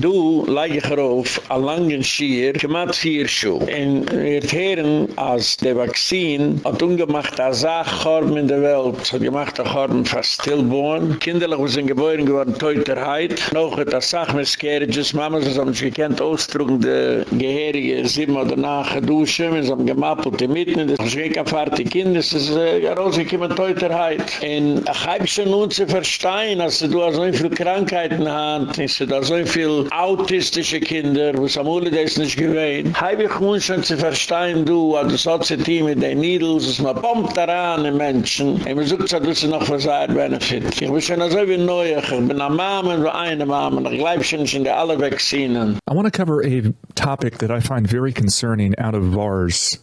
Du lege ich rauf, langen Schier, gemat vier Schuhe. En wir hören, als de Vaccine hat ungemacht a Sachkorben in der Welt, hat gemacht a Korben fast stillborn. Kinderlich was in geboren geworden, Teuterheit. Noch hat a Sachmiskerges, Mama, so haben sich gekannt, ausdrucken de Geherige, sieben oder nach, duschen, wir haben gemappelt die Mitten, das ist gekka die Kinder, es ist äh, ja raus, ich Teuterheit. En ich habe schon nun zu verstehen, als du so viel Krankheiten hast, als du so viel autistische Kinder, wo Samuel das nicht gewähnt. Habe ich nun schon zu verstehen, du, als du so zu tun mit den Needles, dass man bombt daran in Menschen. Und man sucht, dass du noch was ein Benefit. Ich bin schon so wie neu, ich bin eine Mama, nur eine Mama, ich bleibe schon in der alle Vaccinen. I want to cover a topic that I find very concerning out of VARS.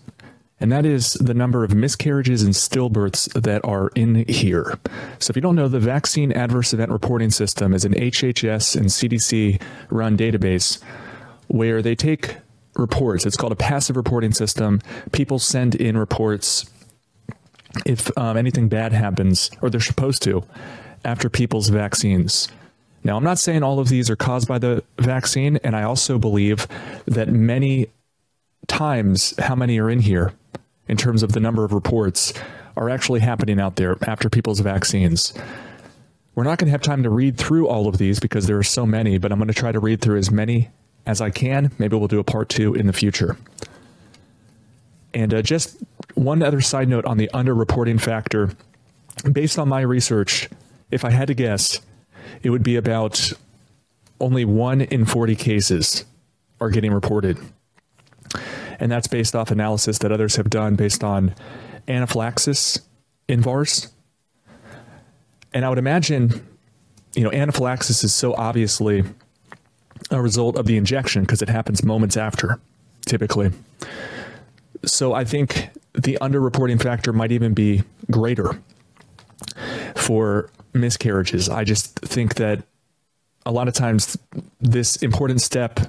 And that is the number of miscarriages and stillbirths that are in here. So if you don't know the vaccine adverse event reporting system is an HHS and CDC run database where they take reports. It's called a passive reporting system. People send in reports if um, anything bad happens or they're supposed to after people's vaccines. Now, I'm not saying all of these are caused by the vaccine and I also believe that many times how many are in here in terms of the number of reports are actually happening out there after people's vaccines. We're not going to have time to read through all of these because there are so many, but I'm going to try to read through as many as I can. Maybe we'll do a part 2 in the future. And uh, just one other side note on the underreporting factor. Based on my research, if I had to guess, it would be about only 1 in 40 cases are getting reported and that's based off analysis that others have done based on anaphylaxis in VAERS. And I would imagine you know anaphylaxis is so obviously a result of the injection because it happens moments after typically. So I think the underreporting factor might even be greater for miscarriages. I just think that a lot of times this important step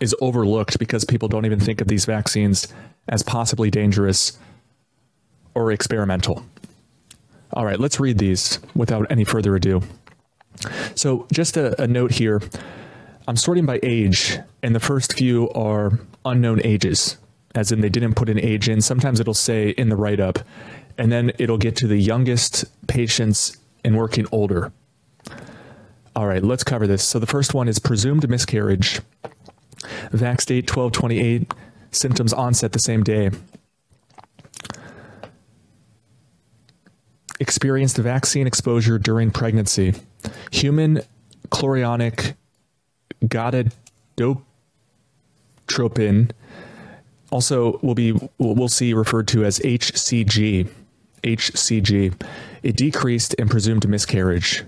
is overlooked because people don't even think of these vaccines as possibly dangerous or experimental. All right, let's read these without any further ado. So, just a, a note here. I'm sorting by age and the first few are unknown ages as in they didn't put an age in. Sometimes it'll say in the write up and then it'll get to the youngest patients and working older. All right, let's cover this. So the first one is presumed miscarriage Vax date 1228, symptoms onset the same day. Experienced vaccine exposure during pregnancy. Human chorionic gonadotropin also will be we'll see referred to as HCG. HCG. It decreased and presumed miscarriage.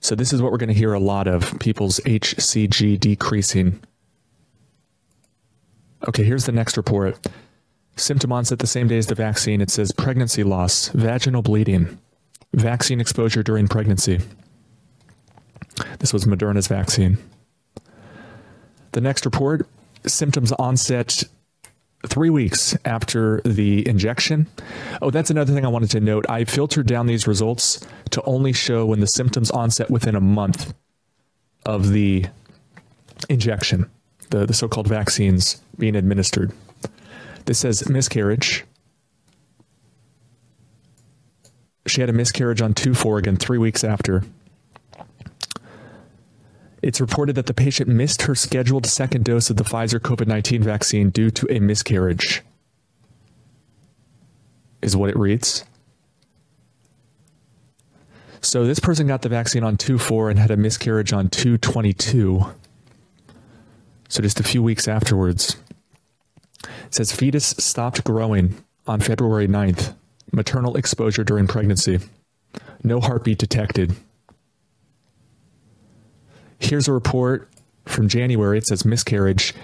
So this is what we're going to hear a lot of people's HCG decreasing. Okay, here's the next report. Symptom onset the same day as the vaccine. It says pregnancy loss, vaginal bleeding, vaccine exposure during pregnancy. This was Moderna's vaccine. The next report, symptoms onset 3 weeks after the injection. Oh, that's another thing I wanted to note. I filtered down these results to only show when the symptoms onset within a month of the injection the, the so-called vaccines being administered. This says miscarriage. She had a miscarriage on 2-4 again 3 weeks after. It's reported that the patient missed her scheduled second dose of the Pfizer COVID-19 vaccine due to a miscarriage. Is what it reads. So this person got the vaccine on 2/4 and had a miscarriage on 2/22. So just a few weeks afterwards, says fetus stopped growing on February 9th. Maternal exposure during pregnancy. No heartbeat detected. Here's a report from January. It says miscarriage,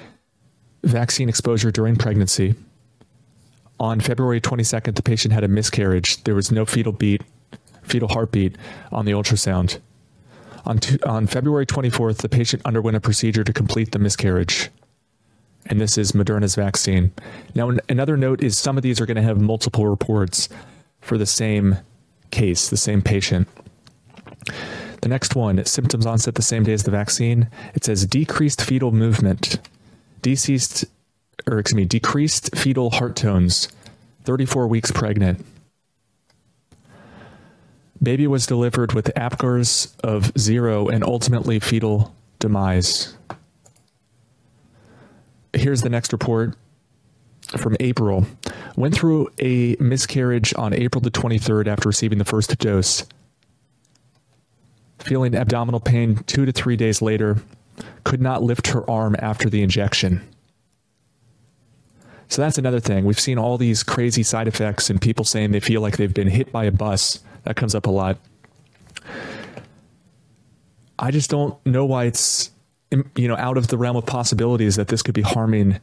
vaccine exposure during pregnancy. On February 22nd, the patient had a miscarriage. There was no fetal beat, fetal heartbeat on the ultrasound. On on February 24th, the patient underwent a procedure to complete the miscarriage. And this is Moderna's vaccine. Now another note is some of these are going to have multiple reports for the same case, the same patient. The next one, symptoms onset the same day as the vaccine. It says decreased fetal movement, deceased or excuse me, decreased fetal heart tones, 34 weeks pregnant. Baby was delivered with APGARs of 0 and ultimately fetal demise. Here's the next report from April. Went through a miscarriage on April the 23rd after receiving the first dose. Feeling abdominal pain 2 to 3 days later, could not lift her arm after the injection. So that's another thing. We've seen all these crazy side effects and people saying they feel like they've been hit by a bus. That comes up a lot. I just don't know why it's you know out of the realm of possibilities that this could be harming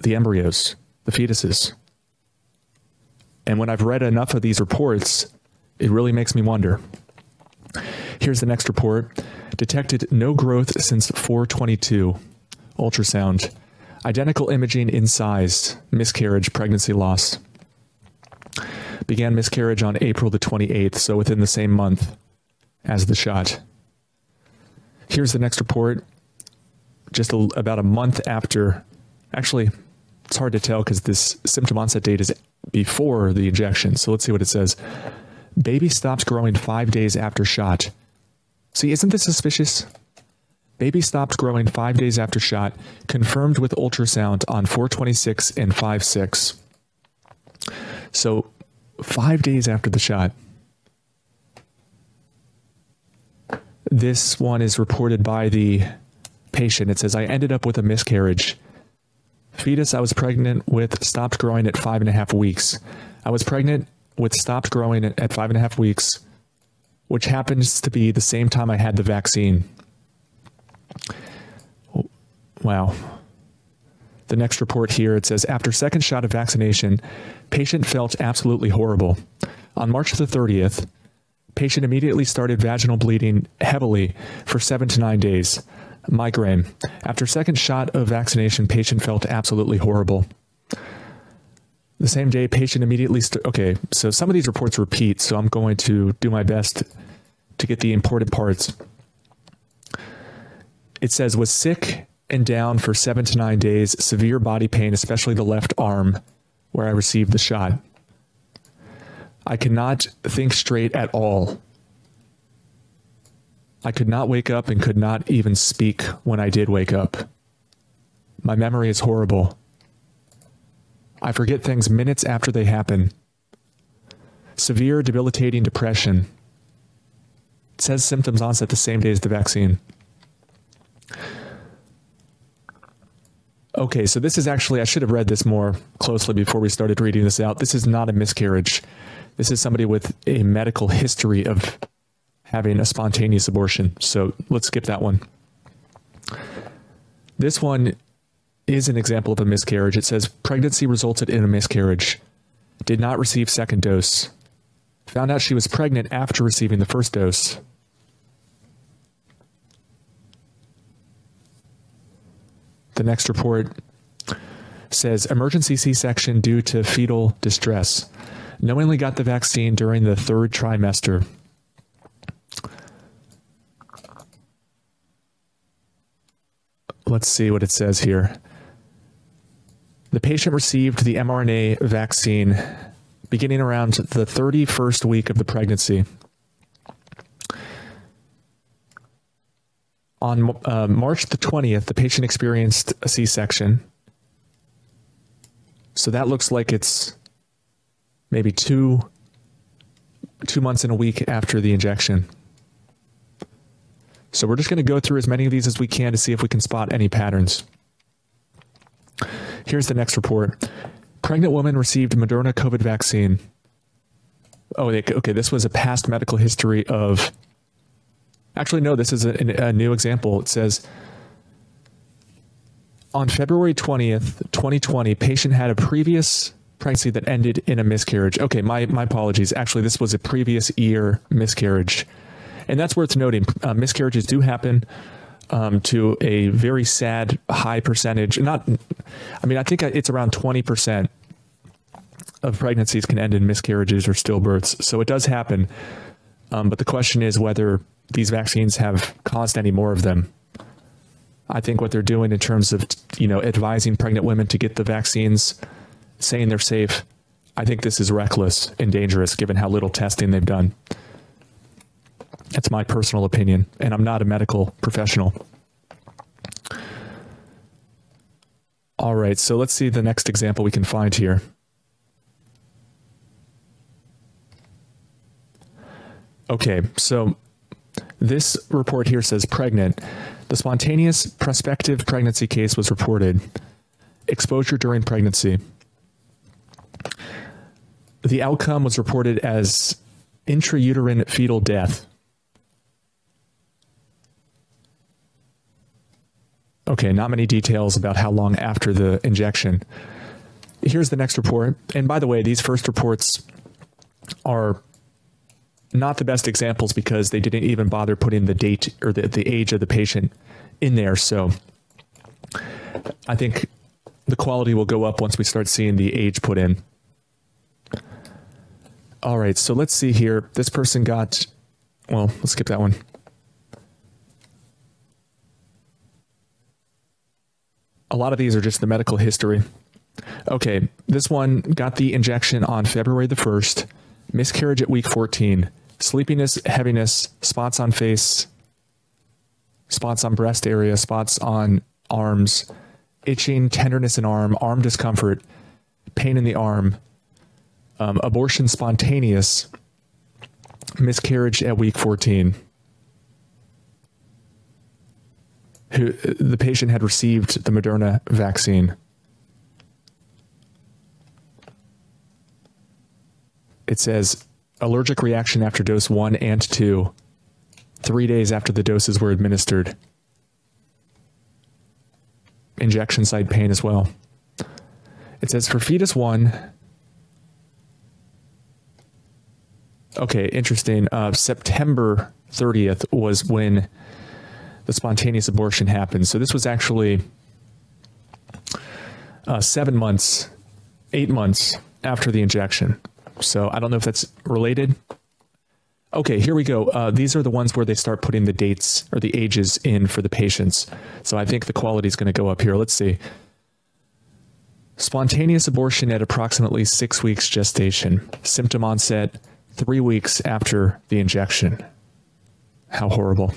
the embryos, the fetuses. And when I've read enough of these reports, it really makes me wonder. Here's the next report. Detected no growth since 422 ultrasound. Identical imaging in size, miscarriage, pregnancy loss. Began miscarriage on April the 28th, so within the same month as the shot. Here's the next report just a, about a month after actually it's hard to tell cuz this symptom onset date is before the injection. So let's see what it says. Baby stops growing 5 days after shot. See, isn't this suspicious? Baby stopped growing 5 days after shot, confirmed with ultrasound on 426 and 56. So 5 days after the shot. This one is reported by the patient. It says I ended up with a miscarriage. Fetus I was pregnant with stopped growing at five and a half weeks. I was pregnant with stopped growing at five and a half weeks, which happens to be the same time I had the vaccine. Wow. The next report here it says after second shot of vaccination, patient felt absolutely horrible. On March the 30th, patient immediately started vaginal bleeding heavily for 7 to 9 days. Migraine. After second shot of vaccination, patient felt absolutely horrible. The same day patient immediately okay, so some of these reports repeat, so I'm going to do my best to get the important parts. It says was sick and down for 7 to 9 days, severe body pain, especially the left arm where I received the shot. I could not think straight at all. I could not wake up and could not even speak when I did wake up. My memory is horrible. I forget things minutes after they happen. Severe debilitating depression. It says symptoms onset the same day as the vaccine. Okay, so this is actually I should have read this more closely before we started reading this out. This is not a miscarriage. This is somebody with a medical history of having a spontaneous abortion. So, let's skip that one. This one is an example of a miscarriage. It says pregnancy resulted in a miscarriage. Did not receive second dose. Found out she was pregnant after receiving the first dose. The next report says emergency C-section due to fetal distress. Knowingly got the vaccine during the third trimester. Let's see what it says here. The patient received the mRNA vaccine beginning around the 31st week of the pregnancy. On uh, March the 20th, the patient experienced a C-section. So that looks like it's maybe 2 2 months and a week after the injection. So we're just going to go through as many of these as we can to see if we can spot any patterns. Here's the next report. Pregnant woman received Moderna COVID vaccine. Oh, okay, this was a past medical history of Actually, no, this is a, a new example. It says on February 20th, 2020, patient had a previous pregnancy that ended in a miscarriage. Okay, my my apologies. Actually, this was a previous year miscarriage. And that's worth noting. Uh, miscarriages do happen um, to a very sad high percentage. Not I mean, I think it's around 20% of pregnancies can end in miscarriages or stillbirths. So it does happen Um, but the question is whether these vaccines have caused any more of them. I think what they're doing in terms of, you know, advising pregnant women to get the vaccines, saying they're safe, I think this is reckless and dangerous given how little testing they've done. That's my personal opinion, and I'm not a medical professional. All right, so let's see the next example we can find here. Okay, so this report here says pregnant. The spontaneous prospective pregnancy case was reported. Exposure during pregnancy. The outcome was reported as intrauterine fetal death. Okay, not many details about how long after the injection. Here's the next report. And by the way, these first reports are not the best examples because they didn't even bother putting the date or the, the age of the patient in there. So I think the quality will go up once we start seeing the age put in. All right, so let's see here. This person got well, let's skip that one. A lot of these are just the medical history. Okay, this one got the injection on February the 1st, miscarriage at week 14, sleepiness, heaviness, spots on face, spots on breast area, spots on arms, itching, tenderness in arm, arm discomfort, pain in the arm, um, abortion spontaneous, miscarriage at week 14. Who the patient had received the Moderna vaccine. It says allergic reaction after dose 1 and 2 3 days after the doses were administered. Injection site pain as well. It says for fetus 1 Okay, interesting. Uh, September 30th was when the spontaneous abortion happened. So this was actually uh, 7 months, 8 months after the injection. So I don't know if that's related. Okay, here we go. Uh, these are the ones where they start putting the dates or the ages in for the patients. So I think the quality is going to go up here. Let's see. Spontaneous abortion at approximately six weeks gestation. Symptom onset three weeks after the injection. How horrible.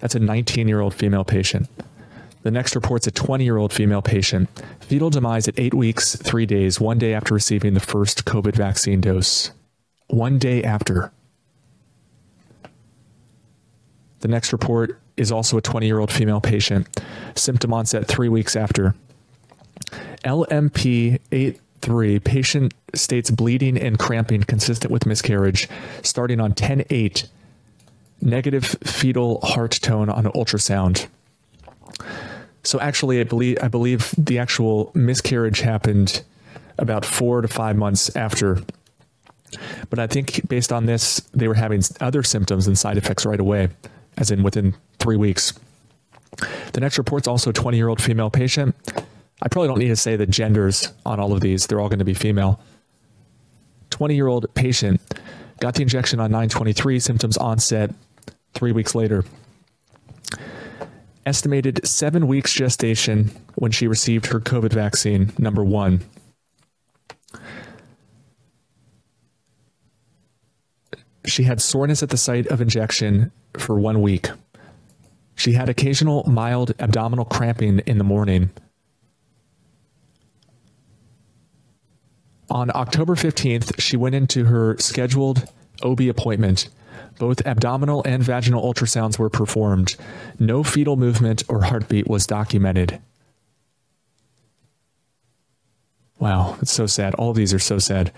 That's a 19 year old female patient. The next report's a 20 year old female patient. Fetal demise at eight weeks, three days, one day after receiving the first COVID vaccine dose. One day after. The next report is also a 20 year old female patient. Symptom onset three weeks after. LMP 83 patient states bleeding and cramping consistent with miscarriage starting on 10 8 negative fetal heart tone on ultrasound so actually, I believe I believe the actual miscarriage happened about 4 to 5 months after. But I think based on this, they were having other symptoms and side effects right away, as in within 3 weeks. The next report's also a 20-year-old female patient. I probably don't need to say the genders on all of these. They're all going to be female. 20-year-old patient got the injection on 923, symptoms onset 3 weeks later estimated seven weeks gestation when she received her COVID vaccine, number one. She had soreness at the site of injection for one week. She had occasional mild abdominal cramping in the morning. On October 15th, she went into her scheduled OB appointment both abdominal and vaginal ultrasounds were performed. No fetal movement or heartbeat was documented. Wow, it's so sad. All these are so sad.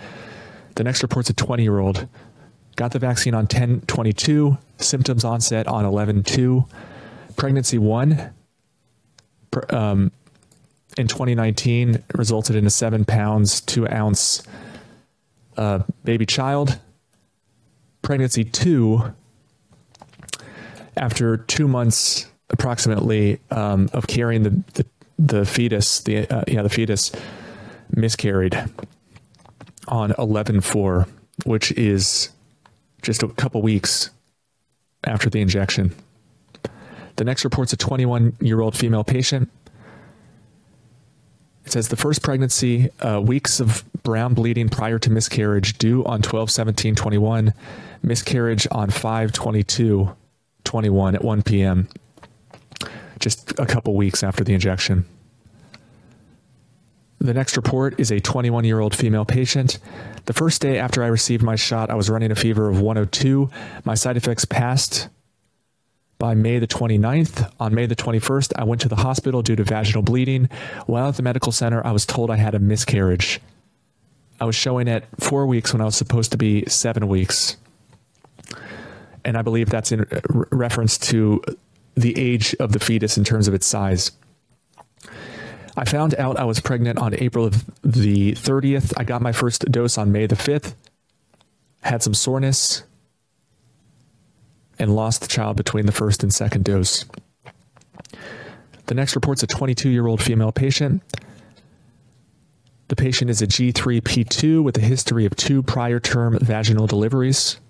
The next report's a 20-year-old got the vaccine on 10/22, symptoms onset on 11/2, pregnancy 1 um, in 2019 resulted in a 7 pounds 2 ounce uh, baby child pregnancy two, after two months approximately um, of carrying the, the, the fetus, the uh, yeah the fetus miscarried on 11-4, which is just a couple weeks after the injection. The next report's a 21 year old female patient. It says the first pregnancy, uh, weeks of brown bleeding prior to miscarriage, due on 12 17 21, miscarriage on 5 22 21 at 1 p.m., just a couple weeks after the injection. The next report is a 21 year old female patient. The first day after I received my shot, I was running a fever of 102. My side effects passed by May the 29th. On May the 21st, I went to the hospital due to vaginal bleeding. While at the medical center, I was told I had a miscarriage. I was showing at four weeks when I was supposed to be seven weeks. And I believe that's in reference to the age of the fetus in terms of its size. I found out I was pregnant on April of the 30th. I got my first dose on May the 5th. Had some soreness and lost the child between the first and second dose. The next report's a 22-year-old female patient. The patient is a G3P2 with a history of two prior term vaginal deliveries.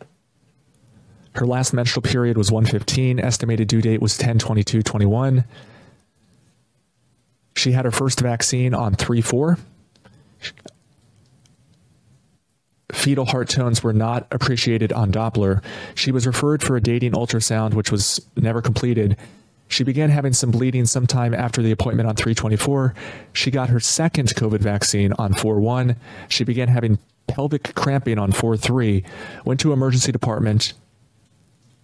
Her last menstrual period was 115, estimated due date was 10/22/21. She had her first vaccine on 3 4. Fetal heart tones were not appreciated on Doppler. She was referred for a dating ultrasound, which was never completed. She began having some bleeding sometime after the appointment on 324. She got her second COVID vaccine on 41. She began having pelvic cramping on 43. Went to emergency department.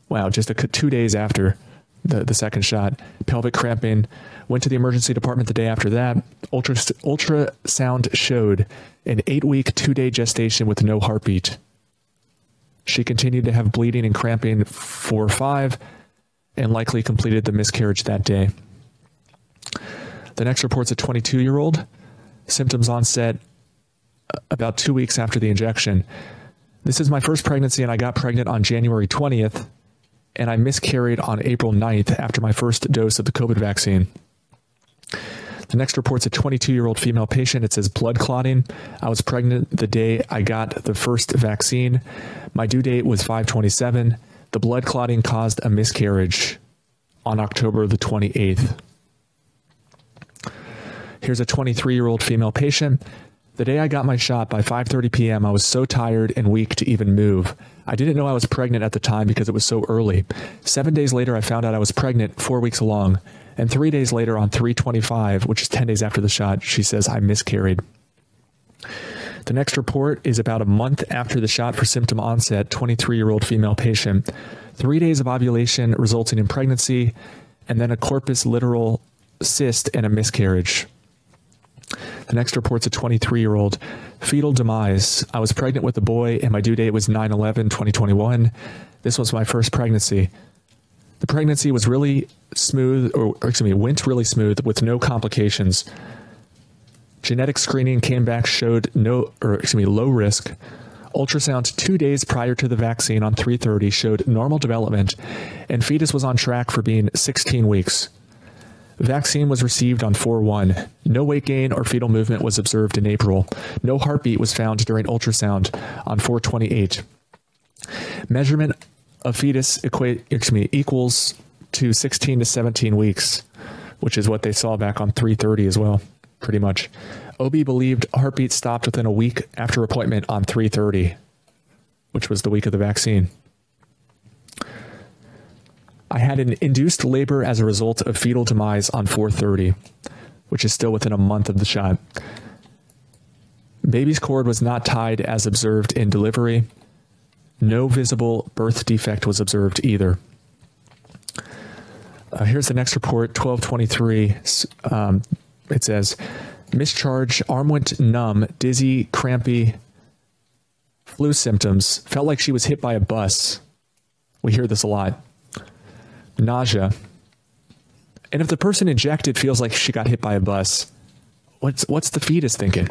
Wow, just a, 2 days after the the second shot, pelvic cramping, went to the emergency department the day after that. Ultra ultrasound showed an 8-week 2-day gestation with no heartbeat. She continued to have bleeding and cramping for 5 and likely completed the miscarriage that day. The next report's a 22-year-old. Symptoms onset about 2 weeks after the injection. This is my first pregnancy and I got pregnant on January 20th and I miscarried on April 9th after my first dose of the COVID vaccine. The next report's a 22-year-old female patient. It says blood clotting. I was pregnant the day I got the first vaccine. My due date was 527. The blood clotting caused a miscarriage on October the 28th. Here's a 23-year-old female patient. The day I got my shot by 5:30 p.m., I was so tired and weak to even move. I didn't know I was pregnant at the time because it was so early. 7 days later I found out I was pregnant 4 weeks along, and 3 days later on 325, which is 10 days after the shot, she says I miscarried. The next report is about a month after the shot for symptom onset, 23-year-old female patient. 3 days of ovulation resulting in pregnancy and then a corpus luteal cyst and a miscarriage. The next report's a 23-year-old fetal demise. I was pregnant with a boy and my due date was 9/11/2021. This was my first pregnancy. The pregnancy was really smooth or, or excuse me, went really smooth with no complications. Genetic screening came back showed no or excuse me, low risk. Ultrasound 2 days prior to the vaccine on 330 showed normal development and fetus was on track for being 16 weeks. Vaccine was received on 4/1. No weight gain or fetal movement was observed in April. No heartbeat was found during ultrasound on 4/28. Measurement of fetus equate me equals to 16 to 17 weeks, which is what they saw back on 330 as well, pretty much. OB believed heartbeat stopped within a week after appointment on 330, which was the week of the vaccine. I had an induced labor as a result of fetal demise on 430, which is still within a month of the shot. Baby's cord was not tied as observed in delivery. No visible birth defect was observed either. Uh, here's the next report 1223 um, it says mischarge arm went numb dizzy crampy flu symptoms felt like she was hit by a bus we hear this a lot nausea. And if the person injected feels like she got hit by a bus, what's what's the fetus thinking?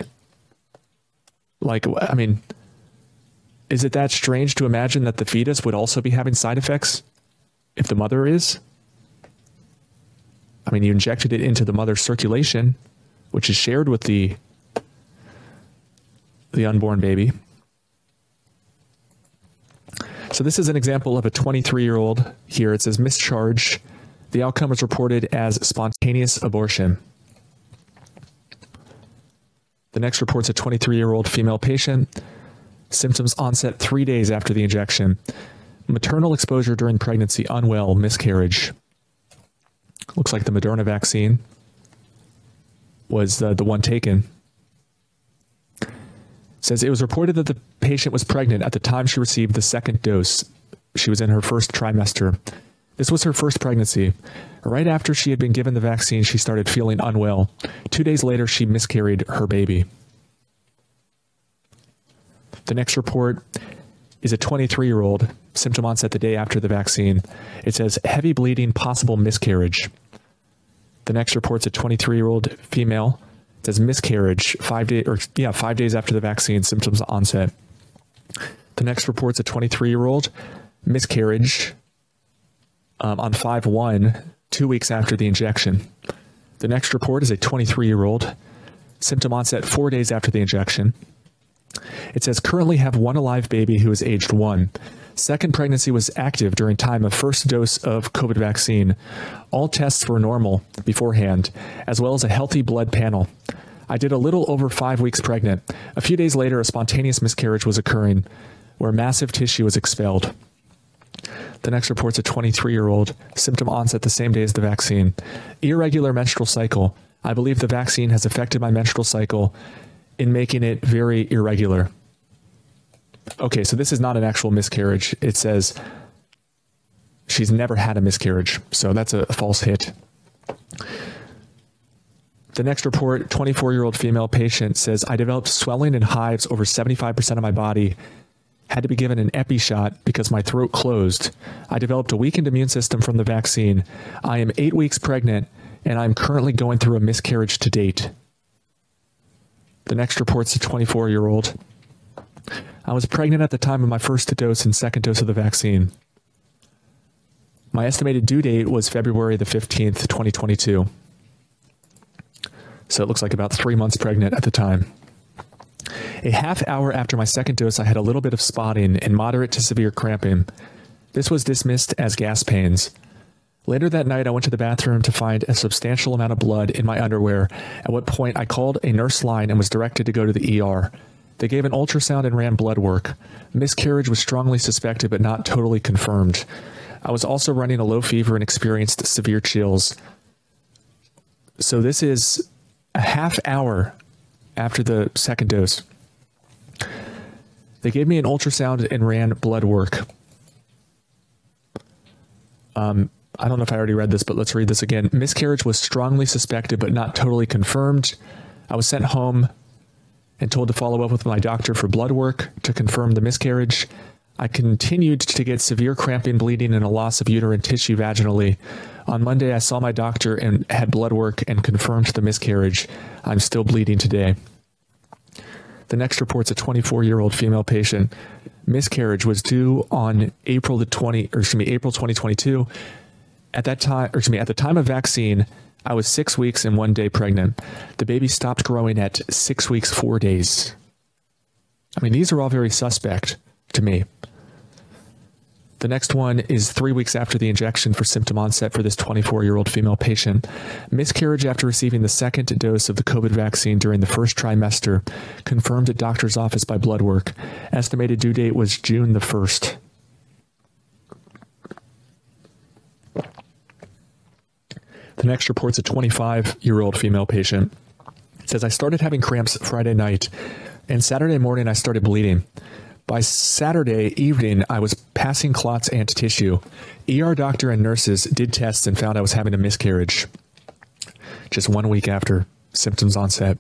Like I mean, is it that strange to imagine that the fetus would also be having side effects if the mother is? I mean, you injected it into the mother's circulation, which is shared with the the unborn baby. So this is an example of a 23-year-old here. It says mischarge. The outcome is reported as spontaneous abortion. The next report's a 23-year-old female patient. Symptoms onset 3 days after the injection. Maternal exposure during pregnancy unwell, miscarriage. Looks like the Moderna vaccine was uh, the one taken. Says it was reported that the patient was pregnant at the time she received the second dose. She was in her first trimester. This was her first pregnancy. Right after she had been given the vaccine, she started feeling unwell. 2 days later, she miscarried her baby. The next report is a 23-year-old, symptom onset the day after the vaccine. It says heavy bleeding, possible miscarriage. The next report's a 23-year-old female. It says miscarriage 5 days or yeah, 5 days after the vaccine symptoms onset. The next report's a 23-year-old miscarriage um, on 5/1, 2 weeks after the injection. The next report is a 23-year-old symptom onset 4 days after the injection. It says currently have one alive baby who is aged 1. Second pregnancy was active during time of first dose of COVID vaccine. All tests were normal beforehand, as well as a healthy blood panel. I did a little over 5 weeks pregnant. A few days later a spontaneous miscarriage was occurring where massive tissue was expelled. The next report's a 23-year-old, symptom onset the same day as the vaccine. Irregular menstrual cycle. I believe the vaccine has affected my menstrual cycle in making it very irregular. Okay, so this is not an actual miscarriage. It says she's never had a miscarriage. So that's a false hit. The next report, 24-year-old female patient says I developed swelling and hives over 75% of my body. Had to be given an epi shot because my throat closed. I developed a weakened immune system from the vaccine. I am 8 weeks pregnant and I'm currently going through a miscarriage to date. The next report's a 24-year-old. I was pregnant at the time of my first dose and second dose of the vaccine. My estimated due date was February the 15th, 2022. So it looks like about 3 months pregnant at the time. A half hour after my second dose, I had a little bit of spotting and moderate to severe cramping. This was dismissed as gas pains. Later that night, I went to the bathroom to find a substantial amount of blood in my underwear, at what point I called a nurse line and was directed to go to the ER. They gave an ultrasound and ran blood work. Miscarriage was strongly suspected but not totally confirmed. I was also running a low fever and experienced severe chills. So this is a half hour after the second dose. They gave me an ultrasound and ran blood work. Um I don't know if I already read this, but let's read this again. Miscarriage was strongly suspected but not totally confirmed. I was sent home and told to follow up with my doctor for blood work to confirm the miscarriage. I continued to get severe cramping, bleeding and a loss of uterine tissue vaginally. On Monday I saw my doctor and had blood work and confirmed the miscarriage. I'm still bleeding today. The next report's a 24-year-old female patient. Miscarriage was due on April the 20 or excuse me, April 2022 at that time, excuse me, at the time of vaccine, I was 6 weeks and 1 day pregnant. The baby stopped growing at 6 weeks 4 days. I mean, these are all very suspect to me. The next one is 3 weeks after the injection for symptom onset for this 24-year-old female patient. Miscarriage after receiving the second dose of the COVID vaccine during the first trimester, confirmed at doctor's office by blood work. Estimated due date was June the 1st. The next report's a 25-year-old female patient. It says I started having cramps Friday night and Saturday morning I started bleeding. By Saturday evening I was passing clots and tissue. ER doctor and nurses did tests and found I was having a miscarriage. Just 1 week after symptoms onset.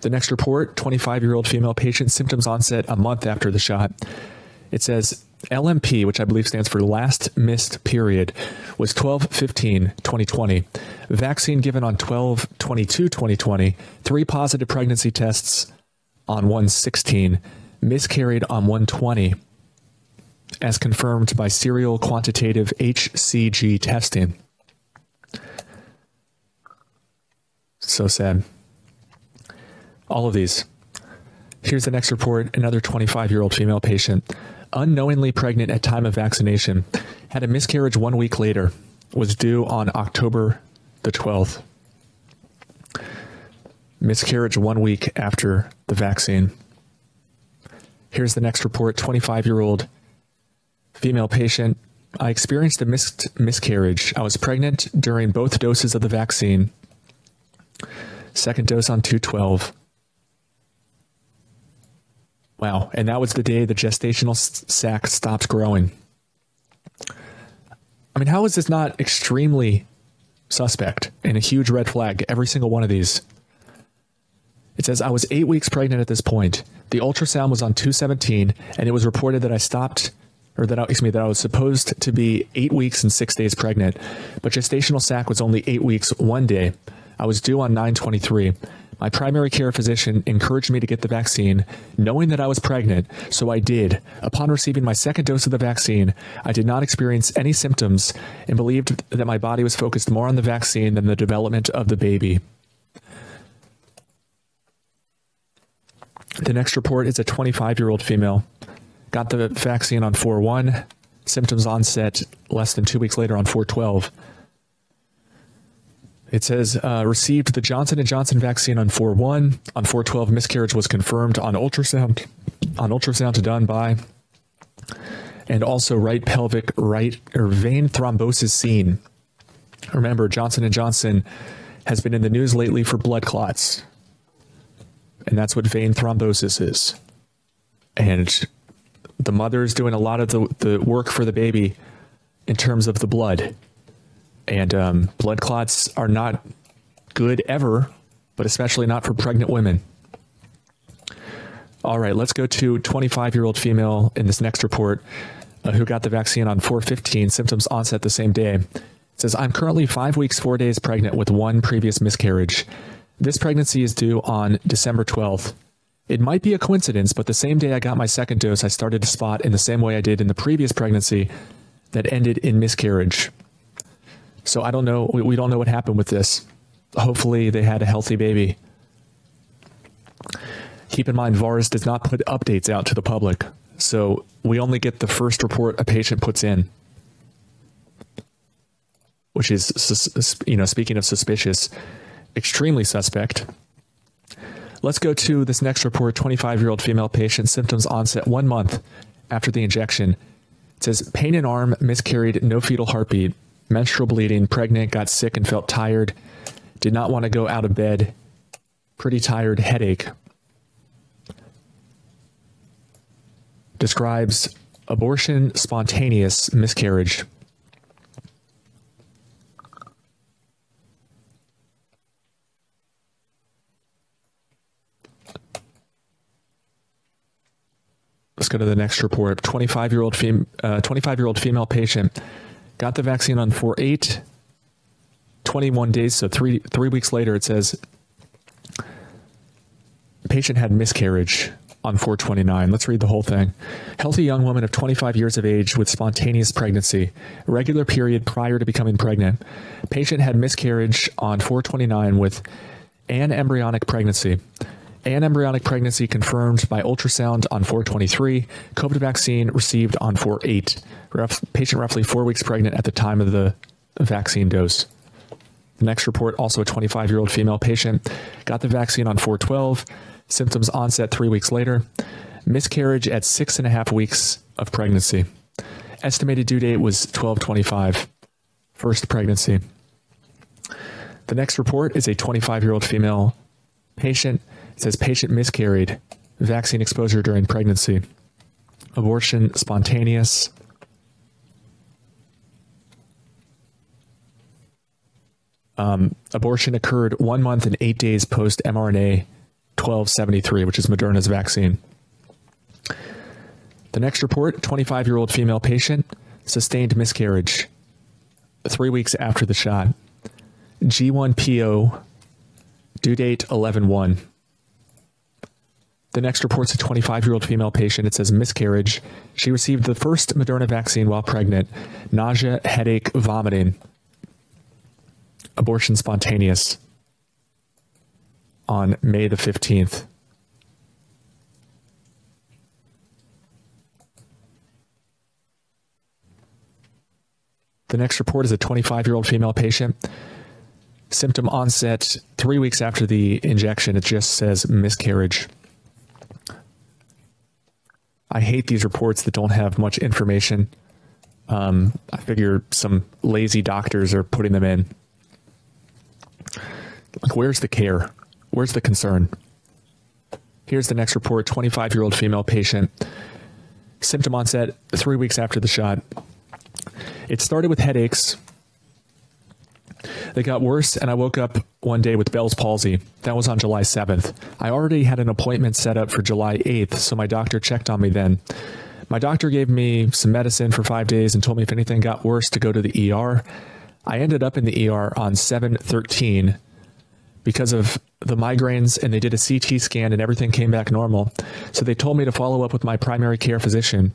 The next report, 25-year-old female patient symptoms onset a month after the shot. It says LMP, which I believe stands for last missed period, was 12-15-2020. Vaccine given on 12-22-2020. Three positive pregnancy tests on 116. Miscarried on 120 as confirmed by serial quantitative HCG testing. So sad. All of these. Here's the next report, another 25-year-old female patient unknowingly pregnant at time of vaccination, had a miscarriage 1 week later, was due on October the 12th. Miscarriage 1 week after the vaccine. Here's the next report 25 year old female patient. I experienced a mis- miscarriage. I was pregnant during both doses of the vaccine. Second dose on 212. Wow. And that was the day the gestational sac stopped growing. I mean, how is this not extremely suspect and a huge red flag? Every single one of these. It says, I was eight weeks pregnant at this point. The ultrasound was on 217, and it was reported that I stopped, or that excuse me, that I was supposed to be eight weeks and six days pregnant, but gestational sac was only eight weeks one day. I was due on 923. My primary care physician encouraged me to get the vaccine, knowing that I was pregnant, so I did. Upon receiving my second dose of the vaccine, I did not experience any symptoms and believed that my body was focused more on the vaccine than the development of the baby. The next report is a 25 year old female. Got the vaccine on 4 1, symptoms onset less than two weeks later on 412. It says uh, received the Johnson and Johnson vaccine on 4/1, on 4/12 miscarriage was confirmed on ultrasound on ultrasound done by and also right pelvic right or vein thrombosis seen. Remember Johnson and Johnson has been in the news lately for blood clots. And that's what vein thrombosis is. And the mother is doing a lot of the, the work for the baby in terms of the blood and um, blood clots are not good ever, but especially not for pregnant women. All right, let's go to 25 year old female in this next report uh, who got the vaccine on 415, symptoms onset the same day. It says, I'm currently five weeks, four days pregnant with one previous miscarriage. This pregnancy is due on December 12th. It might be a coincidence, but the same day I got my second dose, I started to spot in the same way I did in the previous pregnancy that ended in miscarriage. So I don't know. We, we don't know what happened with this. Hopefully, they had a healthy baby. Keep in mind, VAERS does not put updates out to the public. So we only get the first report a patient puts in, which is, you know, speaking of suspicious, extremely suspect. Let's go to this next report 25 year old female patient, symptoms onset one month after the injection. It says pain in arm, miscarried, no fetal heartbeat menstrual bleeding, pregnant, got sick and felt tired, did not want to go out of bed, pretty tired, headache. Describes abortion, spontaneous miscarriage. Let's go to the next report. 25 year old fem- uh, 25 year old female patient got the vaccine on 4 8 21 days so 3 3 weeks later it says patient had miscarriage on 429 let's read the whole thing. Healthy young woman of 25 years of age with spontaneous pregnancy regular period prior to becoming pregnant. Patient had miscarriage on 429 with anembryonic pregnancy anembryonic pregnancy confirmed by ultrasound on 423 covid vaccine received on 48 patient roughly 4 weeks pregnant at the time of the vaccine dose. The next report also a 25-year-old female patient got the vaccine on 412, symptoms onset 3 weeks later, miscarriage at six and a half weeks of pregnancy. Estimated due date was 1225. First pregnancy. The next report is a 25-year-old female patient. It says patient miscarried, vaccine exposure during pregnancy. Abortion spontaneous, Um, abortion occurred one month and eight days post mRNA 1273, which is Moderna's vaccine. The next report 25 year old female patient sustained miscarriage three weeks after the shot. G1PO, due date 11 1. The next report's a 25-year-old female patient. It says miscarriage. She received the first Moderna vaccine while pregnant. Nausea, headache, vomiting. Abortion spontaneous on May the 15th. The next report is a 25-year-old female patient. Symptom onset 3 weeks after the injection. It just says miscarriage. I hate these reports that don't have much information. Um, I figure some lazy doctors are putting them in. Like, where's the care? Where's the concern? Here's the next report 25 year old female patient. Symptom onset three weeks after the shot. It started with headaches. They got worse, and I woke up one day with Bell's palsy. That was on July 7th. I already had an appointment set up for July 8th, so my doctor checked on me then. My doctor gave me some medicine for five days and told me if anything got worse to go to the ER. I ended up in the ER on 713 because of the migraines and they did a CT scan and everything came back normal. So they told me to follow up with my primary care physician.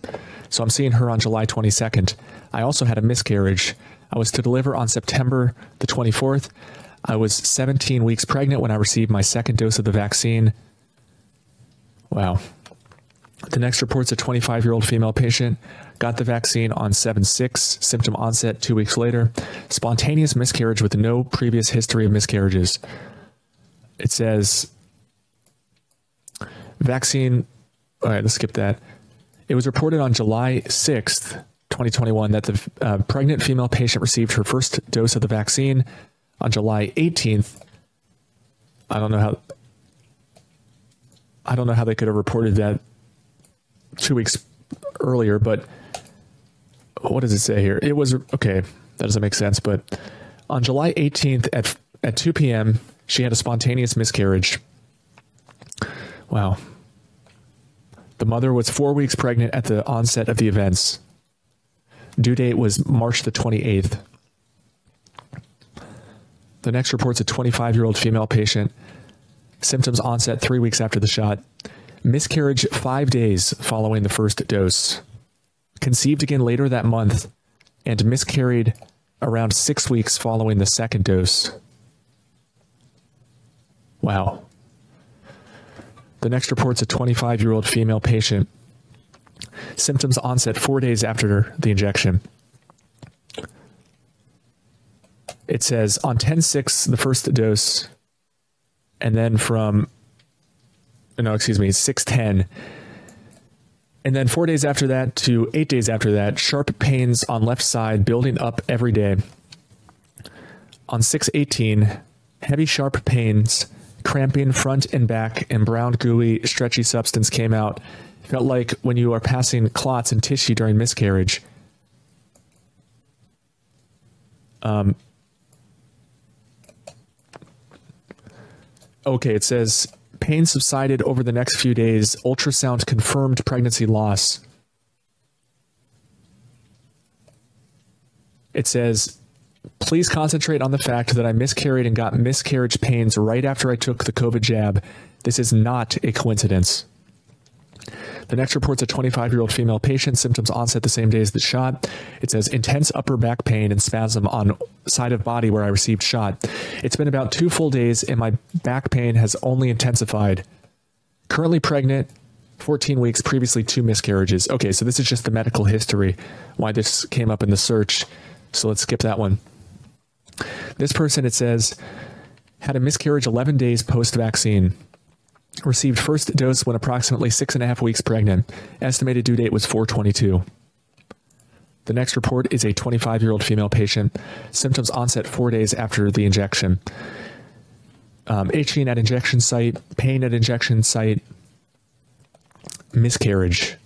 So I'm seeing her on July 22nd. I also had a miscarriage. I was to deliver on September the 24th. I was 17 weeks pregnant when I received my second dose of the vaccine. Wow. The next report's a 25 year old female patient. Got the vaccine on 7 6, symptom onset two weeks later. Spontaneous miscarriage with no previous history of miscarriages. It says vaccine. All right, let's skip that. It was reported on July 6th, 2021, that the uh, pregnant female patient received her first dose of the vaccine on July 18th. I don't know how. I don't know how they could have reported that two weeks earlier, but what does it say here? It was okay. That doesn't make sense. But on July 18th at at 2 p.m., she had a spontaneous miscarriage. Wow. The mother was four weeks pregnant at the onset of the events. Due date was March the 28th. The next report's a 25 year old female patient. Symptoms onset three weeks after the shot. Miscarriage five days following the first dose. Conceived again later that month and miscarried around six weeks following the second dose. Wow. The next report's a 25 year old female patient. Symptoms onset four days after the injection. It says on 10 6, the first dose, and then from, no, excuse me, 610. And then four days after that to eight days after that, sharp pains on left side building up every day. On 618, heavy sharp pains cramping front and back, and brown, gooey, stretchy substance came out. Felt like when you are passing clots and tissue during miscarriage. Um, okay, it says pain subsided over the next few days. Ultrasound confirmed pregnancy loss. It says Please concentrate on the fact that I miscarried and got miscarriage pains right after I took the COVID jab. This is not a coincidence. The next report's a 25 year old female patient, symptoms onset the same day as the shot. It says intense upper back pain and spasm on side of body where I received shot. It's been about two full days and my back pain has only intensified. Currently pregnant, 14 weeks, previously two miscarriages. Okay, so this is just the medical history, why this came up in the search. So let's skip that one. This person, it says, had a miscarriage 11 days post vaccine. Received first dose when approximately six and a half weeks pregnant. Estimated due date was 422. The next report is a 25 year old female patient. Symptoms onset four days after the injection. Um, itching at injection site, pain at injection site, miscarriage.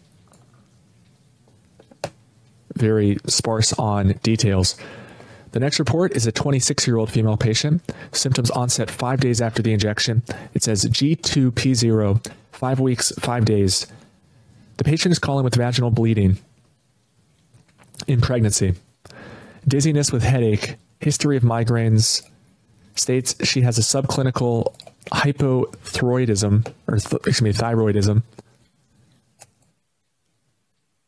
Very sparse on details. The next report is a 26 year old female patient. Symptoms onset five days after the injection. It says G2P0, five weeks, five days. The patient is calling with vaginal bleeding in pregnancy, dizziness with headache, history of migraines, states she has a subclinical hypothyroidism, or th- excuse me, thyroidism.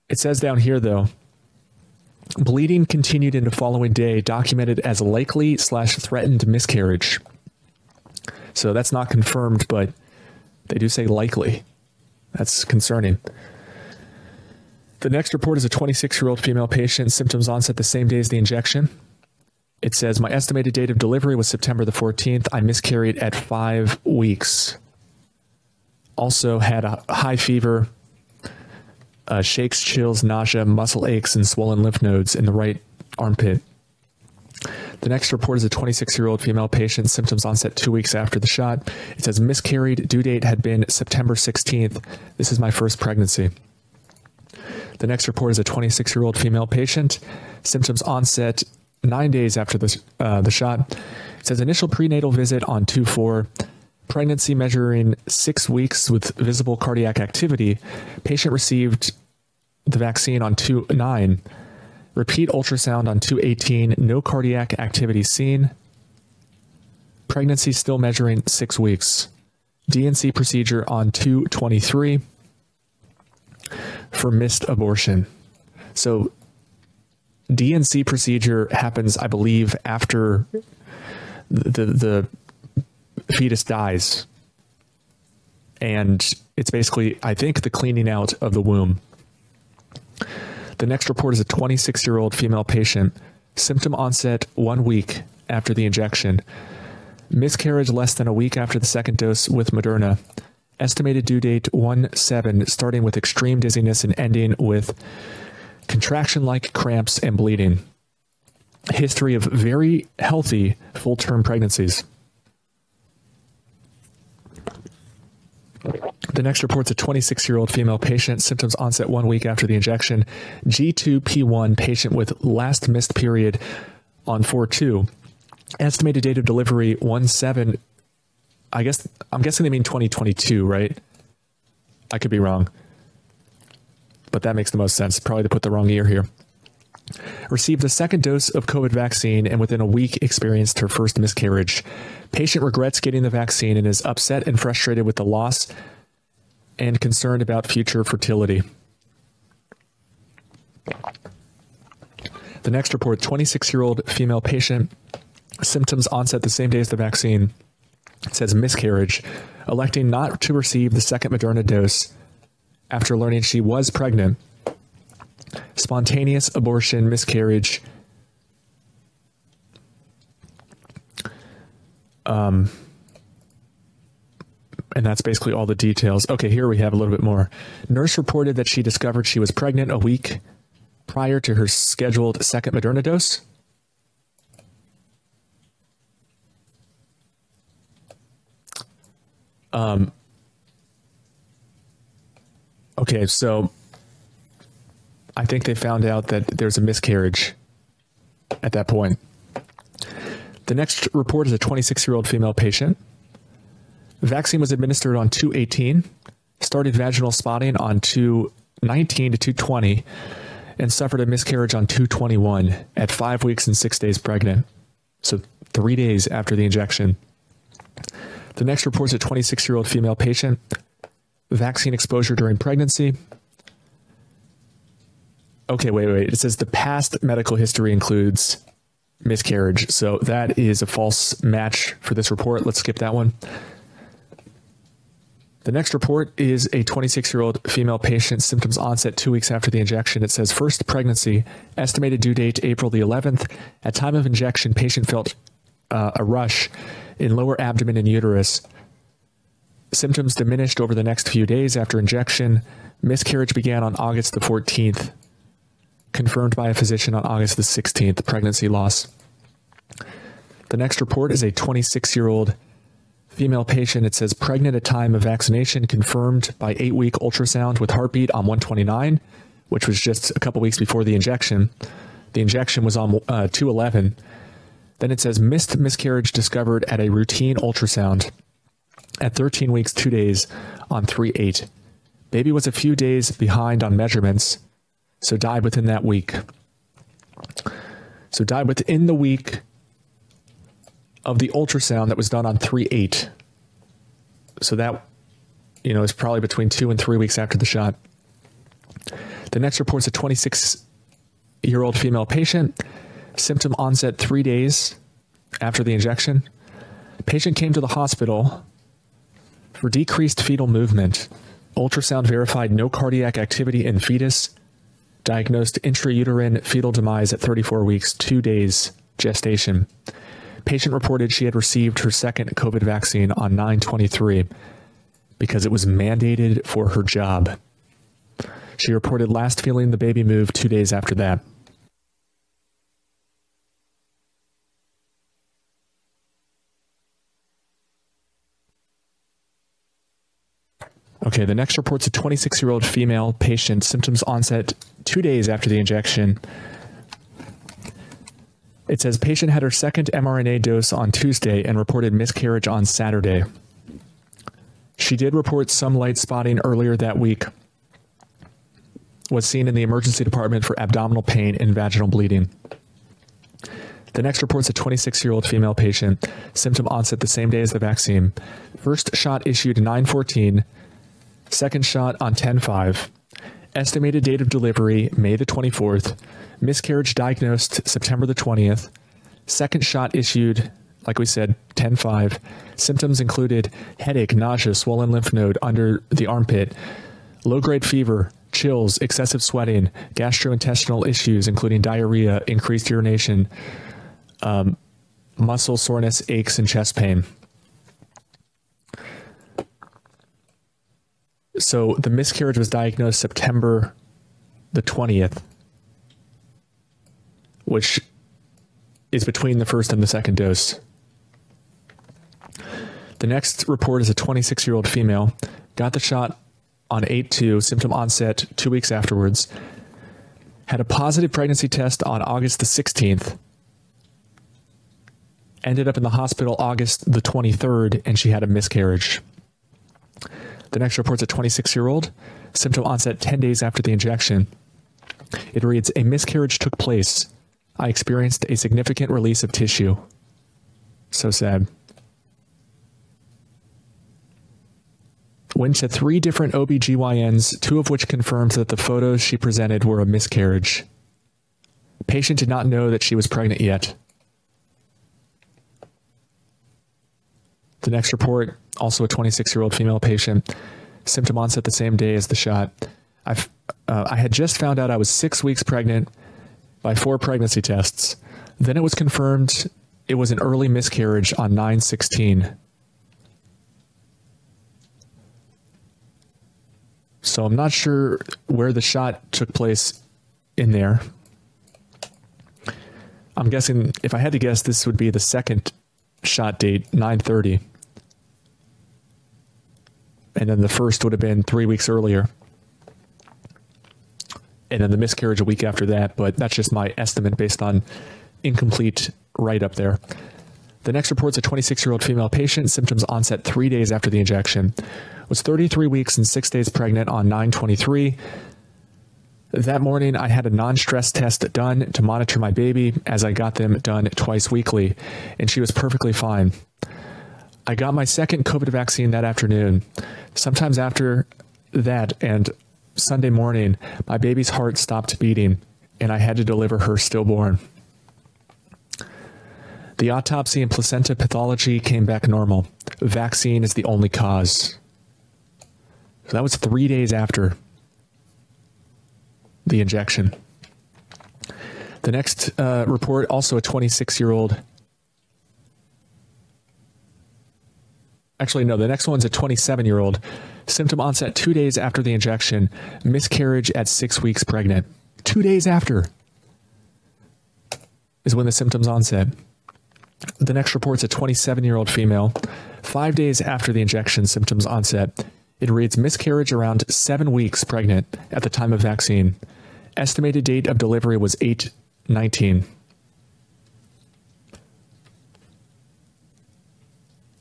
It says down here, though, Bleeding continued into the following day, documented as likely slash threatened miscarriage. So that's not confirmed, but they do say likely. That's concerning. The next report is a 26-year-old female patient, symptoms onset the same day as the injection. It says my estimated date of delivery was September the 14th. I miscarried at 5 weeks. Also had a high fever, uh, shakes, chills, nausea, muscle aches and swollen lymph nodes in the right armpit. The next report is a 26-year-old female patient, symptoms onset 2 weeks after the shot. It says miscarried, due date had been September 16th. This is my first pregnancy. The next report is a 26-year-old female patient, symptoms onset 9 days after the uh, the shot. It says initial prenatal visit on 2/4, pregnancy measuring 6 weeks with visible cardiac activity. Patient received the vaccine on 2/9 Repeat ultrasound on 218, no cardiac activity seen. Pregnancy still measuring 6 weeks. D&C procedure on 223 for missed abortion. So D&C procedure happens I believe after the, the fetus dies. And it's basically I think the cleaning out of the womb. The next report is a 26-year-old female patient, symptom onset 1 week after the injection. Miscarriage less than a week after the second dose with Moderna. Estimated due date 1/7 starting with extreme dizziness and ending with contraction-like cramps and bleeding. History of very healthy full-term pregnancies. The next report's a 26-year-old female patient, symptoms onset 1 week after the injection. G2P1 patient with last missed period on 4/2. Estimated date of delivery 1/7 I guess I'm guessing they mean 2022, right? I could be wrong. But that makes the most sense. Probably to put the wrong year here. Received a second dose of COVID vaccine and within a week experienced her first miscarriage. Patient regrets getting the vaccine and is upset and frustrated with the loss and concerned about future fertility. The next report 26 year old female patient, symptoms onset the same day as the vaccine. Says miscarriage, electing not to receive the second Moderna dose after learning she was pregnant. Spontaneous abortion, miscarriage. Um and that's basically all the details. Okay, here we have a little bit more. Nurse reported that she discovered she was pregnant a week prior to her scheduled second Moderna dose. Um Okay, so I think they found out that there's a miscarriage at that point. The next report is a 26-year-old female patient vaccine was administered on 218, started vaginal spotting on 219 to 220 and suffered a miscarriage on 221 at 5 weeks and 6 days pregnant. So 3 days after the injection. The next report is a 26-year-old female patient vaccine exposure during pregnancy. Okay, wait, wait. It says the past medical history includes miscarriage. So that is a false match for this report. Let's skip that one. The next report is a 26-year-old female patient symptoms onset 2 weeks after the injection. It says first pregnancy, estimated due date April the 11th. At time of injection, patient felt uh, a rush in lower abdomen and uterus. Symptoms diminished over the next few days after injection. Miscarriage began on August the 14th. Confirmed by a physician on August the 16th. Pregnancy loss. The next report is a 26-year-old Female patient, it says pregnant at time of vaccination confirmed by 8-week ultrasound with heartbeat on 129, which was just a couple weeks before the injection. The injection was on uh, 211. Then it says missed miscarriage discovered at a routine ultrasound at 13 weeks 2 days on 38. Baby was a few days behind on measurements, so died within that week. So died within the week of the ultrasound that was done on 3/8. So that you know is probably between 2 and 3 weeks after the shot. The next report's a 26-year-old female patient, symptom onset 3 days after the injection. Patient came to the hospital for decreased fetal movement. Ultrasound verified no cardiac activity in fetus. Diagnosed intrauterine fetal demise at 34 weeks, 2 days gestation. Patient reported she had received her second COVID vaccine on 923 because it was mandated for her job. She reported last feeling the baby move 2 days after that. Okay, the next report's a 26 year old female patient, symptoms onset two days after the injection. It says patient had her second mRNA dose on Tuesday and reported miscarriage on Saturday. She did report some light spotting earlier that week. Was seen in the emergency department for abdominal pain and vaginal bleeding. The next report's a 26 year old female patient, symptom onset the same day as the vaccine. First shot issued 914 Second shot on 10/5. Estimated date of delivery May the 24th. Miscarriage diagnosed September the 20th. Second shot issued like we said 10/5. Symptoms included headache, nausea, swollen lymph node under the armpit, low-grade fever, chills, excessive sweating, gastrointestinal issues including diarrhea, increased urination, um, muscle soreness, aches and chest pain. So the miscarriage was diagnosed September the 20th, which is between the first and the second dose. The next report is a 26 year old female, got the shot on 8 2, symptom onset two weeks afterwards, had a positive pregnancy test on August the 16th, ended up in the hospital August the 23rd, and she had a miscarriage. The next report's a 26 year old, symptom onset 10 days after the injection. It reads A miscarriage took place. I experienced a significant release of tissue. So sad. Went to three different OBGYNs, two of which confirmed that the photos she presented were a miscarriage. Patient did not know that she was pregnant yet. The next report also a 26 year old female patient, symptom onset the same day as the shot. i uh, I had just found out I was six weeks pregnant by four pregnancy tests. Then it was confirmed it was an early miscarriage on 916. So I'm not sure where the shot took place in there. I'm guessing if I had to guess this would be the second shot date 930 and then the first would have been 3 weeks earlier. And then the miscarriage a week after that, but that's just my estimate based on incomplete write up there. The next report's a 26-year-old female patient, symptoms onset 3 days after the injection. Was 33 weeks and 6 days pregnant on 923. That morning I had a non-stress test done to monitor my baby as I got them done twice weekly and she was perfectly fine. I got my second COVID vaccine that afternoon. Sometimes after that and Sunday morning, my baby's heart stopped beating and I had to deliver her stillborn. The autopsy and placenta pathology came back normal. Vaccine is the only cause. So that was 3 days after the injection. The next uh, report also a 26-year-old Actually, no, the next one's a 27 year old. Symptom onset two days after the injection, miscarriage at six weeks pregnant. Two days after is when the symptoms onset. The next report's a 27 year old female. Five days after the injection, symptoms onset. It reads miscarriage around seven weeks pregnant at the time of vaccine. Estimated date of delivery was 8 19.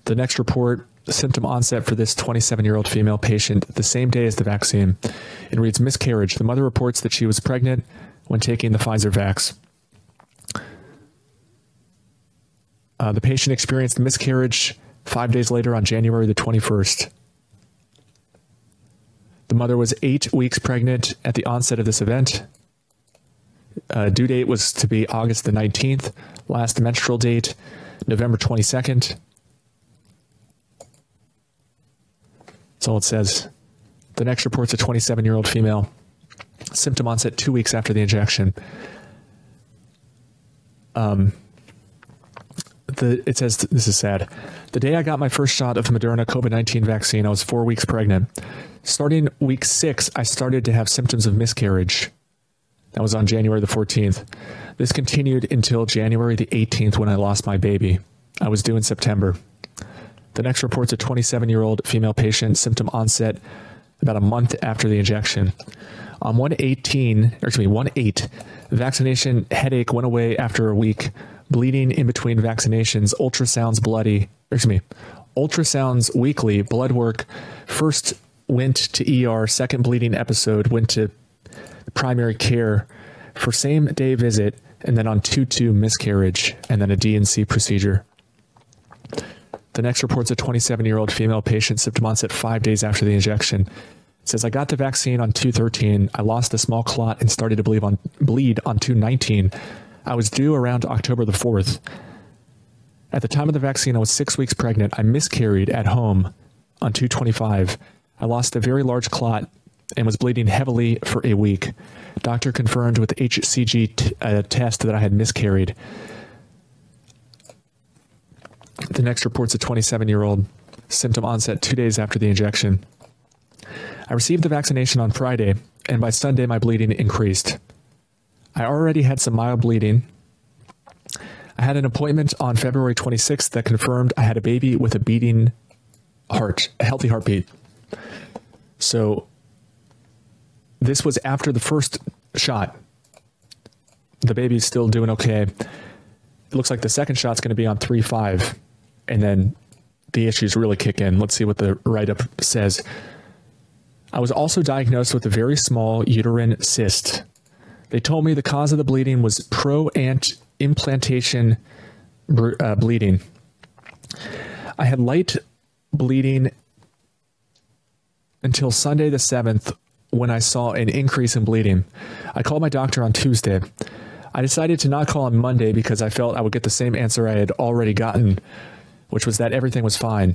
The next report symptom onset for this 27-year-old female patient the same day as the vaccine. It reads miscarriage. The mother reports that she was pregnant when taking the Pfizer vax. Uh, the patient experienced miscarriage 5 days later on January the 21st. The mother was 8 weeks pregnant at the onset of this event. Uh, due date was to be August the 19th, last menstrual date November 22nd. That's all it says. The next report's a 27 year old female. symptom onset 2 weeks after the injection. Um the it says this is sad. The day I got my first shot of the Moderna COVID-19 vaccine, I was 4 weeks pregnant. Starting week 6, I started to have symptoms of miscarriage. That was on January the 14th. This continued until January the 18th when I lost my baby. I was due in September. The next report's a 27-year-old female patient symptom onset about a month after the injection. On 118, or excuse me, 18, vaccination headache went away after a week. Bleeding in between vaccinations, ultrasounds bloody, excuse me, ultrasounds weekly, blood work first went to ER, second bleeding episode went to primary care for same day visit and then on 2-2 miscarriage and then a D&C procedure. The next report's a 27-year-old female patient symptom onset 5 days after the injection. It says I got the vaccine on 213. I lost a small clot and started to bleed on bleed on 219. I was due around October the 4th. At the time of the vaccine I was 6 weeks pregnant. I miscarried at home on 225. I lost a very large clot and was bleeding heavily for a week. Doctor confirmed with HCG uh, test that I had miscarried. The next report's a 27-year-old symptom onset 2 days after the injection. I received the vaccination on Friday and by Sunday my bleeding increased. I already had some mild bleeding. I had an appointment on February 26th that confirmed I had a baby with a beating heart, a healthy heartbeat. So this was after the first shot. The baby's still doing okay. It looks like the second shot's going to be on 3-5 and then the issues really kick in. Let's see what the write-up says. I was also diagnosed with a very small uterine cyst. They told me the cause of the bleeding was pro-ant implantation uh, bleeding. I had light bleeding until Sunday the 7th when I saw an increase in bleeding. I called my doctor on Tuesday. I decided to not call on Monday because I felt I would get the same answer I had already gotten, which was that everything was fine.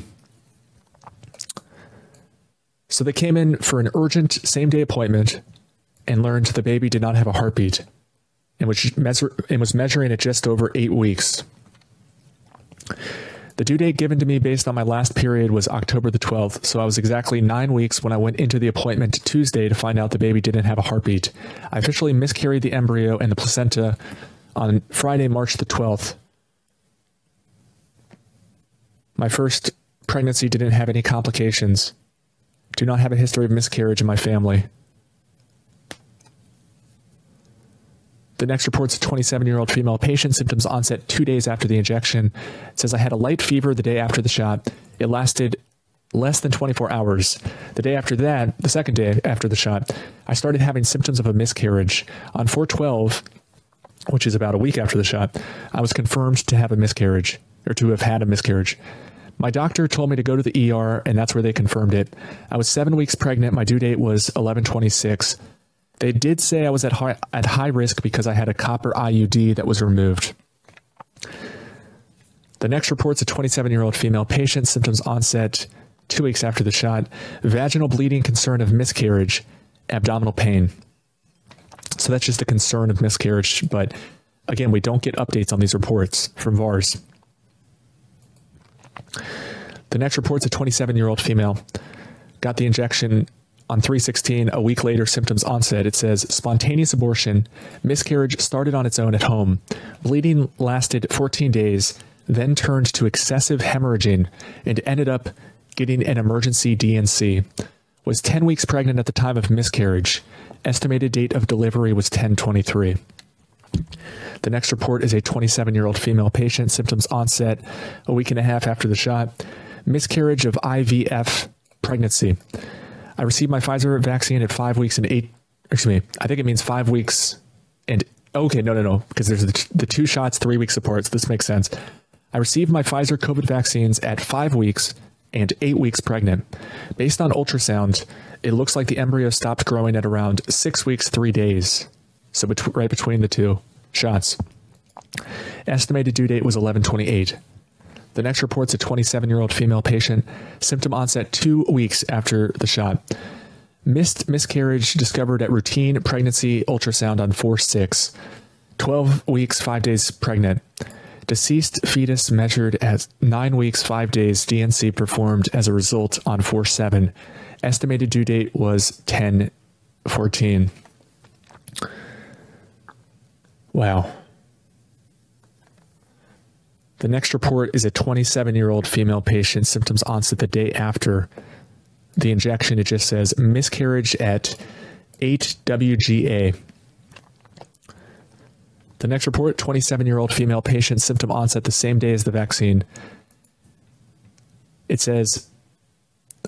So they came in for an urgent same-day appointment and learned the baby did not have a heartbeat and was measuring at just over 8 weeks. The due date given to me based on my last period was October the 12th, so I was exactly 9 weeks when I went into the appointment Tuesday to find out the baby didn't have a heartbeat. I officially miscarried the embryo and the placenta on Friday, March the 12th. My first pregnancy didn't have any complications. Do not have a history of miscarriage in my family. The next reports a 27-year-old female patient symptoms onset 2 days after the injection. It says I had a light fever the day after the shot. It lasted less than 24 hours. The day after that, the second day after the shot, I started having symptoms of a miscarriage. On 412, which is about a week after the shot, I was confirmed to have a miscarriage or to have had a miscarriage. My doctor told me to go to the ER and that's where they confirmed it. I was 7 weeks pregnant. My due date was 1126. They did say I was at high, at high risk because I had a copper IUD that was removed. The next report's a 27-year-old female patient symptoms onset 2 weeks after the shot, vaginal bleeding concern of miscarriage, abdominal pain. So that's just a concern of miscarriage, but again, we don't get updates on these reports from VAERS. The next report's a 27-year-old female got the injection on 316 a week later symptoms onset. It says spontaneous abortion miscarriage started on its own at home. Bleeding lasted 14 days then turned to excessive hemorrhaging and ended up getting an emergency D&C was 10 weeks pregnant at the time of miscarriage. Estimated date of delivery was 1023 the next report is a 27-year-old female patient symptoms onset a week and a half after the shot miscarriage of IVF pregnancy I received my Pfizer vaccine at 5 weeks and 8 excuse me, I think it means 5 weeks and okay, no no no, because there's the, the two shots, 3 week supports. This makes sense. I received my Pfizer COVID vaccines at 5 weeks and 8 weeks pregnant. Based on ultrasound, it looks like the embryo stopped growing at around 6 weeks 3 days. So bet right between the two shots. Estimated due date was 1128. The next report's a 27-year-old female patient, symptom onset 2 weeks after the shot. Missed miscarriage discovered at routine pregnancy ultrasound on 4 6. 12 weeks, 5 days pregnant. Deceased fetus measured at 9 weeks, 5 days. D&C performed as a result on 4 7. Estimated due date was 10 14. Wow. The next report is a 27 year old female patient, symptoms onset the day after the injection. It just says miscarriage at 8 WGA. The next report 27 year old female patient, symptom onset the same day as the vaccine. It says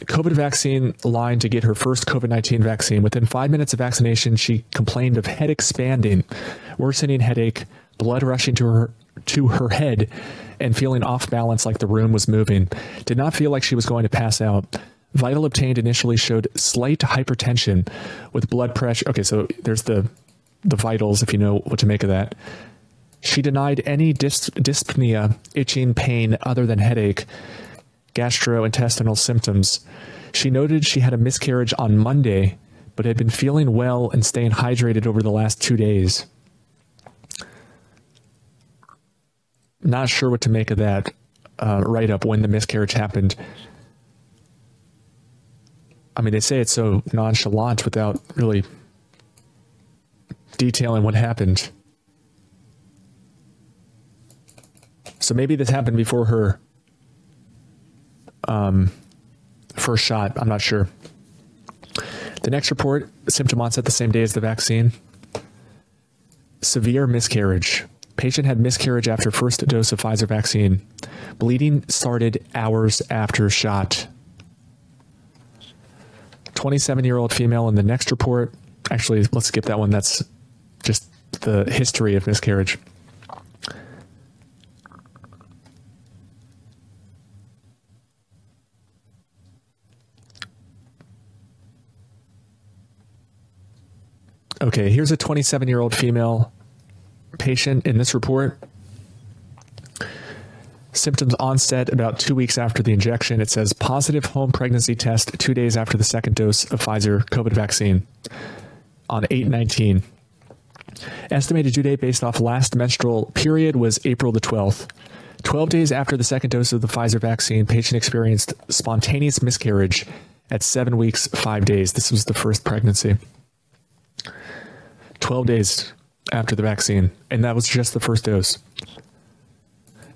COVID vaccine line to get her first COVID 19 vaccine. Within five minutes of vaccination, she complained of head expanding, worsening headache, blood rushing to her to her head and feeling off balance like the room was moving. Did not feel like she was going to pass out. Vital obtained initially showed slight hypertension with blood pressure. Okay, so there's the the vitals if you know what to make of that. She denied any dys- dyspnea, itching, pain other than headache, gastrointestinal symptoms. She noted she had a miscarriage on Monday, but had been feeling well and staying hydrated over the last 2 days. not sure what to make of that uh, write up when the miscarriage happened. I mean, they say it's so nonchalant without really detailing what happened. So maybe this happened before her um, first shot. I'm not sure. The next report symptom onset the same day as the vaccine. Severe miscarriage. Patient had miscarriage after first dose of Pfizer vaccine. Bleeding started hours after shot. 27 year old female in the next report. Actually, let's skip that one. That's just the history of miscarriage. Okay, here's a 27 year old female patient in this report. Symptoms onset about two weeks after the injection. It says positive home pregnancy test two days after the second dose of Pfizer COVID vaccine on 819. Estimated due date based off last menstrual period was April the 12th. 12 days after the second dose of the Pfizer vaccine, patient experienced spontaneous miscarriage at 7 weeks 5 days. This was the first pregnancy. 12 days after the vaccine, and that was just the first dose.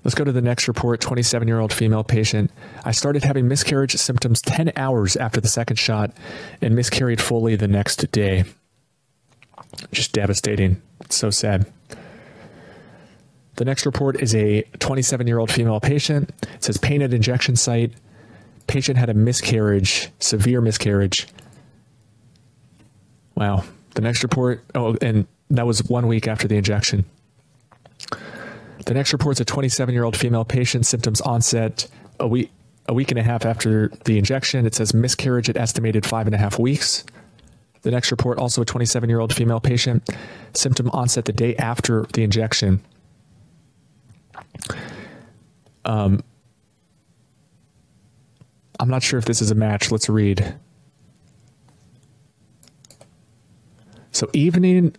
Let's go to the next report 27 year old female patient. I started having miscarriage symptoms 10 hours after the second shot and miscarried fully the next day. Just devastating. It's so sad. The next report is a 27 year old female patient. It says pain at injection site. Patient had a miscarriage, severe miscarriage. Wow. The next report, oh, and that was one week after the injection. The next report is a 27 year old female patient, symptoms onset a week, a week and a half after the injection. It says miscarriage at estimated five and a half weeks. The next report, also a 27 year old female patient, symptom onset the day after the injection. Um, I'm not sure if this is a match. Let's read. So, evening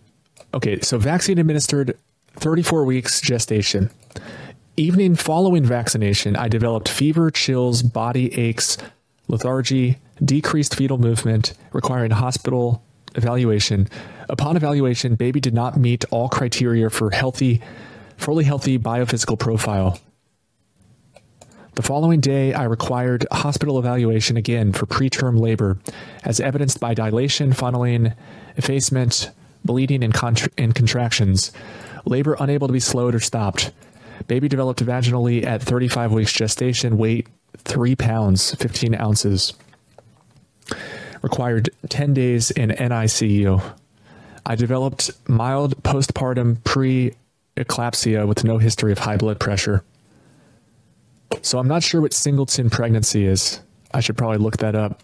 Okay, so vaccine administered 34 weeks gestation. Evening following vaccination, I developed fever, chills, body aches, lethargy, decreased fetal movement, requiring hospital evaluation. Upon evaluation, baby did not meet all criteria for healthy, fully healthy biophysical profile. The following day, I required hospital evaluation again for preterm labor, as evidenced by dilation, funneling, effacement, bleeding and, contra- and contractions, labor unable to be slowed or stopped. Baby developed vaginally at 35 weeks gestation, weight 3 pounds, 15 ounces. Required 10 days in NICU. I developed mild postpartum pre-eclampsia with no history of high blood pressure. So I'm not sure what singleton pregnancy is. I should probably look that up.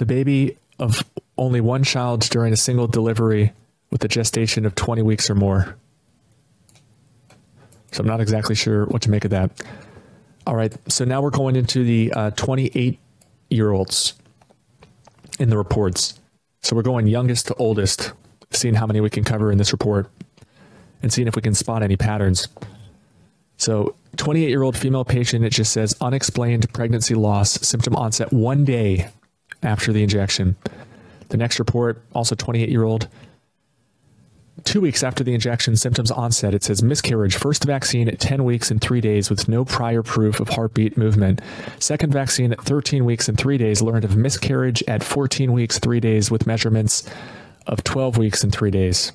the baby of only one child during a single delivery with a gestation of 20 weeks or more. So I'm not exactly sure what to make of that. All right, so now we're going into the 28 uh, year olds in the reports. So we're going youngest to oldest, seeing how many we can cover in this report and seeing if we can spot any patterns. So 28 year old female patient, it just says unexplained pregnancy loss, symptom onset one day after the injection. The next report, also 28 year old, two weeks after the injection, symptoms onset. It says miscarriage, first vaccine at 10 weeks and three days with no prior proof of heartbeat movement. Second vaccine at 13 weeks and three days, learned of miscarriage at 14 weeks, three days with measurements of 12 weeks and three days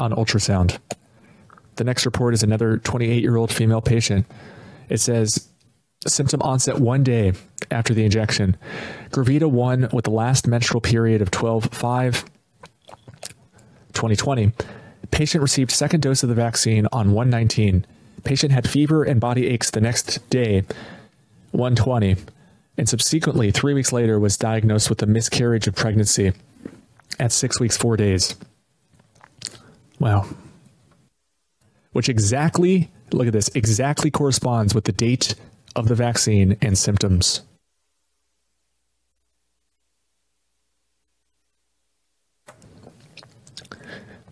on ultrasound. The next report is another 28 year old female patient. It says symptom onset one day after the injection. Gravida 1 with the last menstrual period of 12 5 2020. Patient received second dose of the vaccine on 119. Patient had fever and body aches the next day, 120, and subsequently 3 weeks later was diagnosed with a miscarriage of pregnancy at 6 weeks 4 days. Wow which exactly, look at this, exactly corresponds with the date of the vaccine and symptoms.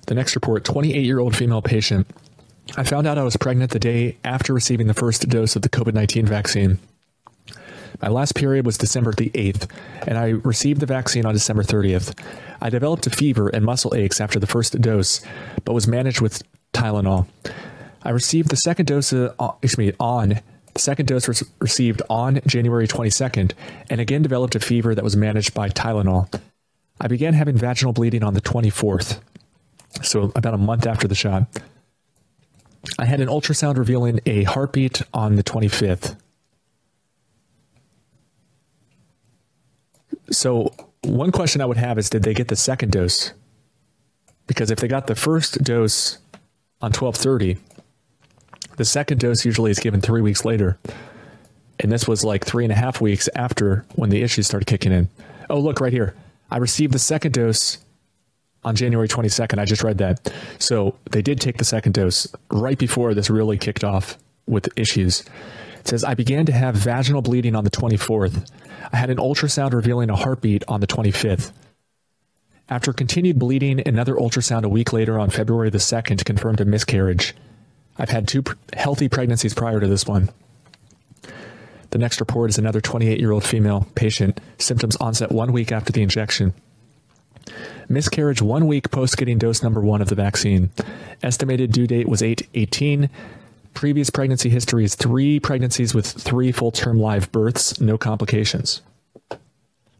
The next report 28 year old female patient. I found out I was pregnant the day after receiving the first dose of the COVID 19 vaccine. My last period was December the 8th, and I received the vaccine on December 30th. I developed a fever and muscle aches after the first dose, but was managed with Tylenol. I received the second dose uh, excuse me, on the second dose was received on January 22nd and again developed a fever that was managed by Tylenol. I began having vaginal bleeding on the 24th, so about a month after the shot. I had an ultrasound revealing a heartbeat on the 25th. So, one question I would have is did they get the second dose? Because if they got the first dose on 1230. The second dose usually is given three weeks later. And this was like three and a half weeks after when the issues started kicking in. Oh, look right here. I received the second dose on January 22nd. I just read that. So they did take the second dose right before this really kicked off with issues. It says, I began to have vaginal bleeding on the 24th. I had an ultrasound revealing a heartbeat on the 25th. After continued bleeding, another ultrasound a week later on February the 2nd confirmed a miscarriage. I've had two healthy pregnancies prior to this one. The next report is another 28 year old female patient, symptoms onset one week after the injection. Miscarriage one week post getting dose number one of the vaccine. Estimated due date was 8 18. Previous pregnancy history is three pregnancies with three full term live births, no complications.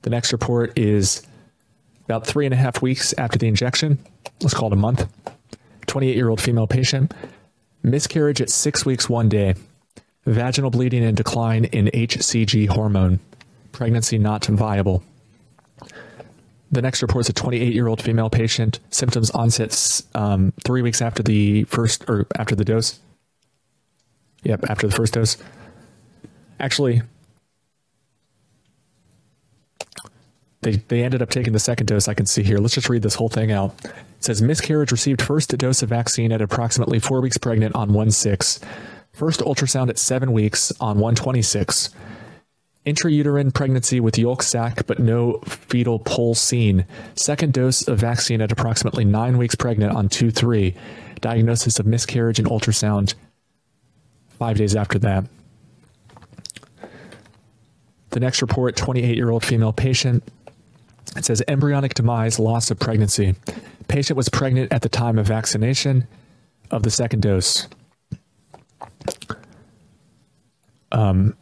The next report is about three and a half weeks after the injection, let's call it a month, 28 year old female patient, miscarriage at six weeks, one day, vaginal bleeding and decline in HCG hormone, pregnancy not viable. The next report is a 28 year old female patient, symptoms onset um, three weeks after the first or after the dose. Yep, after the first dose. Actually, They, they ended up taking the second dose I can see here. Let's just read this whole thing out. It says miscarriage received first dose of vaccine at approximately 4 weeks pregnant on 1/6. First ultrasound at 7 weeks on 126. Intrauterine pregnancy with yolk sac but no fetal pole seen. Second dose of vaccine at approximately 9 weeks pregnant on 2/3. Diagnosis of miscarriage and ultrasound 5 days after that. The next report 28 year old female patient it says embryonic demise, loss of pregnancy. Patient was pregnant at the time of vaccination of the second dose. Um,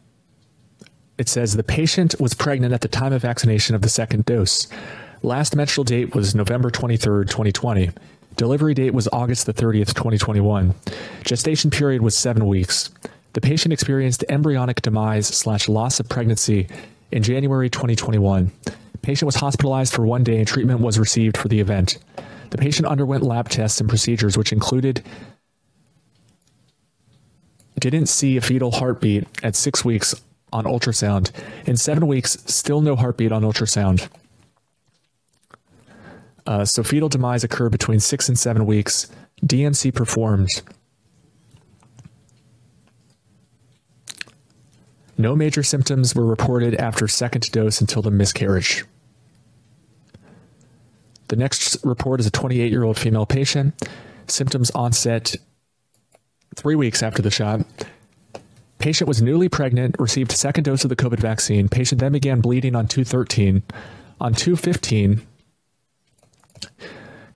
it says the patient was pregnant at the time of vaccination of the second dose. Last menstrual date was November 23rd, 2020. Delivery date was August the 30th, 2021. Gestation period was seven weeks. The patient experienced embryonic demise slash loss of pregnancy in January 2021. Patient was hospitalized for one day and treatment was received for the event. The patient underwent lab tests and procedures, which included didn't see a fetal heartbeat at six weeks on ultrasound. In seven weeks, still no heartbeat on ultrasound. Uh, so fetal demise occurred between six and seven weeks. D&C performs. No major symptoms were reported after second dose until the miscarriage. The next report is a 28 year old female patient. Symptoms onset three weeks after the shot. Patient was newly pregnant, received second dose of the COVID vaccine. Patient then began bleeding on 213. On 215,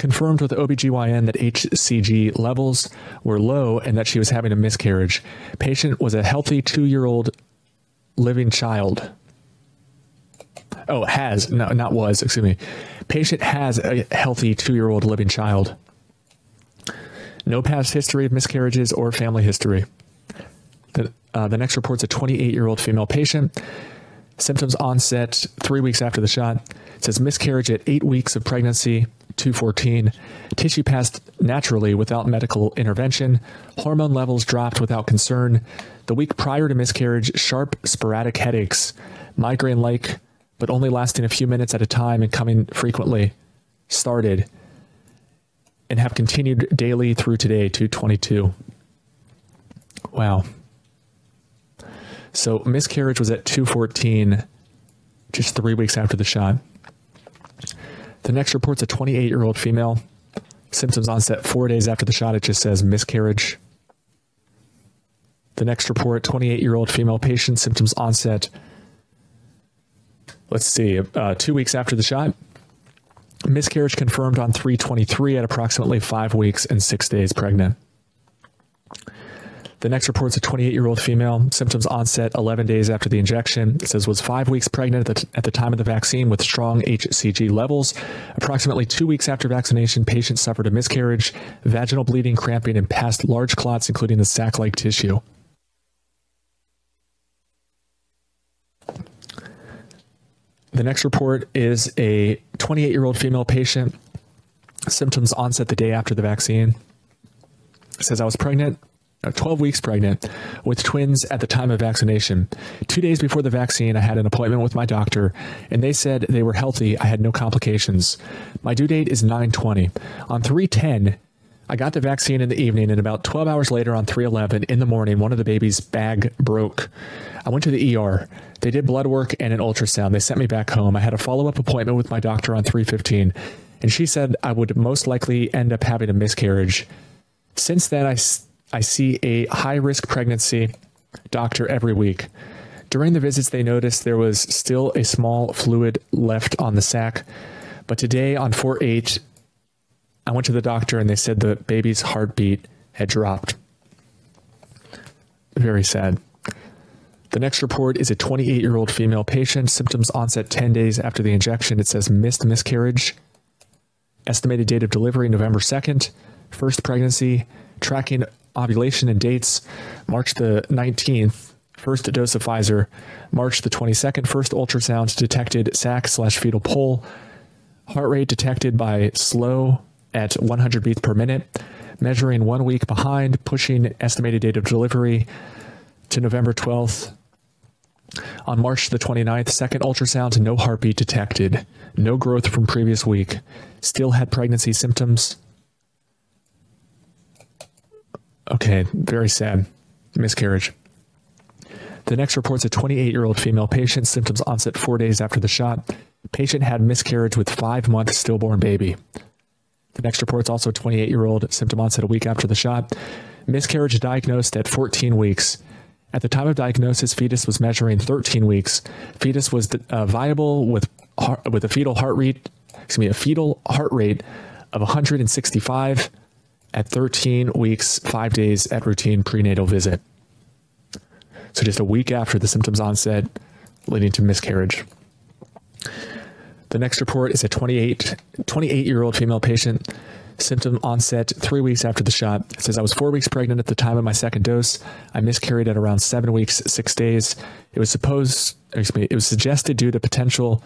confirmed with OBGYN that HCG levels were low and that she was having a miscarriage. Patient was a healthy 2-year-old living child. Oh, has, no, not was, excuse me. Patient has a healthy 2-year-old living child. No past history of miscarriages or family history. The, uh, the next report's a 28 year old female patient. Symptoms onset three weeks after the shot. It says miscarriage at eight weeks of pregnancy, 214. Tissue passed naturally without medical intervention. Hormone levels dropped without concern. The week prior to miscarriage, sharp sporadic headaches, migraine like, but only lasting a few minutes at a time and coming frequently, started and have continued daily through today, 222. Wow. So miscarriage was at 214 just 3 weeks after the shot. The next report's a 28-year-old female. Symptoms onset 4 days after the shot. It just says miscarriage. The next report, 28-year-old female patient, symptoms onset let's see, uh, 2 weeks after the shot. Miscarriage confirmed on 323 at approximately 5 weeks and 6 days pregnant. The next report is a 28 year old female. Symptoms onset 11 days after the injection. It says was five weeks pregnant at the, at the time of the vaccine with strong HCG levels. Approximately two weeks after vaccination, patient suffered a miscarriage, vaginal bleeding, cramping, and passed large clots, including the sac like tissue. The next report is a 28 year old female patient. Symptoms onset the day after the vaccine. It says I was pregnant 12 weeks pregnant with twins at the time of vaccination. 2 days before the vaccine, I had an appointment with my doctor and they said they were healthy. I had no complications. My due date is 920. On 310, I got the vaccine in the evening and about 12 hours later on 311 in the morning, one of the baby's bag broke. I went to the ER. They did blood work and an ultrasound. They sent me back home. I had a follow-up appointment with my doctor on 315 and she said I would most likely end up having a miscarriage. Since then I I see a high risk pregnancy doctor every week. During the visits, they noticed there was still a small fluid left on the sac. But today on 4 8, I went to the doctor and they said the baby's heartbeat had dropped. Very sad. The next report is a 28 year old female patient, symptoms onset 10 days after the injection. It says missed miscarriage. Estimated date of delivery November 2nd. First pregnancy, tracking ovulation and dates March the 19th, first dose of Pfizer, March the 22nd, first ultrasound detected sac slash fetal pole, heart rate detected by slow at 100 beats per minute, measuring one week behind, pushing estimated date of delivery to November 12th. On March the 29th, second ultrasound, no heartbeat detected, no growth from previous week, still had pregnancy symptoms, Okay, very sad. Miscarriage. The next report's a 28-year-old female patient, symptoms onset 4 days after the shot. Patient had miscarriage with 5-month stillborn baby. The next report's also a 28-year-old, symptom onset a week after the shot. Miscarriage diagnosed at 14 weeks. At the time of diagnosis, fetus was measuring 13 weeks. Fetus was uh, viable with with a fetal heart rate, excuse me, a fetal heart rate of 165 at 13 weeks, 5 days at routine prenatal visit. So just a week after the symptoms onset leading to miscarriage. The next report is a 28 28-year-old female patient symptom onset 3 weeks after the shot. It says I was 4 weeks pregnant at the time of my second dose. I miscarried at around 7 weeks 6 days. It was supposed excuse me, it was suggested due to potential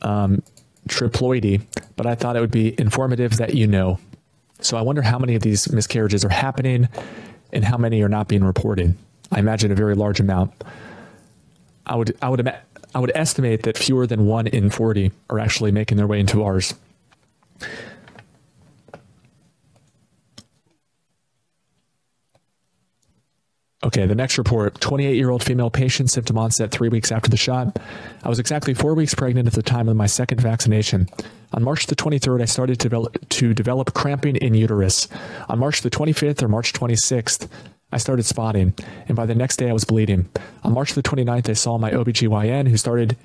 um triploidy, but I thought it would be informative that you know so I wonder how many of these miscarriages are happening and how many are not being reported. I imagine a very large amount. I would I would I would estimate that fewer than 1 in 40 are actually making their way into ours. Okay, the next report 28 year old female patient, symptom onset three weeks after the shot. I was exactly four weeks pregnant at the time of my second vaccination. On March the 23rd, I started to develop, to develop cramping in uterus. On March the 25th or March 26th, I started spotting, and by the next day, I was bleeding. On March the 29th, I saw my OBGYN who started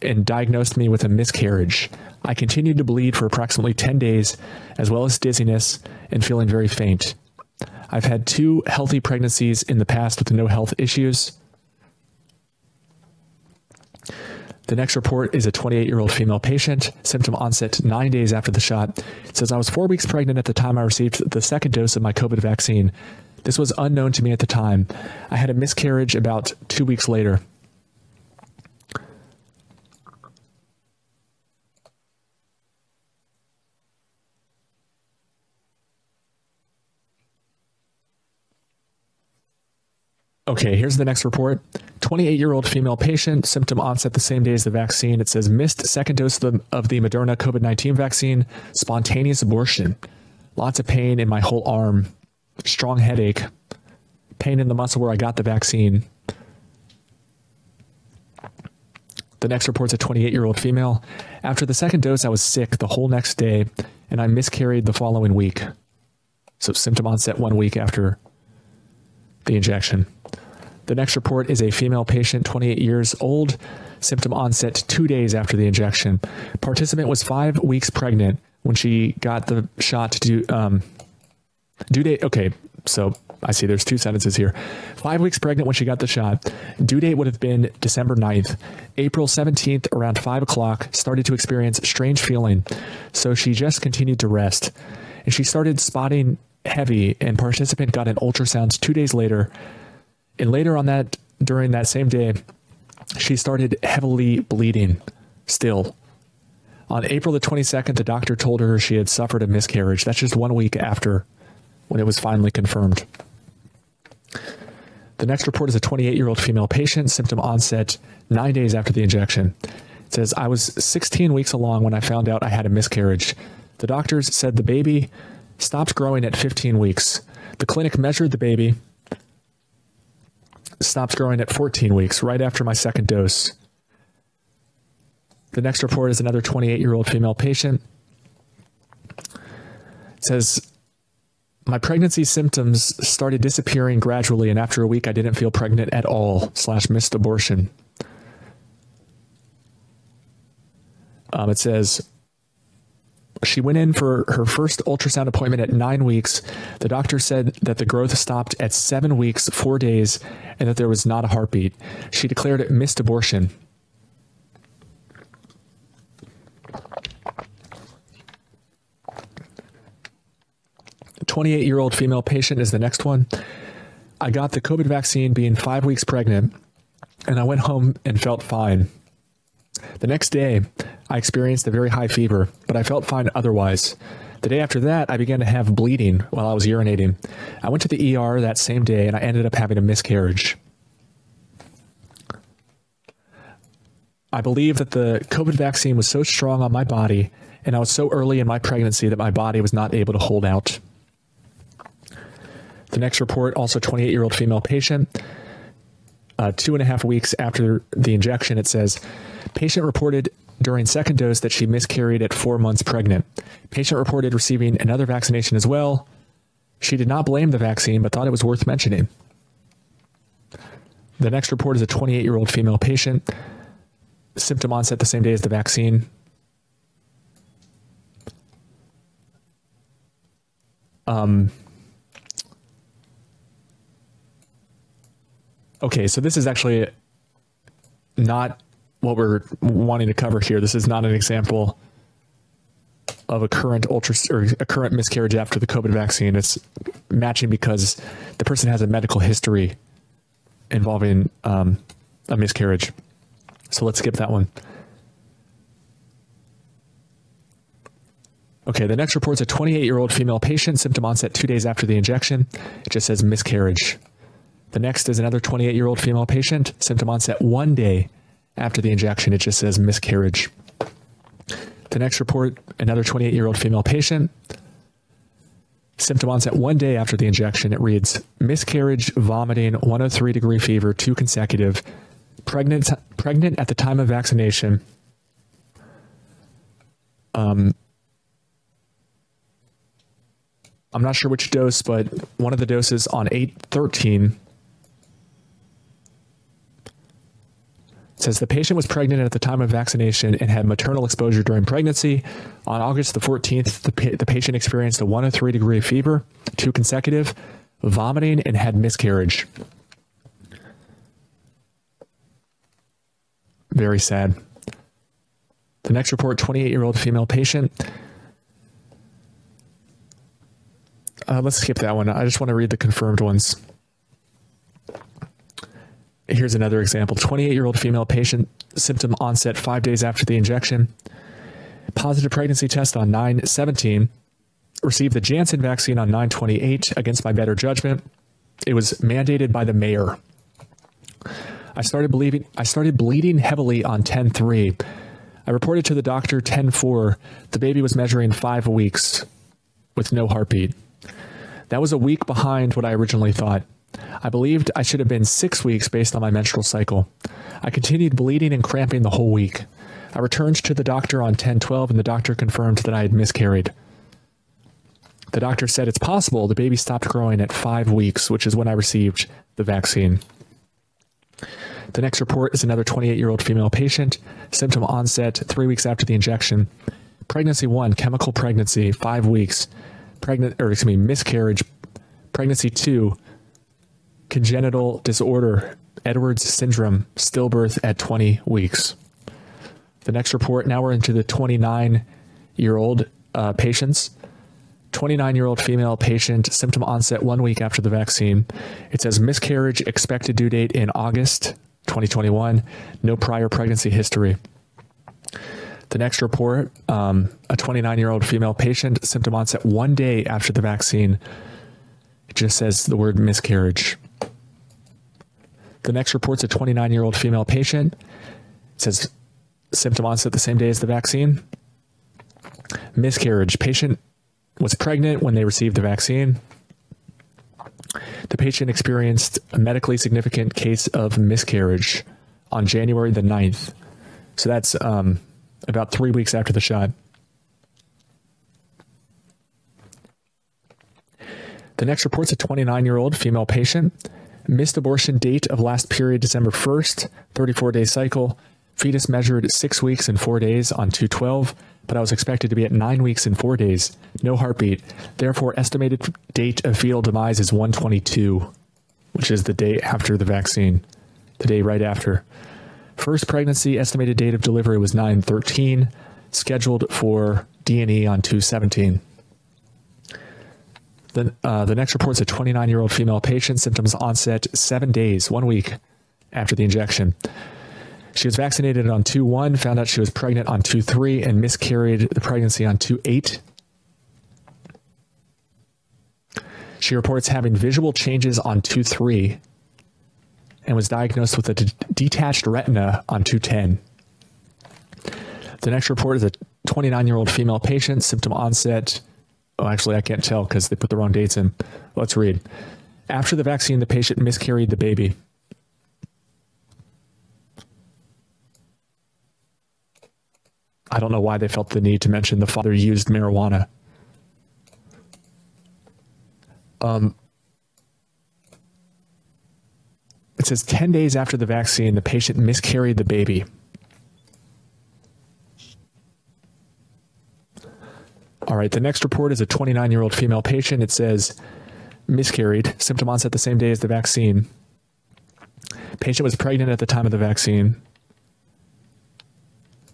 and diagnosed me with a miscarriage. I continued to bleed for approximately 10 days, as well as dizziness and feeling very faint. I've had two healthy pregnancies in the past with no health issues. The next report is a 28 year old female patient, symptom onset nine days after the shot. It says, I was four weeks pregnant at the time I received the second dose of my COVID vaccine. This was unknown to me at the time. I had a miscarriage about two weeks later. Okay, here's the next report. 28 year old female patient, symptom onset the same day as the vaccine. It says missed second dose of the, of the Moderna COVID 19 vaccine, spontaneous abortion, lots of pain in my whole arm, strong headache, pain in the muscle where I got the vaccine. The next report's a 28 year old female. After the second dose, I was sick the whole next day and I miscarried the following week. So, symptom onset one week after the injection. The next report is a female patient, 28 years old, symptom onset two days after the injection. Participant was five weeks pregnant when she got the shot to do, um, due date. Okay, so I see there's two sentences here. Five weeks pregnant when she got the shot. Due date would have been December 9th. April 17th, around 5 o'clock, started to experience strange feeling. So she just continued to rest. And she started spotting heavy, and participant got an ultrasound two days later. And later on that, during that same day, she started heavily bleeding still. On April the 22nd, the doctor told her she had suffered a miscarriage. That's just one week after when it was finally confirmed. The next report is a 28 year old female patient, symptom onset nine days after the injection. It says, I was 16 weeks along when I found out I had a miscarriage. The doctors said the baby stopped growing at 15 weeks. The clinic measured the baby, stops growing at 14 weeks, right after my second dose. The next report is another 28 year old female patient. It says, my pregnancy symptoms started disappearing gradually, and after a week, I didn't feel pregnant at all, slash missed abortion. Um, it says, she went in for her first ultrasound appointment at nine weeks. The doctor said that the growth stopped at seven weeks, four days, and that there was not a heartbeat. She declared it missed abortion. Twenty-eight-year-old female patient is the next one. I got the COVID vaccine being five weeks pregnant, and I went home and felt fine. The next day, I experienced a very high fever, but I felt fine otherwise. The day after that, I began to have bleeding while I was urinating. I went to the ER that same day and I ended up having a miscarriage. I believe that the COVID vaccine was so strong on my body and I was so early in my pregnancy that my body was not able to hold out. The next report, also 28 year old female patient, uh, two and a half weeks after the injection, it says, patient reported during second dose that she miscarried at four months pregnant. Patient reported receiving another vaccination as well. She did not blame the vaccine, but thought it was worth mentioning. The next report is a 28 year old female patient. Symptom onset the same day as the vaccine. Um, okay, so this is actually not what we're wanting to cover here. This is not an example of a current ultra or a current miscarriage after the COVID vaccine. It's matching because the person has a medical history involving um, a miscarriage. So let's skip that one. Okay, the next report's a 28 year old female patient, symptom onset two days after the injection. It just says miscarriage. The next is another 28 year old female patient, symptom onset one day after the injection, it just says miscarriage. The next report, another 28 year old female patient. Symptom onset one day after the injection. It reads miscarriage, vomiting, 103 degree fever, two consecutive, pregnant pregnant at the time of vaccination. Um I'm not sure which dose, but one of the doses on 813 says the patient was pregnant at the time of vaccination and had maternal exposure during pregnancy. On August the 14th, the, the patient experienced a 103 degree fever, two consecutive, vomiting and had miscarriage. Very sad. The next report 28-year-old female patient uh, let's skip that one. I just want to read the confirmed ones. Here's another example 28 year old female patient, symptom onset five days after the injection. Positive pregnancy test on 9 17. Received the Janssen vaccine on 9 28 against my better judgment. It was mandated by the mayor. I started believing I started bleeding heavily on 10 3. I reported to the doctor 10 4. The baby was measuring five weeks with no heartbeat. That was a week behind what I originally thought. I believed I should have been 6 weeks based on my menstrual cycle. I continued bleeding and cramping the whole week. I returned to the doctor on 10/12 and the doctor confirmed that I had miscarried. The doctor said it's possible the baby stopped growing at 5 weeks, which is when I received the vaccine. The next report is another 28-year-old female patient, symptom onset 3 weeks after the injection. Pregnancy 1, chemical pregnancy, 5 weeks pregnant or excuse me, miscarriage, pregnancy 2, congenital disorder, Edwards syndrome, stillbirth at 20 weeks. The next report, now we're into the 29 year old uh, patients. 29 year old female patient, symptom onset one week after the vaccine. It says miscarriage, expected due date in August 2021, no prior pregnancy history. The next report, um, a 29 year old female patient, symptom onset one day after the vaccine. It just says the word miscarriage. The next report's a 29 year old female patient. It says symptom onset the same day as the vaccine. Miscarriage. Patient was pregnant when they received the vaccine. The patient experienced a medically significant case of miscarriage on January the 9th. So that's um, about three weeks after the shot. The next report's a 29 year old female patient. Missed abortion date of last period December 1st, 34 day cycle. Fetus measured six weeks and four days on 212, but I was expected to be at nine weeks and four days. No heartbeat. Therefore, estimated date of fetal demise is 122, which is the day after the vaccine, the day right after. First pregnancy estimated date of delivery was 913, scheduled for D&E on 217. The, uh, the next report is a 29 year old female patient, symptoms onset seven days, one week after the injection. She was vaccinated on 2 1, found out she was pregnant on 2 3, and miscarried the pregnancy on 2 8. She reports having visual changes on 2 3 and was diagnosed with a detached retina on 210. The next report is a 29 year old female patient, symptom onset. Actually, I can't tell because they put the wrong dates in. Let's read. After the vaccine, the patient miscarried the baby. I don't know why they felt the need to mention the father used marijuana. Um, It says 10 days after the vaccine, the patient miscarried the baby. All right, the next report is a 29 year old female patient. It says miscarried, symptom onset the same day as the vaccine. Patient was pregnant at the time of the vaccine.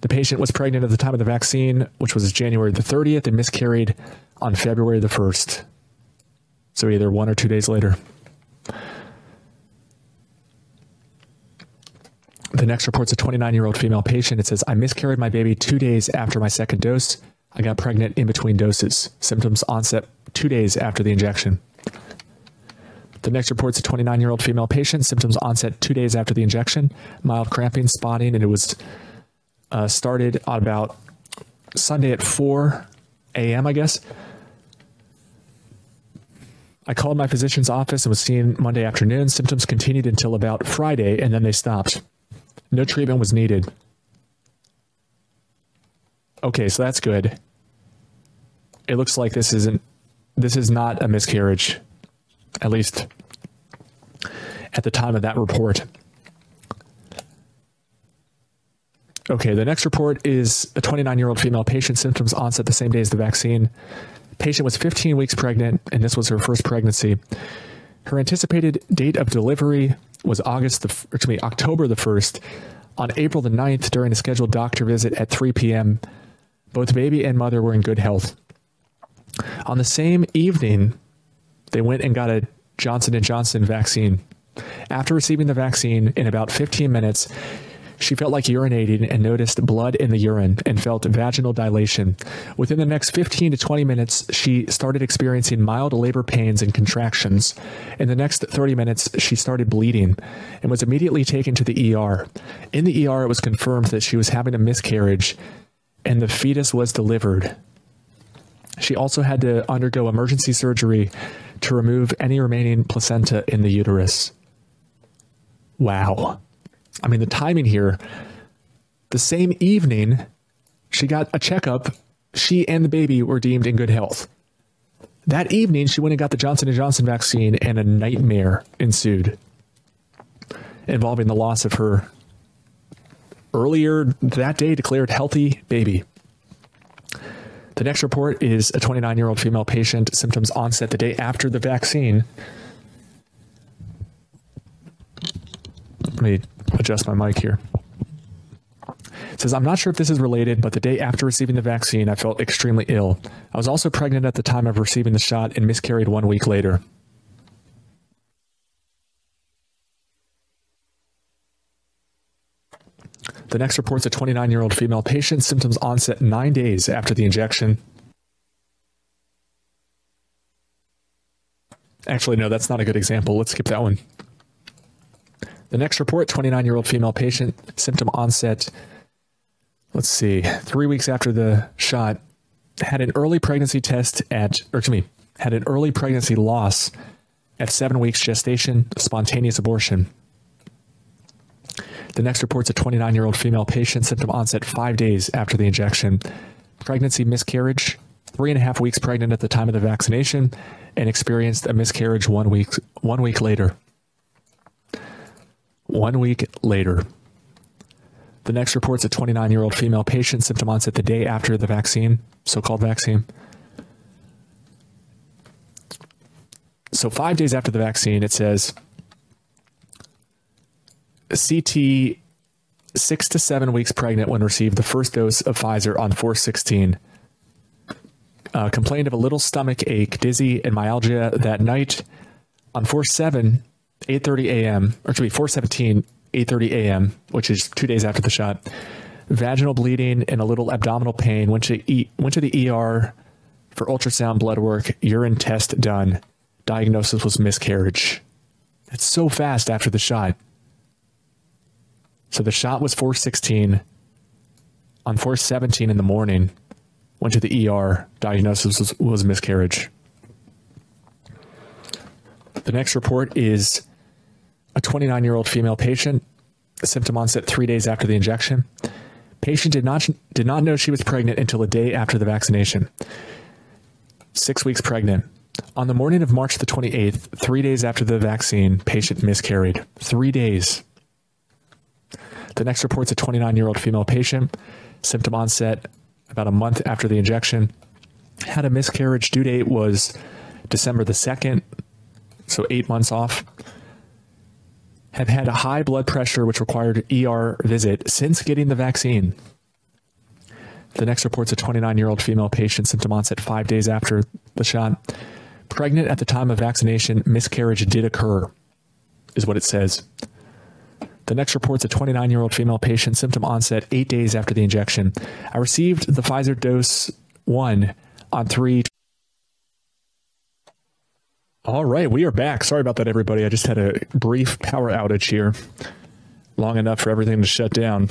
The patient was pregnant at the time of the vaccine, which was January the 30th, and miscarried on February the 1st. So either one or two days later. The next report's a 29 year old female patient. It says, I miscarried my baby two days after my second dose. I got pregnant in between doses. Symptoms onset two days after the injection. The next report's a 29 year old female patient. Symptoms onset two days after the injection. Mild cramping, spotting, and it was uh, started on about Sunday at 4 a.m., I guess. I called my physician's office and was seen Monday afternoon. Symptoms continued until about Friday and then they stopped. No treatment was needed. Okay, so that's good. It looks like this isn't this is not a miscarriage. At least at the time of that report. Okay, the next report is a 29-year-old female patient symptoms onset the same day as the vaccine. Patient was 15 weeks pregnant and this was her first pregnancy. Her anticipated date of delivery was August the excuse me, October the 1st. On April the 9th during a scheduled doctor visit at 3 p.m., both baby and mother were in good health. On the same evening, they went and got a Johnson & Johnson vaccine. After receiving the vaccine in about 15 minutes, she felt like urinating and noticed blood in the urine and felt vaginal dilation. Within the next 15 to 20 minutes, she started experiencing mild labor pains and contractions. In the next 30 minutes, she started bleeding and was immediately taken to the ER. In the ER, it was confirmed that she was having a miscarriage and the fetus was delivered. She also had to undergo emergency surgery to remove any remaining placenta in the uterus. Wow. I mean, the timing here, the same evening she got a checkup, she and the baby were deemed in good health. That evening, she went and got the Johnson & Johnson vaccine and a nightmare ensued involving the loss of her earlier that day declared healthy baby. The next report is a 29-year-old female patient symptoms onset the day after the vaccine. Let me adjust my mic here. It says I'm not sure if this is related, but the day after receiving the vaccine, I felt extremely ill. I was also pregnant at the time of receiving the shot and miscarried 1 week later. The next reports a 29-year-old female patient symptoms onset 9 days after the injection. Actually no, that's not a good example. Let's skip that one. The next report 29-year-old female patient symptom onset let's see, 3 weeks after the shot had an early pregnancy test at or to me, had an early pregnancy loss at 7 weeks gestation, spontaneous abortion. The next report's a 29-year-old female patient symptom onset 5 days after the injection. Pregnancy miscarriage, three and a half weeks pregnant at the time of the vaccination and experienced a miscarriage 1 week 1 week later. 1 week later. The next report's a 29-year-old female patient symptom onset the day after the vaccine, so-called vaccine. So 5 days after the vaccine it says CT 6 to 7 weeks pregnant when received the first dose of Pfizer on 416. Uh, complained of a little stomach ache, dizzy and myalgia that night on 47 8:30 a.m. or to be 417 8:30 a.m., which is 2 days after the shot. Vaginal bleeding and a little abdominal pain. Went to e went to the ER for ultrasound blood work, urine test done. Diagnosis was miscarriage. That's so fast after the shot. So the shot was 416 on 417 in the morning. Went to the ER. Diagnosis was, was miscarriage. The next report is a 29-year-old female patient, symptom onset 3 days after the injection. Patient did not did not know she was pregnant until a day after the vaccination. 6 weeks pregnant. On the morning of March the 28th, 3 days after the vaccine, patient miscarried. 3 days. The next report's a 29-year-old female patient, symptom onset about a month after the injection. Had a miscarriage due date was December the 2nd, so 8 months off. Have had a high blood pressure which required ER visit since getting the vaccine. The next report's a 29-year-old female patient symptom onset 5 days after the shot. Pregnant at the time of vaccination, miscarriage did occur is what it says. The next report's a 29-year-old female patient symptom onset 8 days after the injection. I received the Pfizer dose 1 on 3 All right, we are back. Sorry about that everybody. I just had a brief power outage here. Long enough for everything to shut down.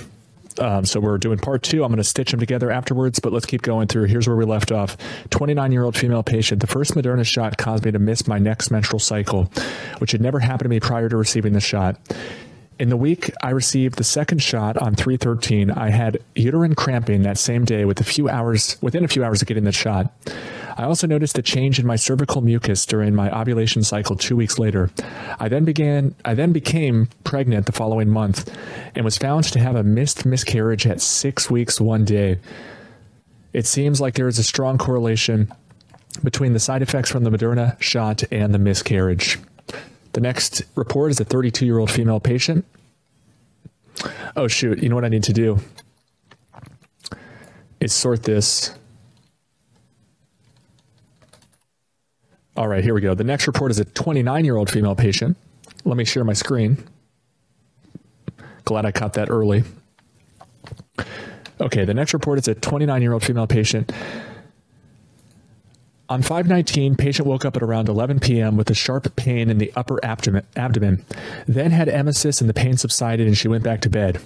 Um, so we're doing part two. I'm going to stitch them together afterwards, but let's keep going through. Here's where we left off. 29 year old female patient. The first Moderna shot caused me to miss my next menstrual cycle, which had never happened to me prior to receiving the shot. In the week I received the second shot on 313, I had uterine cramping that same day with a few hours within a few hours of getting the shot. I also noticed a change in my cervical mucus during my ovulation cycle 2 weeks later. I then began I then became pregnant the following month and was found to have a missed miscarriage at 6 weeks 1 day. It seems like there is a strong correlation between the side effects from the Moderna shot and the miscarriage. The next report is a 32-year-old female patient. Oh shoot, you know what I need to do? Is sort this All right, here we go. The next report is a 29-year-old female patient. Let me share my screen. Glad I caught that early. Okay, the next report is a 29-year-old female patient. On 519, patient woke up at around 11 p.m. with a sharp pain in the upper abdomen, then had emesis and the pain subsided and she went back to bed.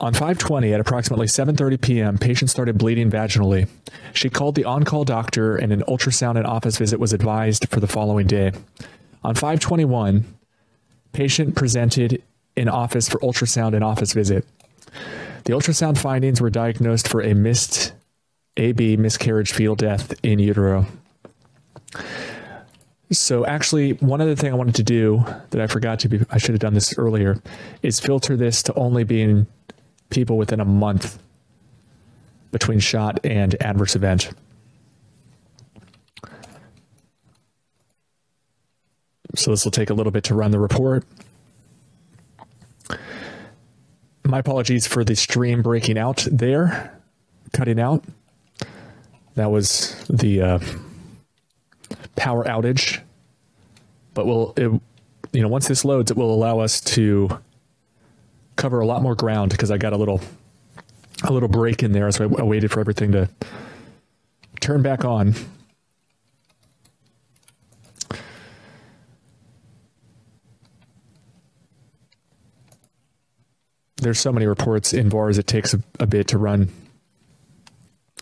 On 520 at approximately 7:30 p.m., patient started bleeding vaginally. She called the on-call doctor and an ultrasound and office visit was advised for the following day. On 521, patient presented in office for ultrasound and office visit. The ultrasound findings were diagnosed for a missed AB miscarriage fetal death in utero. So actually one other thing I wanted to do that I forgot to be I should have done this earlier is filter this to only being people within a month between shot and adverse event. So this will take a little bit to run the report. My apologies for the stream breaking out there, cutting out. That was the uh, power outage. But we'll it, you know, once this loads, it will allow us to cover a lot more ground because I got a little a little break in there as I, I waited for everything to turn back on. There's so many reports in VAERS it takes a, a bit to run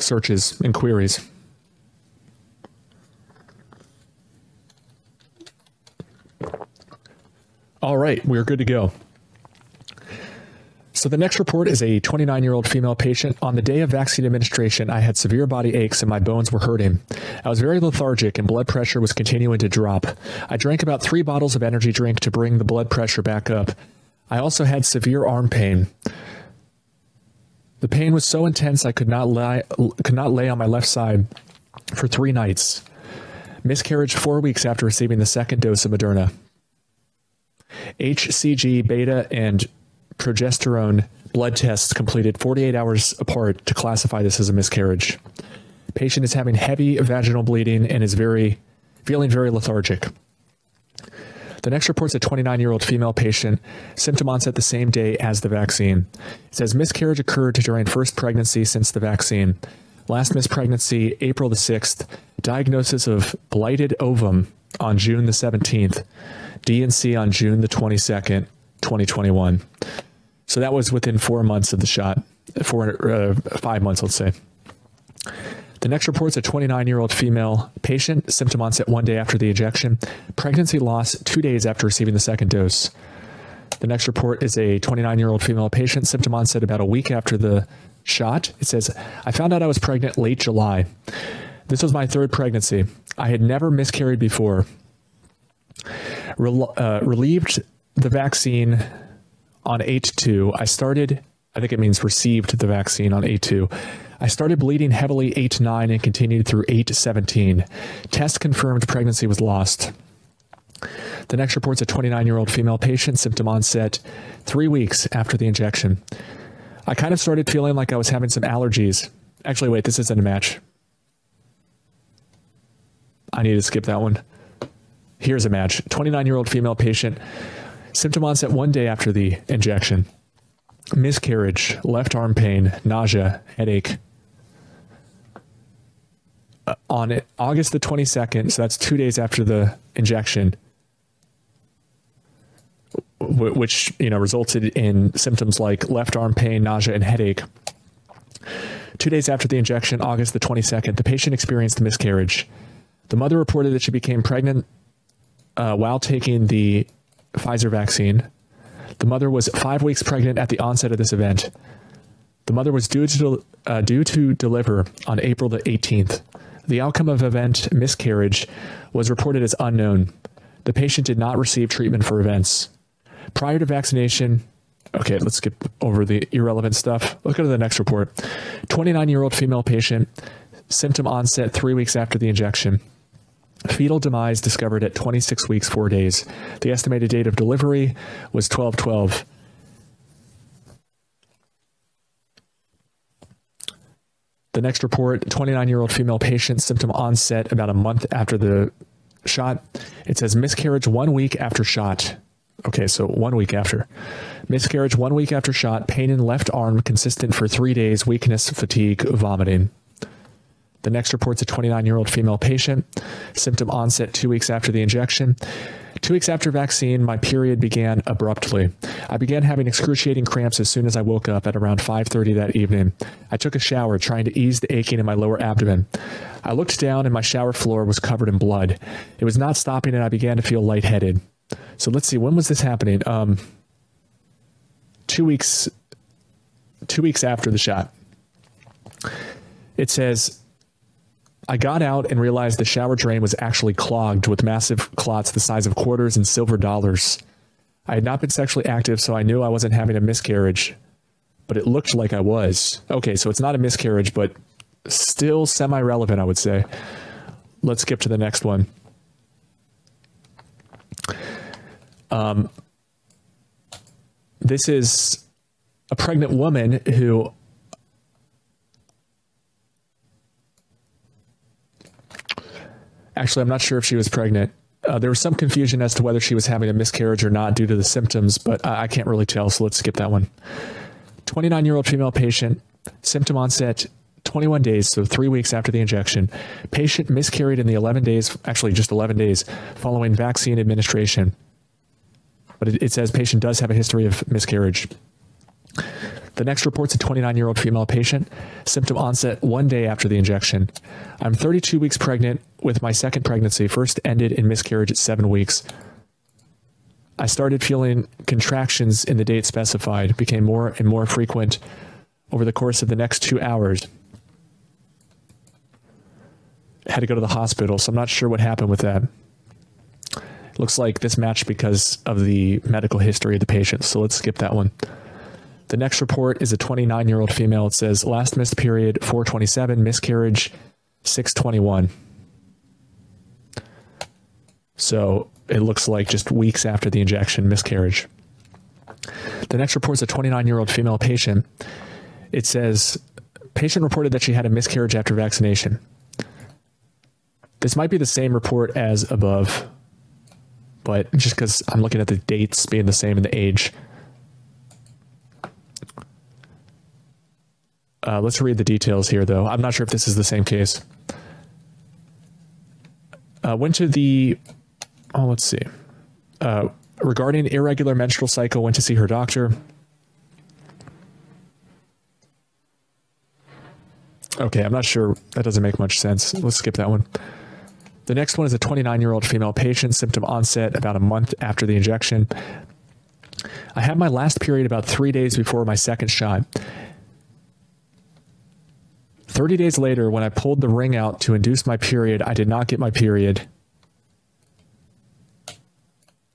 searches and queries. All right, we're good to go. So the next report is a 29-year-old female patient. On the day of vaccine administration, I had severe body aches and my bones were hurting. I was very lethargic and blood pressure was continuing to drop. I drank about 3 bottles of energy drink to bring the blood pressure back up. I also had severe arm pain. The pain was so intense I could not lie could not lay on my left side for 3 nights. Miscarriage 4 weeks after receiving the second dose of Moderna. HCG beta and progesterone blood tests completed 48 hours apart to classify this as a miscarriage. Patient is having heavy vaginal bleeding and is very feeling very lethargic. The next report's a 29-year-old female patient, symptom onset the same day as the vaccine. It says miscarriage occurred during first pregnancy since the vaccine. Last missed pregnancy April the 6th. Diagnosis of blighted ovum on June the 17th. D&C on June the 22nd, 2021. So that was within 4 months of the shot. 4 uh, 5 months, let's say. The next report is a 29-year-old female patient, symptom onset 1 day after the injection, pregnancy loss 2 days after receiving the second dose. The next report is a 29-year-old female patient, symptom onset about a week after the shot. It says, "I found out I was pregnant late July. This was my third pregnancy. I had never miscarried before. Rel uh, relieved the vaccine on 8-2. I started, I think it means received the vaccine on 8-2. I started bleeding heavily 8-9 and continued through 8-17. Test confirmed pregnancy was lost. The next report's a 29-year-old female patient, symptom onset 3 weeks after the injection. I kind of started feeling like I was having some allergies. Actually, wait, this isn't a match. I need to skip that one. Here's a match. 29-year-old female patient Symptom onset one day after the injection. Miscarriage, left arm pain, nausea, headache. Uh, on it, August the 22nd, so that's 2 days after the injection. which you know resulted in symptoms like left arm pain, nausea, and headache. Two days after the injection, August the 22nd, the patient experienced a miscarriage. The mother reported that she became pregnant uh, while taking the Pfizer vaccine. The mother was five weeks pregnant at the onset of this event. The mother was due to uh, due to deliver on April the 18th. The outcome of event miscarriage was reported as unknown. The patient did not receive treatment for events. Prior to vaccination, okay, let's skip over the irrelevant stuff. Look at the next report. 29-year-old female patient, symptom onset 3 weeks after the injection. Fetal demise discovered at 26 weeks 4 days. The estimated date of delivery was 12/12. The next report, 29-year-old female patient symptom onset about a month after the shot. It says miscarriage 1 week after shot. Okay, so 1 week after. Miscarriage 1 week after shot, pain in left arm consistent for 3 days, weakness, fatigue, vomiting. The next report's a 29-year-old female patient, symptom onset 2 weeks after the injection. Two weeks after vaccine, my period began abruptly. I began having excruciating cramps as soon as I woke up at around 5:30 that evening. I took a shower trying to ease the aching in my lower abdomen. I looked down and my shower floor was covered in blood. It was not stopping and I began to feel lightheaded. So let's see when was this happening? Um 2 weeks 2 weeks after the shot. It says I got out and realized the shower drain was actually clogged with massive clots the size of quarters and silver dollars. I had not been sexually active, so I knew I wasn't having a miscarriage, but it looked like I was. Okay, so it's not a miscarriage, but still semi relevant, I would say. Let's skip to the next one. Um, this is a pregnant woman who Actually, I'm not sure if she was pregnant. Uh, there was some confusion as to whether she was having a miscarriage or not due to the symptoms, but I, I can't really tell, so let's skip that one. 29 year old female patient, symptom onset 21 days, so three weeks after the injection. Patient miscarried in the 11 days, actually just 11 days, following vaccine administration. But it, it says patient does have a history of miscarriage. The next report's a 29-year-old female patient, symptom onset 1 day after the injection. I'm 32 weeks pregnant with my second pregnancy, first ended in miscarriage at 7 weeks. I started feeling contractions in the date specified, became more and more frequent over the course of the next 2 hours. Had to go to the hospital, so I'm not sure what happened with that. Looks like this matched because of the medical history of the patient, so let's skip that one. The next report is a 29 year old female. It says last missed period 427, miscarriage 621. So it looks like just weeks after the injection, miscarriage. The next report is a 29 year old female patient. It says patient reported that she had a miscarriage after vaccination. This might be the same report as above, but just because I'm looking at the dates being the same and the age, Uh, let's read the details here, though. I'm not sure if this is the same case. Uh, went to the, oh, let's see. Uh, regarding irregular menstrual cycle, went to see her doctor. Okay, I'm not sure. That doesn't make much sense. Let's skip that one. The next one is a 29 year old female patient, symptom onset about a month after the injection. I had my last period about three days before my second shot. 30 days later, when I pulled the ring out to induce my period, I did not get my period.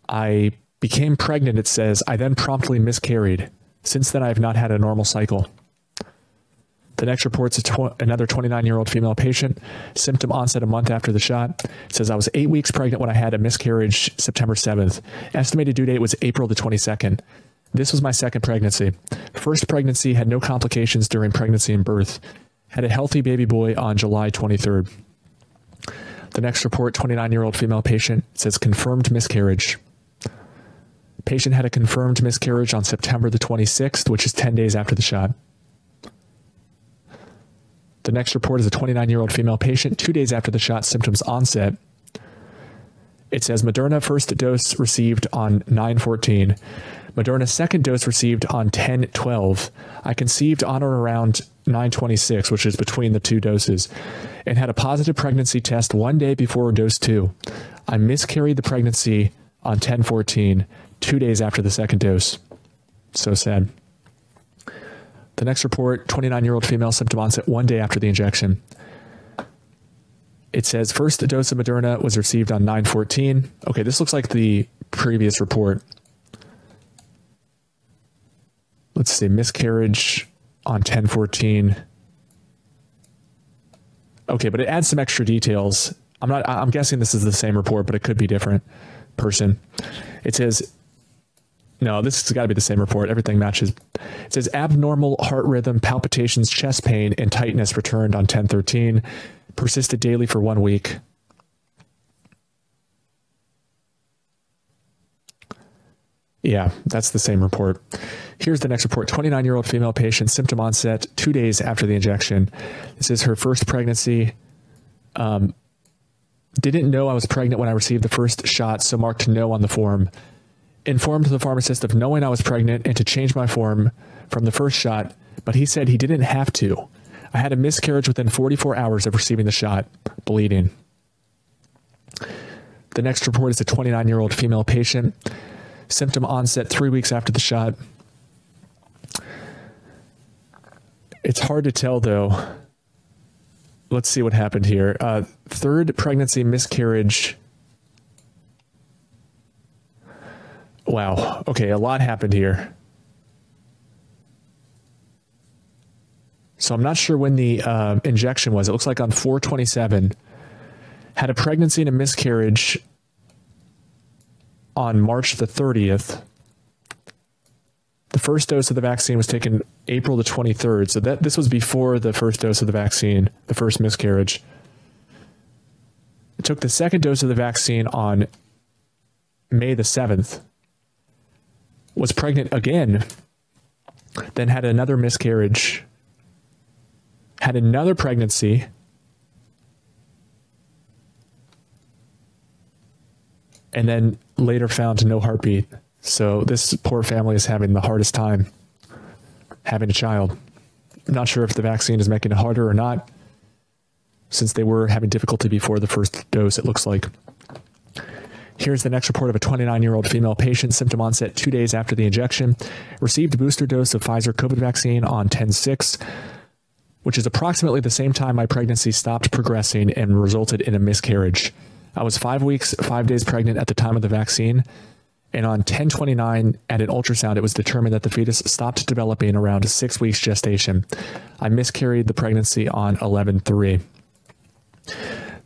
I became pregnant, it says. I then promptly miscarried. Since then, I have not had a normal cycle. The next report's tw another 29 year old female patient, symptom onset a month after the shot. It says I was eight weeks pregnant when I had a miscarriage September 7th. Estimated due date was April the 22nd. This was my second pregnancy. First pregnancy had no complications during pregnancy and birth had a healthy baby boy on July 23rd. The next report 29-year-old female patient says confirmed miscarriage. Patient had a confirmed miscarriage on September the 26th, which is 10 days after the shot. The next report is a 29-year-old female patient 2 days after the shot symptoms onset. It says Moderna first dose received on 914. Moderna second dose received on 1012. I conceived on or around 926, which is between the two doses, and had a positive pregnancy test one day before dose 2. I miscarried the pregnancy on 1014, 2 days after the second dose. So sad. The next report 29 year old female symptom onset one day after the injection. It says first dose of Moderna was received on 914. Okay, this looks like the previous report. Let's see, miscarriage on 1014. Okay, but it adds some extra details. I'm not I'm guessing this is the same report, but it could be different person. It says no, this has got to be the same report. Everything matches. It says abnormal heart rhythm, palpitations, chest pain, and tightness returned on 1013. Persisted daily for one week. Yeah, that's the same report. Here's the next report 29 year old female patient, symptom onset two days after the injection. This is her first pregnancy. Um, didn't know I was pregnant when I received the first shot, so marked no on the form informed the pharmacist of knowing I was pregnant and to change my form from the first shot, but he said he didn't have to. I had a miscarriage within 44 hours of receiving the shot, bleeding. The next report is a 29 year old female patient. Symptom onset three weeks after the shot. It's hard to tell though. Let's see what happened here. Uh, third pregnancy miscarriage Wow. Okay, a lot happened here. So I'm not sure when the uh, injection was. It looks like on 427. Had a pregnancy and a miscarriage on March the 30th. The first dose of the vaccine was taken April the 23rd. So that this was before the first dose of the vaccine, the first miscarriage. It took the second dose of the vaccine on May the 7th was pregnant again, then had another miscarriage, had another pregnancy, and then later found no heartbeat. So this poor family is having the hardest time having a child. I'm not sure if the vaccine is making it harder or not, since they were having difficulty before the first dose, it looks like. Here's the next report of a 29 year old female patient, symptom onset two days after the injection, received a booster dose of Pfizer COVID vaccine on 10 6, which is approximately the same time my pregnancy stopped progressing and resulted in a miscarriage. I was five weeks, five days pregnant at the time of the vaccine. And on 1029 at an ultrasound, it was determined that the fetus stopped developing around six weeks gestation. I miscarried the pregnancy on 11 3.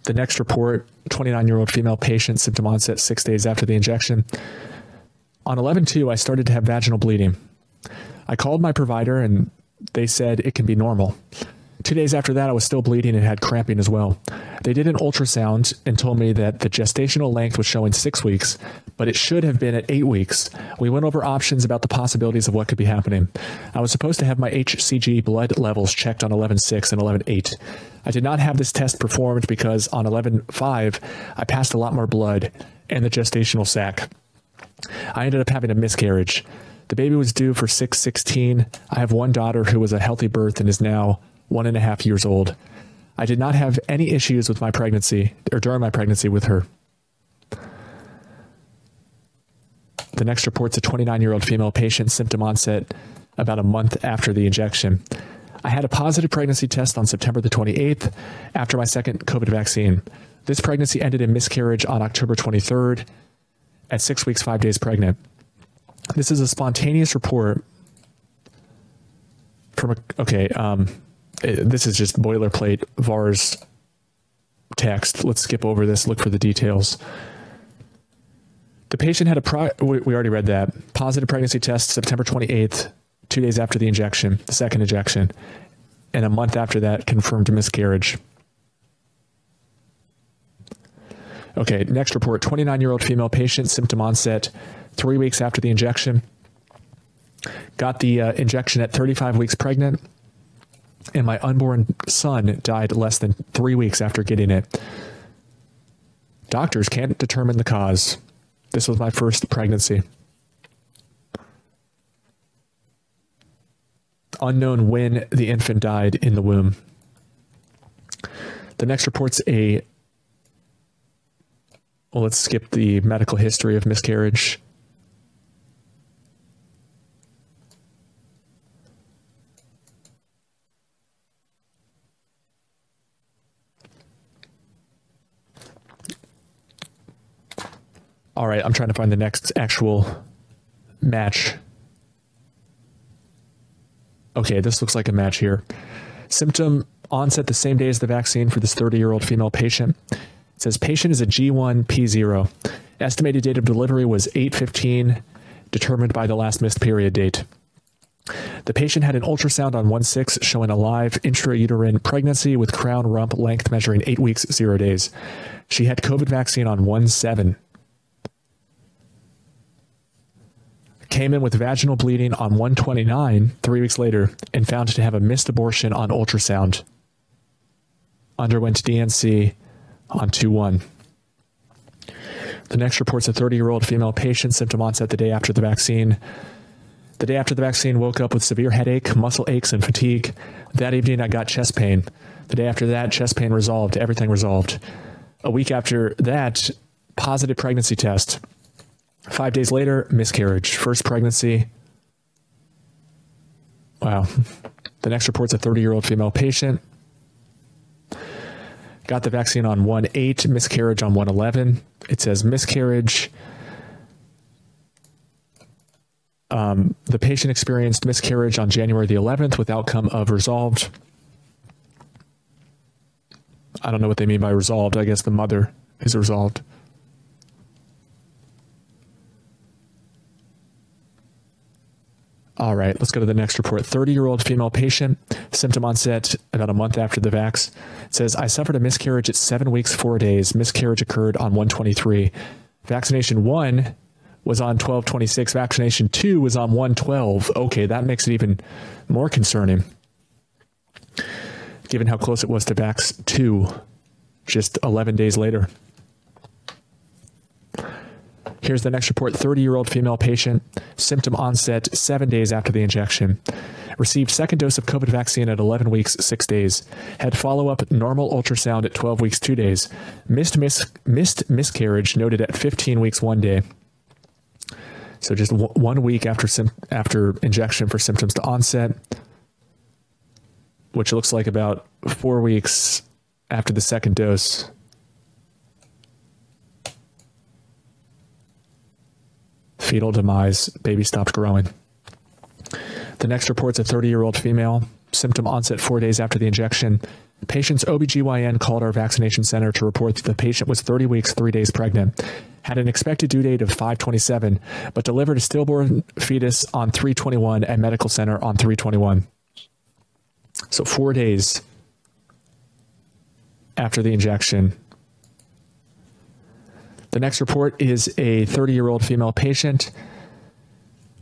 The next report 29 year old female patient, symptom onset six days after the injection. On 11 2, I started to have vaginal bleeding. I called my provider and they said it can be normal. Two days after that, I was still bleeding and had cramping as well. They did an ultrasound and told me that the gestational length was showing six weeks, but it should have been at eight weeks. We went over options about the possibilities of what could be happening. I was supposed to have my HCG blood levels checked on 11.6 and 11.8. I did not have this test performed because on 11.5, I passed a lot more blood and the gestational sac. I ended up having a miscarriage. The baby was due for 616. I have one daughter who was a healthy birth and is now one and a half years old. I did not have any issues with my pregnancy or during my pregnancy with her. The next report's a 29 year old female patient, symptom onset about a month after the injection. I had a positive pregnancy test on September the 28th after my second COVID vaccine. This pregnancy ended in miscarriage on October 23rd at six weeks, five days pregnant. This is a spontaneous report from a, okay, um, this is just boilerplate VAERS text. Let's skip over this, look for the details. The patient had a we, we already read that. Positive pregnancy test September 28th, 2 days after the injection, the second injection, and a month after that confirmed miscarriage. Okay, next report 29 year old female patient, symptom onset three weeks after the injection. Got the uh, injection at 35 weeks pregnant and my unborn son died less than three weeks after getting it. Doctors can't determine the cause. This was my first pregnancy. Unknown when the infant died in the womb. The next report's a well, let's skip the medical history of miscarriage. All right, I'm trying to find the next actual match. Okay, this looks like a match here. Symptom onset the same day as the vaccine for this 30 year old female patient. It says patient is a G1P0. Estimated date of delivery was 815, determined by the last missed period date. The patient had an ultrasound on 1 6 showing a live intrauterine pregnancy with crown rump length measuring 8 weeks 0 days. She had COVID vaccine on 1 7. Came in with vaginal bleeding on 129 3 weeks later and found to have a missed abortion on ultrasound. Underwent D&C on 2-1. The next report's a 30-year-old female patient symptom onset the day after the vaccine. The day after the vaccine woke up with severe headache, muscle aches and fatigue. That evening I got chest pain. The day after that chest pain resolved, everything resolved. A week after that positive pregnancy test. 5 days later, miscarriage, first pregnancy. Wow. The next report's a 30-year-old female patient. Got the vaccine on 1/8, miscarriage on 1/11. It says miscarriage um, the patient experienced miscarriage on January the 11th with outcome of resolved. I don't know what they mean by resolved. I guess the mother is resolved. All right, let's go to the next report. 30-year-old female patient, symptom onset about a month after the vax. It says I suffered a miscarriage at 7 weeks 4 days. Miscarriage occurred on 123. Vaccination 1 was on 1226. Vaccination 2 was on 112. Okay, that makes it even more concerning. Given how close it was to vax 2 just 11 days later. Here's the next report 30 year old female patient, symptom onset seven days after the injection. Received second dose of COVID vaccine at 11 weeks, 6 days. Had follow up normal ultrasound at 12 weeks, 2 days. Missed, mis- missed miscarriage noted at 15 weeks, 1 day. So just one week after after injection for symptoms to onset, which looks like about 4 weeks after the second dose. Fetal demise, baby stopped growing. The next report's a 30-year-old female, symptom onset 4 days after the injection. Patient's OBGYN called our vaccination center to report that the patient was 30 weeks, 3 days pregnant, had an expected due date of 527, but delivered a stillborn fetus on 321 at medical center on 321. So 4 days after the injection, the next report is a 30-year-old female patient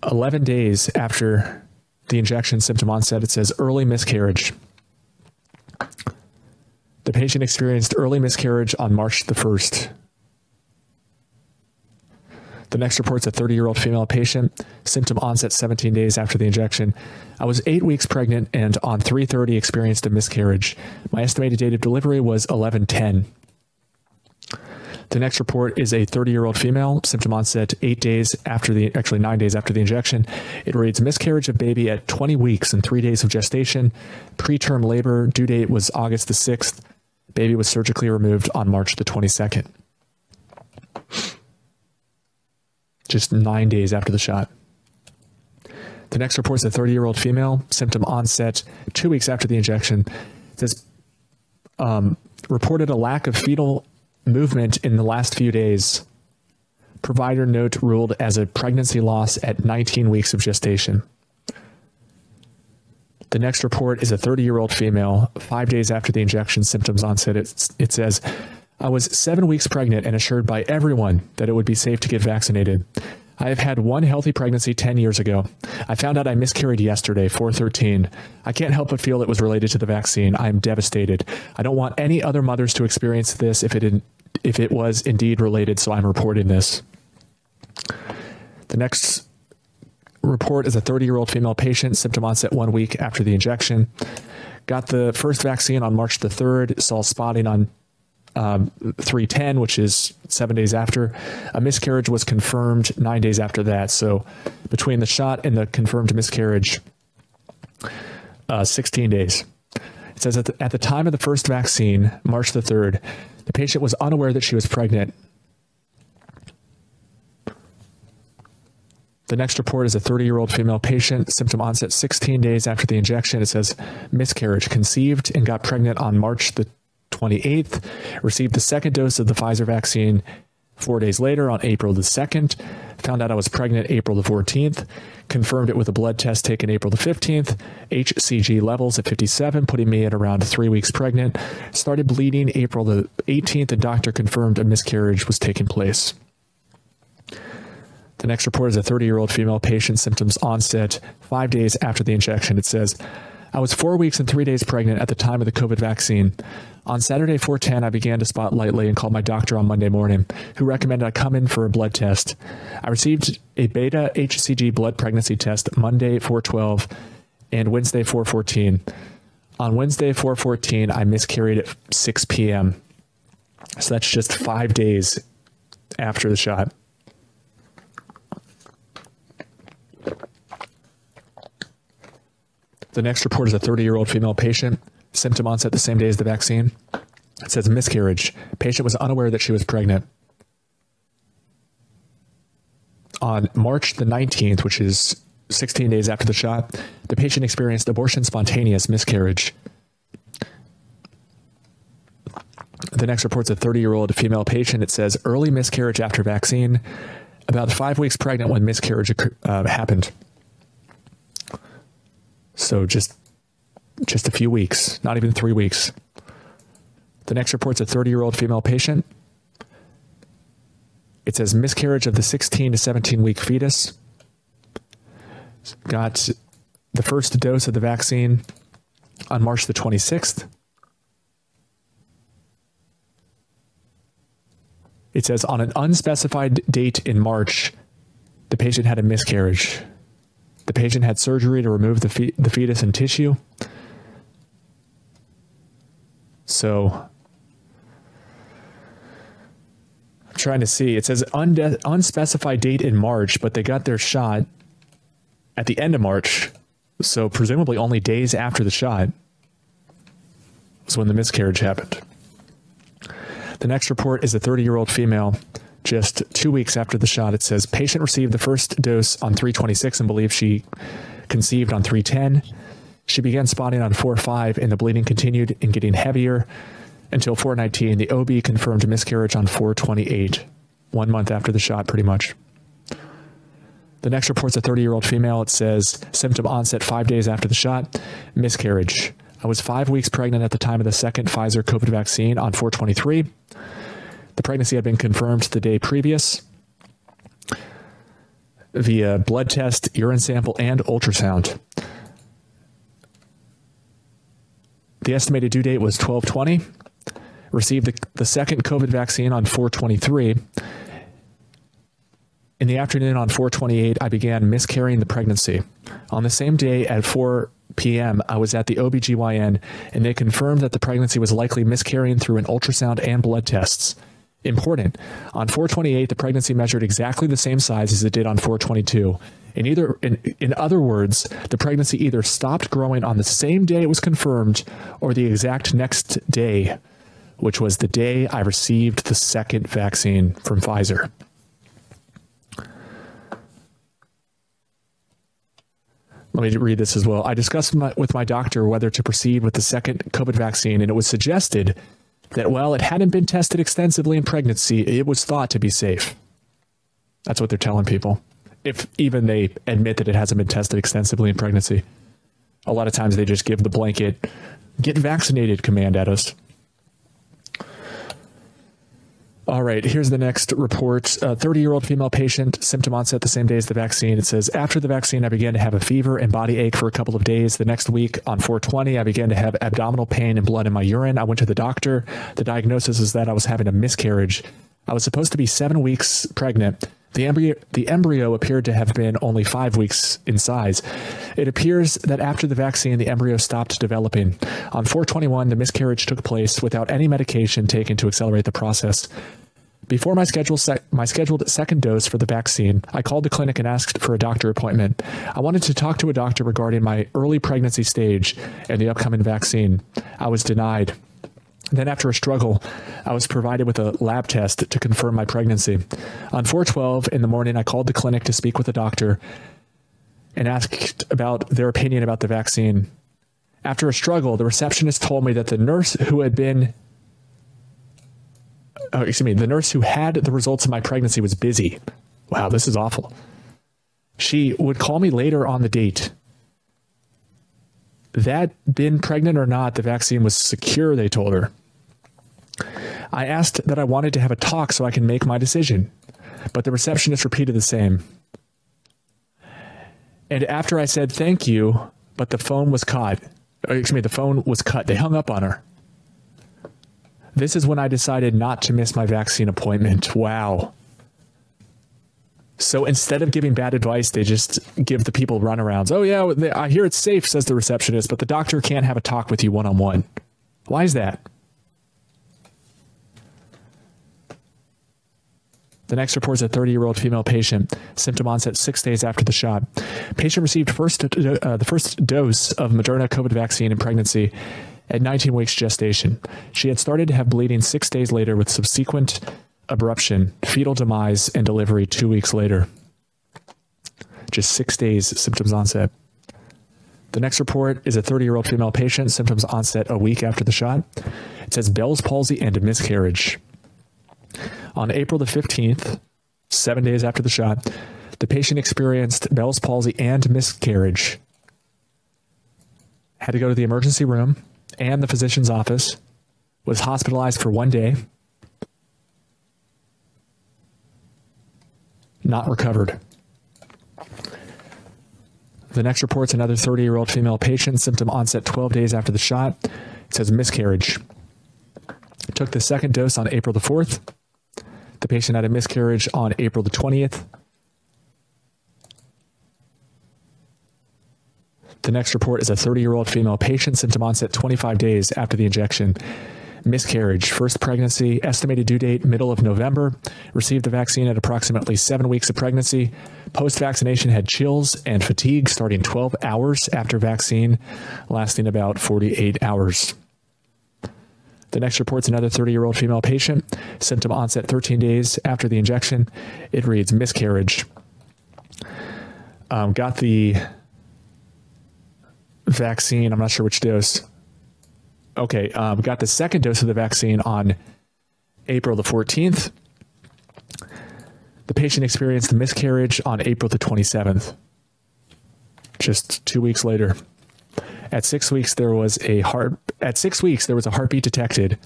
11 days after the injection symptom onset it says early miscarriage. The patient experienced early miscarriage on March the 1st. The next report's a 30-year-old female patient, symptom onset 17 days after the injection. I was 8 weeks pregnant and on 3:30 experienced a miscarriage. My estimated date of delivery was 11:10. The next report is a 30-year-old female, symptom onset 8 days after the actually 9 days after the injection. It reads miscarriage of baby at 20 weeks and 3 days of gestation. Preterm labor due date was August the 6th. Baby was surgically removed on March the 22nd. Just 9 days after the shot. The next report is a 30-year-old female, symptom onset 2 weeks after the injection. It says um, reported a lack of fetal movement in the last few days. Provider note ruled as a pregnancy loss at 19 weeks of gestation. The next report is a 30-year-old female, 5 days after the injection symptoms onset. It, it says, "I was 7 weeks pregnant and assured by everyone that it would be safe to get vaccinated. I have had one healthy pregnancy 10 years ago. I found out I miscarried yesterday, 413. I can't help but feel it was related to the vaccine. I am devastated. I don't want any other mothers to experience this if it if it was indeed related, so I'm reporting this. The next report is a 30-year-old female patient, symptom onset 1 week after the injection. Got the first vaccine on March the 3rd, saw spotting on um, 310, which is 7 days after. A miscarriage was confirmed 9 days after that. So between the shot and the confirmed miscarriage uh, 16 days. It says at the, at the time of the first vaccine, March the 3rd, the patient was unaware that she was pregnant. The next report is a 30-year-old female patient, symptom onset 16 days after the injection. It says miscarriage, conceived and got pregnant on March the 28th, received the second dose of the Pfizer vaccine 4 days later on April the 2nd, found out I was pregnant April the 14th, confirmed it with a blood test taken April the 15th, HCG levels at 57 putting me at around 3 weeks pregnant, started bleeding April the 18th and doctor confirmed a miscarriage was taking place. The next report is a 30-year-old female patient symptoms onset 5 days after the injection. It says I was 4 weeks and 3 days pregnant at the time of the COVID vaccine. On Saturday 410, I began to spot lightly and called my doctor on Monday morning, who recommended I come in for a blood test. I received a beta HCG blood pregnancy test Monday 412 and Wednesday 414. On Wednesday 414, I miscarried at 6 p.m. So that's just 5 days after the shot. The next report is a 30-year-old female patient symptom onset the same day as the vaccine. It says miscarriage. Patient was unaware that she was pregnant. On March the 19th, which is 16 days after the shot, the patient experienced abortion spontaneous miscarriage. The next report's a 30-year-old female patient. It says early miscarriage after vaccine, about 5 weeks pregnant when miscarriage uh, happened. So just just a few weeks, not even 3 weeks. The next report's a 30-year-old female patient. It says miscarriage of the 16 to 17 week fetus. Got the first dose of the vaccine on March the 26th. It says on an unspecified date in March, the patient had a miscarriage. The patient had surgery to remove the, fe the fetus and tissue. So I'm trying to see. It says unspecified date in March, but they got their shot at the end of March. So presumably only days after the shot was when the miscarriage happened. The next report is a 30-year-old female just 2 weeks after the shot. It says patient received the first dose on 326 and believes she conceived on 310. She began spotting on 4-5 and the bleeding continued and getting heavier until 419. The OB confirmed miscarriage on 428, one month after the shot pretty much. The next report's a 30-year-old female. It says symptom onset 5 days after the shot, miscarriage. I was 5 weeks pregnant at the time of the second Pfizer COVID vaccine on 423. The pregnancy had been confirmed the day previous via blood test, urine sample and ultrasound. The estimated due date was 1220. Received the, the second COVID vaccine on 423. In the afternoon on 428, I began miscarrying the pregnancy. On the same day at 4 p.m., I was at the OBGYN and they confirmed that the pregnancy was likely miscarrying through an ultrasound and blood tests. Important. On 428, the pregnancy measured exactly the same size as it did on 422 in either in, in other words, the pregnancy either stopped growing on the same day it was confirmed or the exact next day, which was the day I received the second vaccine from Pfizer. Let me read this as well. I discussed my, with my doctor whether to proceed with the second COVID vaccine and it was suggested that while it hadn't been tested extensively in pregnancy, it was thought to be safe. That's what they're telling people if even they admit that it hasn't been tested extensively in pregnancy. A lot of times they just give the blanket get vaccinated command at us. All right, here's the next report. A 30 year old female patient, symptom onset the same day as the vaccine. It says, After the vaccine, I began to have a fever and body ache for a couple of days. The next week, on 420, I began to have abdominal pain and blood in my urine. I went to the doctor. The diagnosis is that I was having a miscarriage. I was supposed to be seven weeks pregnant. The embryo, the embryo appeared to have been only five weeks in size. It appears that after the vaccine, the embryo stopped developing. On 421, the miscarriage took place without any medication taken to accelerate the process. Before my scheduled my scheduled second dose for the vaccine, I called the clinic and asked for a doctor appointment. I wanted to talk to a doctor regarding my early pregnancy stage and the upcoming vaccine. I was denied. Then after a struggle, I was provided with a lab test to confirm my pregnancy. On 412 in the morning, I called the clinic to speak with a doctor and asked about their opinion about the vaccine. After a struggle, the receptionist told me that the nurse who had been oh, excuse me, the nurse who had the results of my pregnancy was busy. Wow, this is awful. She would call me later on the date. That been pregnant or not, the vaccine was secure, they told her. I asked that I wanted to have a talk so I can make my decision, but the receptionist repeated the same. And after I said thank you, but the phone was cut. Excuse me, the phone was cut. They hung up on her. This is when I decided not to miss my vaccine appointment. Wow. So instead of giving bad advice, they just give the people runarounds. Oh yeah, I hear it's safe, says the receptionist, but the doctor can't have a talk with you one on one. Why is that? The next report is a 30-year-old female patient, symptom onset 6 days after the shot. Patient received first uh, the first dose of Moderna COVID vaccine in pregnancy at 19 weeks gestation. She had started to have bleeding 6 days later with subsequent abruption, fetal demise and delivery 2 weeks later. Just 6 days symptoms onset. The next report is a 30-year-old female patient, symptoms onset a week after the shot. It says Bell's palsy and miscarriage. On April the 15th, 7 days after the shot, the patient experienced Bell's palsy and miscarriage. Had to go to the emergency room and the physician's office, was hospitalized for one day, not recovered. The next report's another 30-year-old female patient, symptom onset 12 days after the shot. It says miscarriage. Took the second dose on April the 4th. The patient had a miscarriage on April the 20th. The next report is a 30-year-old female patient symptom onset 25 days after the injection. Miscarriage, first pregnancy, estimated due date middle of November, received the vaccine at approximately 7 weeks of pregnancy. Post-vaccination had chills and fatigue starting 12 hours after vaccine, lasting about 48 hours. The next report's another 30-year-old female patient, symptom onset 13 days after the injection. It reads miscarriage. Um, got the vaccine. I'm not sure which dose. Okay, um, got the second dose of the vaccine on April the 14th. The patient experienced a miscarriage on April the 27th. Just 2 weeks later. At 6 weeks there was a heart at 6 weeks there was a heartbeat detected.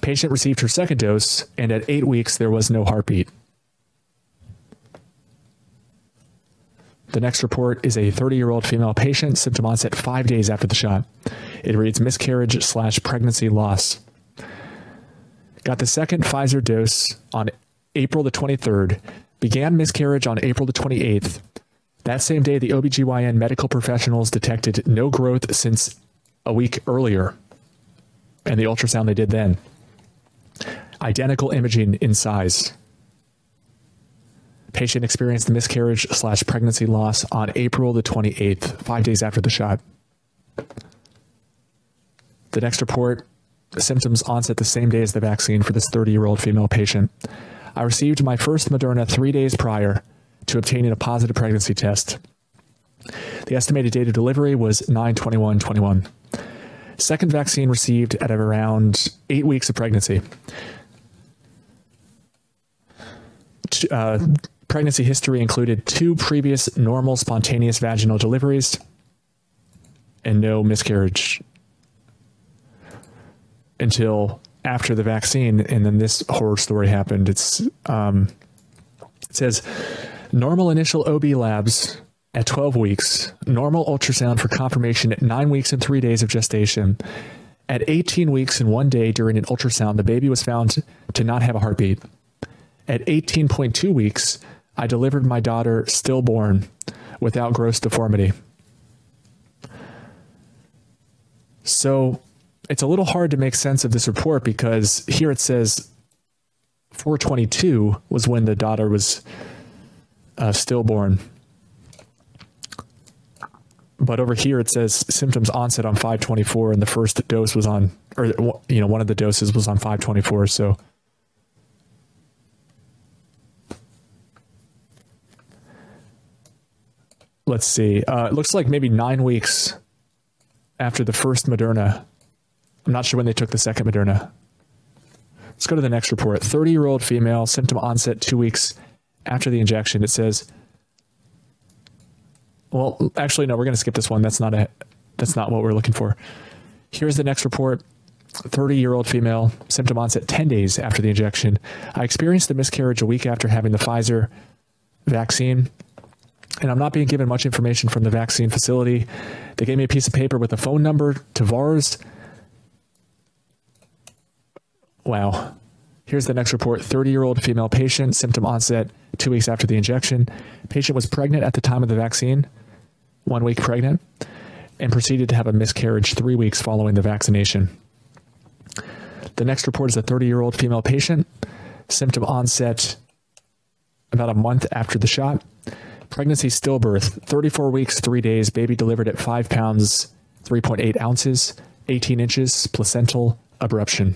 Patient received her second dose and at 8 weeks there was no heartbeat. The next report is a 30-year-old female patient, symptom onset 5 days after the shot. It reads miscarriage slash pregnancy loss. Got the second Pfizer dose on April the 23rd, began miscarriage on April the 28th. That same day, the OBGYN medical professionals detected no growth since a week earlier. And the ultrasound they did then. Identical imaging in size. Patient experienced miscarriage slash pregnancy loss on April the 28th, five days after the shot. The next report, symptoms onset the same day as the vaccine for this 30-year-old female patient. I received my first Moderna 3 days prior to obtaining a positive pregnancy test. The estimated date of delivery was 9/21/21. Second vaccine received at around 8 weeks of pregnancy. Uh, pregnancy history included two previous normal spontaneous vaginal deliveries and no miscarriage until after the vaccine, and then this horror story happened. It's um, it says normal initial OB labs at 12 weeks, normal ultrasound for confirmation at 9 weeks and 3 days of gestation. At 18 weeks and 1 day during an ultrasound, the baby was found to not have a heartbeat. At 18.2 weeks, I delivered my daughter stillborn without gross deformity. So, it's a little hard to make sense of this report because here it says 422 was when the daughter was uh, stillborn. But over here it says symptoms onset on 524 and the first dose was on or you know one of the doses was on 524 so. Let's see. Uh, it looks like maybe 9 weeks after the first Moderna I'm not sure when they took the second Moderna let's go to the next report 30 year old female symptom onset 2 weeks after the injection it says well, actually, no, we're going to skip this one. That's not a, that's not what we're looking for. Here's the next report. 30 year old female, symptom onset 10 days after the injection. I experienced a miscarriage a week after having the Pfizer vaccine. And I'm not being given much information from the vaccine facility. They gave me a piece of paper with a phone number to VAERS. Wow. Here's the next report 30 year old female patient, symptom onset two weeks after the injection. Patient was pregnant at the time of the vaccine one week pregnant, and proceeded to have a miscarriage three weeks following the vaccination. The next report is a 30 year old female patient, symptom onset about a month after the shot. Pregnancy stillbirth, 34 weeks, 3 days, baby delivered at 5 pounds, 3.8 ounces, 18 inches, placental abruption.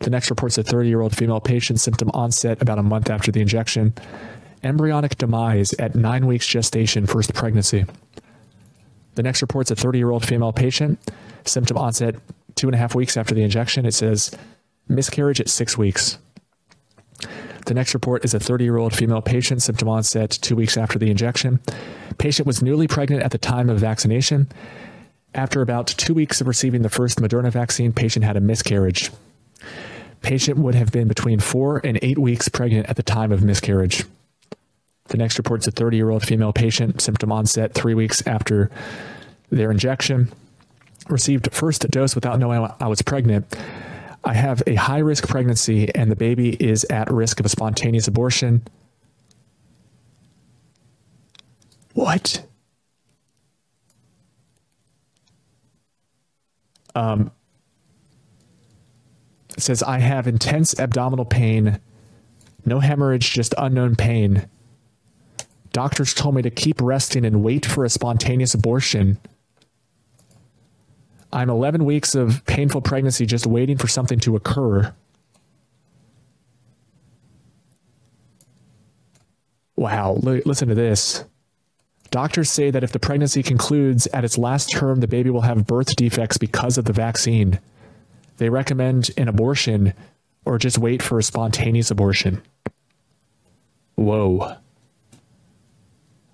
The next report is a 30 year old female patient, symptom onset about a month after the injection embryonic demise at nine weeks gestation, first pregnancy. The next report's a 30 year old female patient, symptom onset two and a half weeks after the injection. It says miscarriage at six weeks. The next report is a 30 year old female patient, symptom onset two weeks after the injection. Patient was newly pregnant at the time of vaccination. After about two weeks of receiving the first Moderna vaccine, patient had a miscarriage. Patient would have been between four and eight weeks pregnant at the time of miscarriage. The next report is a 30 year old female patient, symptom onset three weeks after their injection. Received first dose without knowing I was pregnant. I have a high risk pregnancy and the baby is at risk of a spontaneous abortion. What? Um, says I have intense abdominal pain, no hemorrhage, just unknown pain. Doctors told me to keep resting and wait for a spontaneous abortion. I'm 11 weeks of painful pregnancy just waiting for something to occur. Wow, listen to this. Doctors say that if the pregnancy concludes at its last term, the baby will have birth defects because of the vaccine. They recommend an abortion or just wait for a spontaneous abortion. Whoa.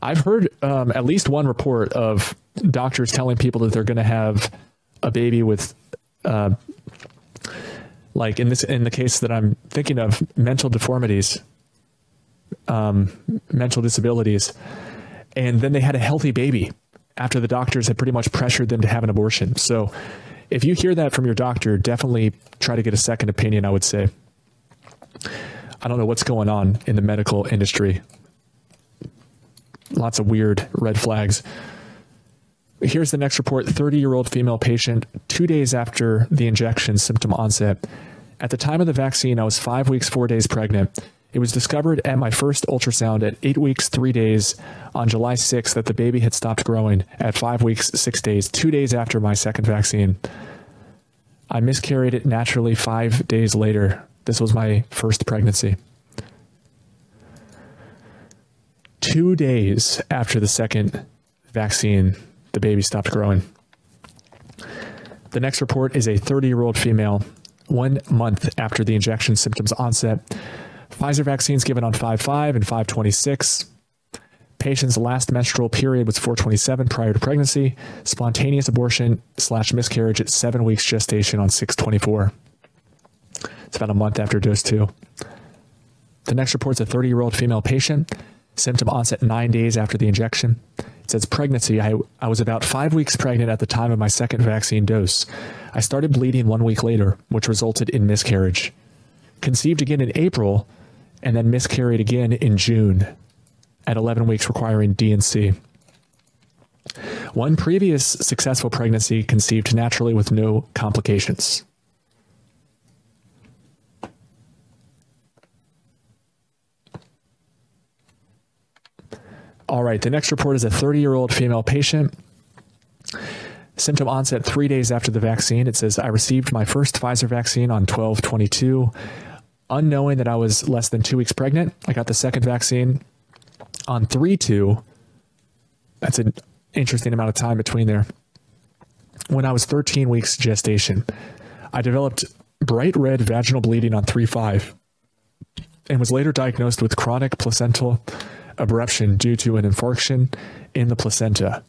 I've heard um, at least one report of doctors telling people that they're going to have a baby with uh, like in this in the case that I'm thinking of mental deformities um, mental disabilities and then they had a healthy baby after the doctors had pretty much pressured them to have an abortion. So if you hear that from your doctor, definitely try to get a second opinion, I would say. I don't know what's going on in the medical industry lots of weird red flags. Here's the next report 30 year old female patient, two days after the injection symptom onset. At the time of the vaccine, I was five weeks, four days pregnant. It was discovered at my first ultrasound at eight weeks, three days on July 6th that the baby had stopped growing at five weeks, six days, two days after my second vaccine. I miscarried it naturally five days later. This was my first pregnancy. two days after the second vaccine, the baby stopped growing. The next report is a 30 year old female, one month after the injection symptoms onset. Pfizer vaccines given on 5 5 and 526. Patient's last menstrual period was 427 prior to pregnancy. Spontaneous abortion slash miscarriage at seven weeks gestation on 624. It's about a month after dose 2. The next report is a 30-year-old female patient, symptom onset 9 days after the injection. It says pregnancy. I, I was about 5 weeks pregnant at the time of my second vaccine dose. I started bleeding 1 week later, which resulted in miscarriage. Conceived again in April and then miscarried again in June at 11 weeks requiring D&C. One previous successful pregnancy conceived naturally with no complications. All right, the next report is a 30-year-old female patient. Symptom onset 3 days after the vaccine. It says I received my first Pfizer vaccine on 12/22 unknowing that I was less than 2 weeks pregnant. I got the second vaccine on 3/2. That's an interesting amount of time between there. When I was 13 weeks gestation, I developed bright red vaginal bleeding on 3/5 and was later diagnosed with chronic placental abruption due to an infarction in the placenta.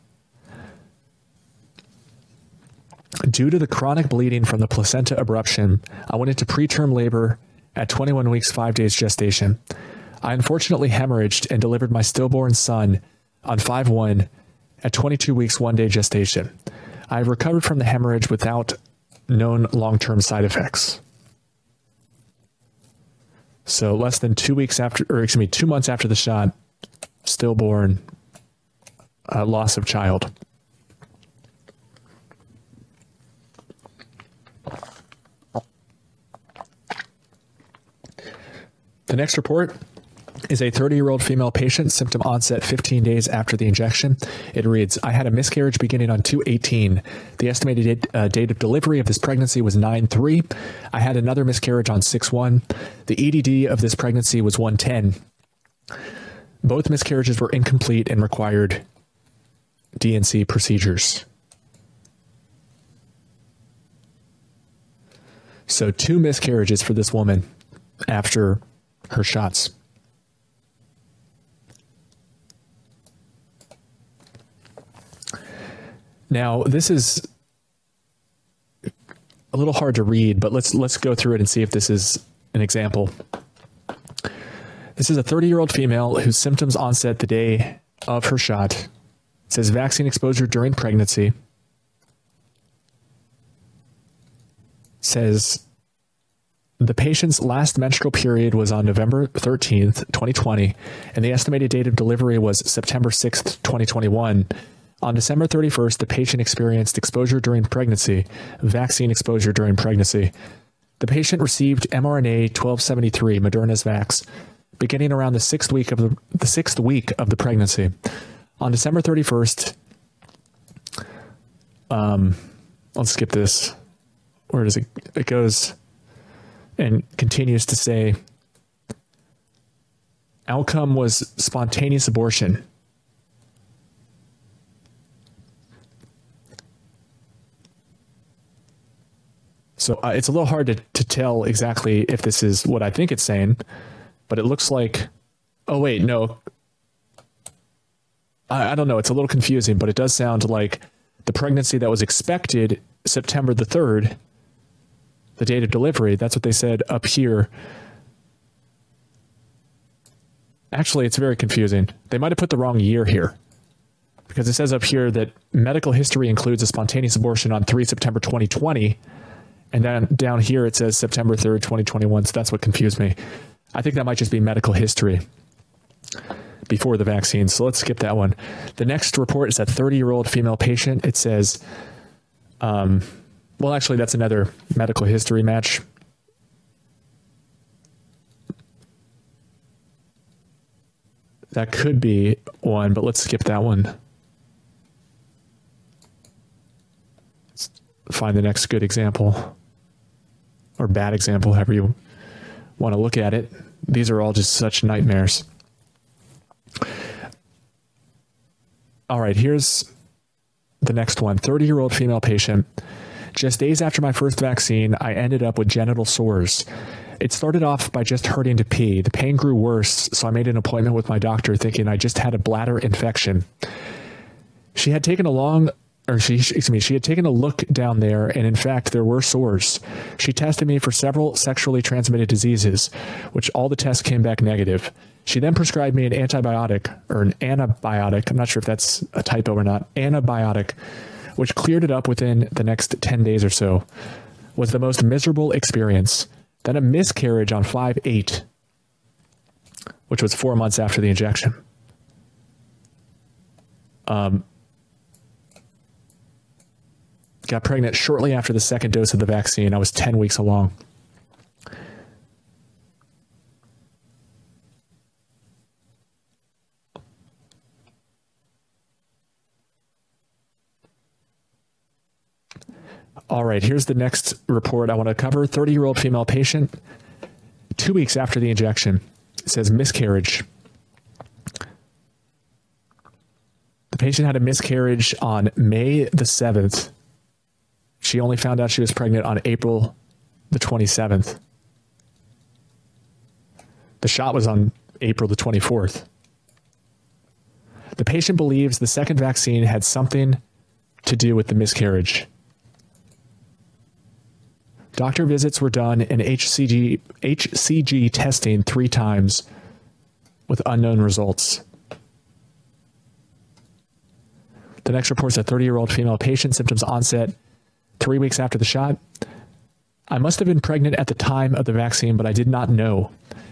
Due to the chronic bleeding from the placenta abruption, I went into preterm labor at 21 weeks 5 days gestation. I unfortunately hemorrhaged and delivered my stillborn son on 5/1 at 22 weeks 1 day gestation. I have recovered from the hemorrhage without known long-term side effects. So less than 2 weeks after or excuse me 2 months after the shot stillborn uh, loss of child. The next report is a 30-year-old female patient, symptom onset 15 days after the injection. It reads, I had a miscarriage beginning on 218. The estimated uh, date of delivery of this pregnancy was 9/3. I had another miscarriage on 6/1. The EDD of this pregnancy was 110. Both miscarriages were incomplete and required D&C procedures. So two miscarriages for this woman after her shots. Now, this is a little hard to read, but let's let's go through it and see if this is an example. This is a 30-year-old female whose symptoms onset the day of her shot. It says vaccine exposure during pregnancy. It says the patient's last menstrual period was on November 13th, 2020, and the estimated date of delivery was September 6th, 2021. On December 31st, the patient experienced exposure during pregnancy, vaccine exposure during pregnancy. The patient received mRNA 1273 Moderna's Vax beginning around the 6th week of the the 6th week of the pregnancy. On December 31st, um I'll skip this. Where does it it goes and continues to say outcome was spontaneous abortion. So uh, it's a little hard to to tell exactly if this is what I think it's saying, but it looks like oh wait, no. I I don't know, it's a little confusing, but it does sound like the pregnancy that was expected September the 3rd the date of delivery. That's what they said up here. Actually, it's very confusing. They might have put the wrong year here. Because it says up here that medical history includes a spontaneous abortion on 3 September 2020 and then down here it says September 3rd, 2021. So that's what confused me. I think that might just be medical history before the vaccine. So let's skip that one. The next report is a 30-year-old female patient. It says um well, actually, that's another medical history match. That could be one, but let's skip that one. Let's find the next good example or bad example, however you want to look at it. These are all just such nightmares. All right, here's the next one 30 year old female patient just days after my first vaccine, I ended up with genital sores. It started off by just hurting to pee. The pain grew worse, so I made an appointment with my doctor thinking I just had a bladder infection. She had taken a long or she excuse me, she had taken a look down there and in fact there were sores. She tested me for several sexually transmitted diseases, which all the tests came back negative. She then prescribed me an antibiotic or an antibiotic. I'm not sure if that's a typo or not. Antibiotic, which cleared it up within the next 10 days or so. Was the most miserable experience. Then a miscarriage on 5 8, which was four months after the injection. Um, got pregnant shortly after the second dose of the vaccine. I was 10 weeks along. All right, here's the next report I want to cover 30 year old female patient, two weeks after the injection. Says miscarriage. The patient had a miscarriage on May the 7th. She only found out she was pregnant on April the 27th. The shot was on April the 24th. The patient believes the second vaccine had something to do with the miscarriage. Doctor visits were done and HCG HCG testing 3 times with unknown results. The next reports a 30-year-old female patient symptoms onset 3 weeks after the shot. I must have been pregnant at the time of the vaccine, but I did not know.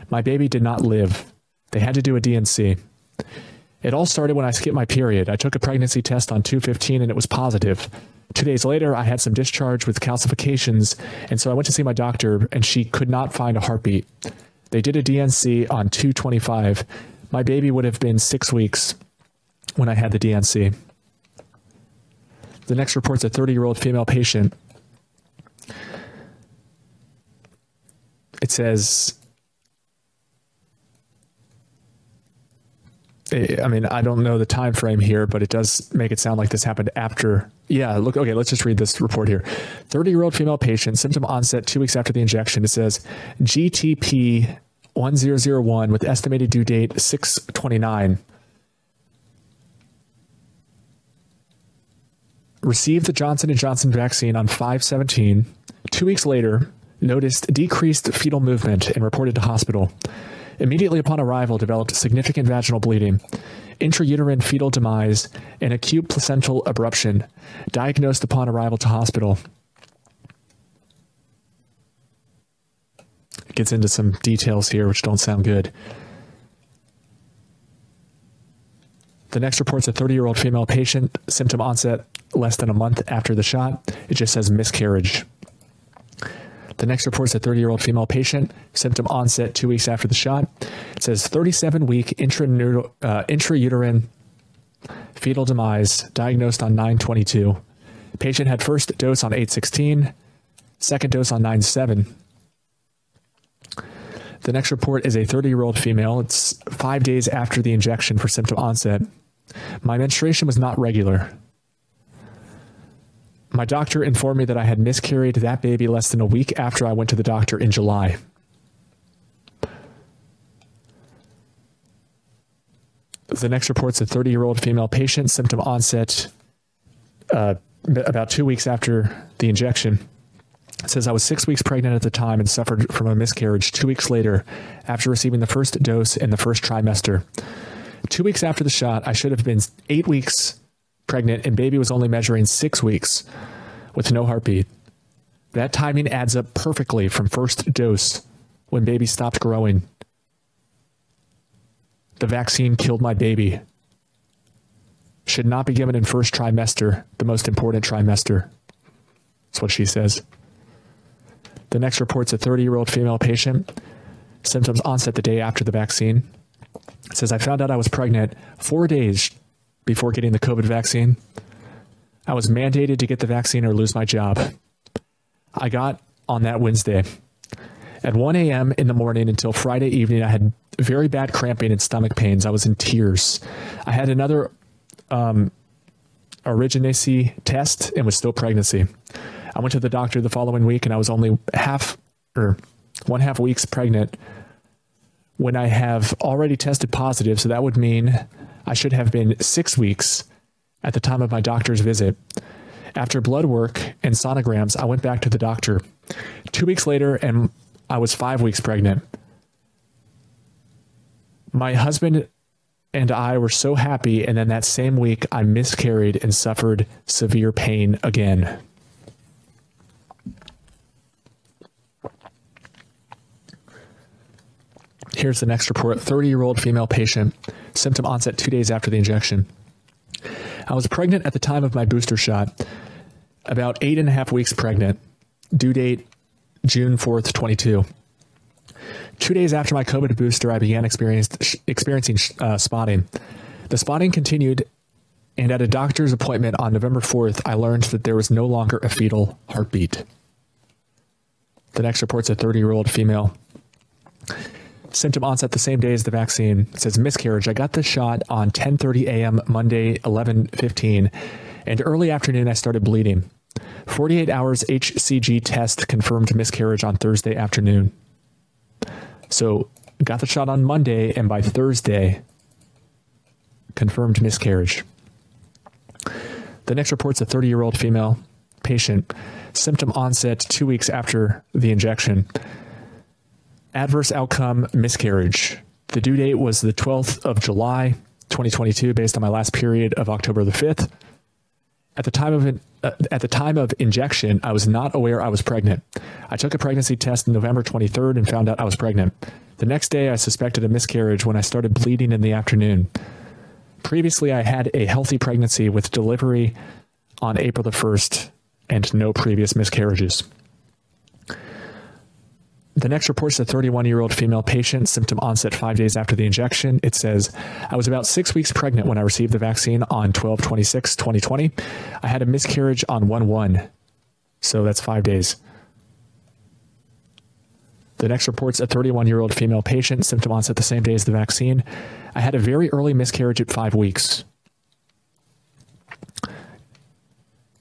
My baby did not live. They had to do a D&C. It all started when I skipped my period. I took a pregnancy test on 215 and it was positive. Two days later, I had some discharge with calcifications, and so I went to see my doctor, and she could not find a heartbeat. They did a D&C on 225. My baby would have been six weeks when I had the D&C. The next report's a 30 year old female patient. It says Eh, I mean, I don't know the time frame here, but it does make it sound like this happened after. Yeah, look, okay, let's just read this report here. 30-year-old female patient, symptom onset 2 weeks after the injection. It says GTP 1001 with estimated due date 629. Received the Johnson & Johnson vaccine on 517. 2 weeks later, noticed decreased fetal movement and reported to hospital. Immediately upon arrival, developed significant vaginal bleeding, intrauterine fetal demise, and acute placental abruption. Diagnosed upon arrival to hospital. It gets into some details here which don't sound good. The next report's a 30 year old female patient, symptom onset less than a month after the shot. It just says miscarriage. The next report is a 30 year old female patient, symptom onset two weeks after the shot. It says 37 week intra uh, intrauterine fetal demise, diagnosed on 922. Patient had first dose on 816, second dose on 97. The next report is a 30 year old female. It's five days after the injection for symptom onset. My menstruation was not regular. My doctor informed me that I had miscarried that baby less than a week after I went to the doctor in July. The next report's a 30 year old female patient, symptom onset uh, about two weeks after the injection. It says I was six weeks pregnant at the time and suffered from a miscarriage two weeks later after receiving the first dose in the first trimester. Two weeks after the shot, I should have been eight weeks pregnant and baby was only measuring 6 weeks with no heartbeat. That timing adds up perfectly from first dose when baby stopped growing. The vaccine killed my baby. Should not be given in first trimester, the most important trimester. That's what she says. The next report's a 30-year-old female patient. Symptoms onset the day after the vaccine. It says I found out I was pregnant 4 days before getting the COVID vaccine. I was mandated to get the vaccine or lose my job. I got on that Wednesday. At 1 a.m. in the morning until Friday evening, I had very bad cramping and stomach pains. I was in tears. I had another um, originacy test and was still pregnancy. I went to the doctor the following week and I was only half or one half weeks pregnant when I have already tested positive. So that would mean I should have been six weeks at the time of my doctor's visit. After blood work and sonograms, I went back to the doctor. 2 weeks later and I was 5 weeks pregnant. My husband and I were so happy and then that same week I miscarried and suffered severe pain again. Here's the next report 30 year old female patient, symptom onset two days after the injection. I was pregnant at the time of my booster shot, about eight and a half weeks pregnant, due date June 4th, 22. Two days after my COVID booster, I began experiencing uh, spotting. The spotting continued, and at a doctor's appointment on November 4th, I learned that there was no longer a fetal heartbeat. The next report's a 30 year old female symptom onset the same day as the vaccine. It says miscarriage. I got the shot on 10:30 a.m. Monday 11:15 and early afternoon I started bleeding. 48 hours HCG test confirmed miscarriage on Thursday afternoon. So, got the shot on Monday and by Thursday confirmed miscarriage. The next report's a 30-year-old female patient symptom onset 2 weeks after the injection adverse outcome miscarriage. The due date was the 12th of July 2022 based on my last period of October the 5th. At the time of uh, at the time of injection, I was not aware I was pregnant. I took a pregnancy test on November 23rd and found out I was pregnant. The next day I suspected a miscarriage when I started bleeding in the afternoon. Previously, I had a healthy pregnancy with delivery on April the 1st and no previous miscarriages. The next report is a 31 year old female patient, symptom onset five days after the injection. It says, I was about six weeks pregnant when I received the vaccine on 12 26, 2020. I had a miscarriage on 1 1. So that's five days. The next report's a 31 year old female patient, symptom onset the same day as the vaccine. I had a very early miscarriage at five weeks.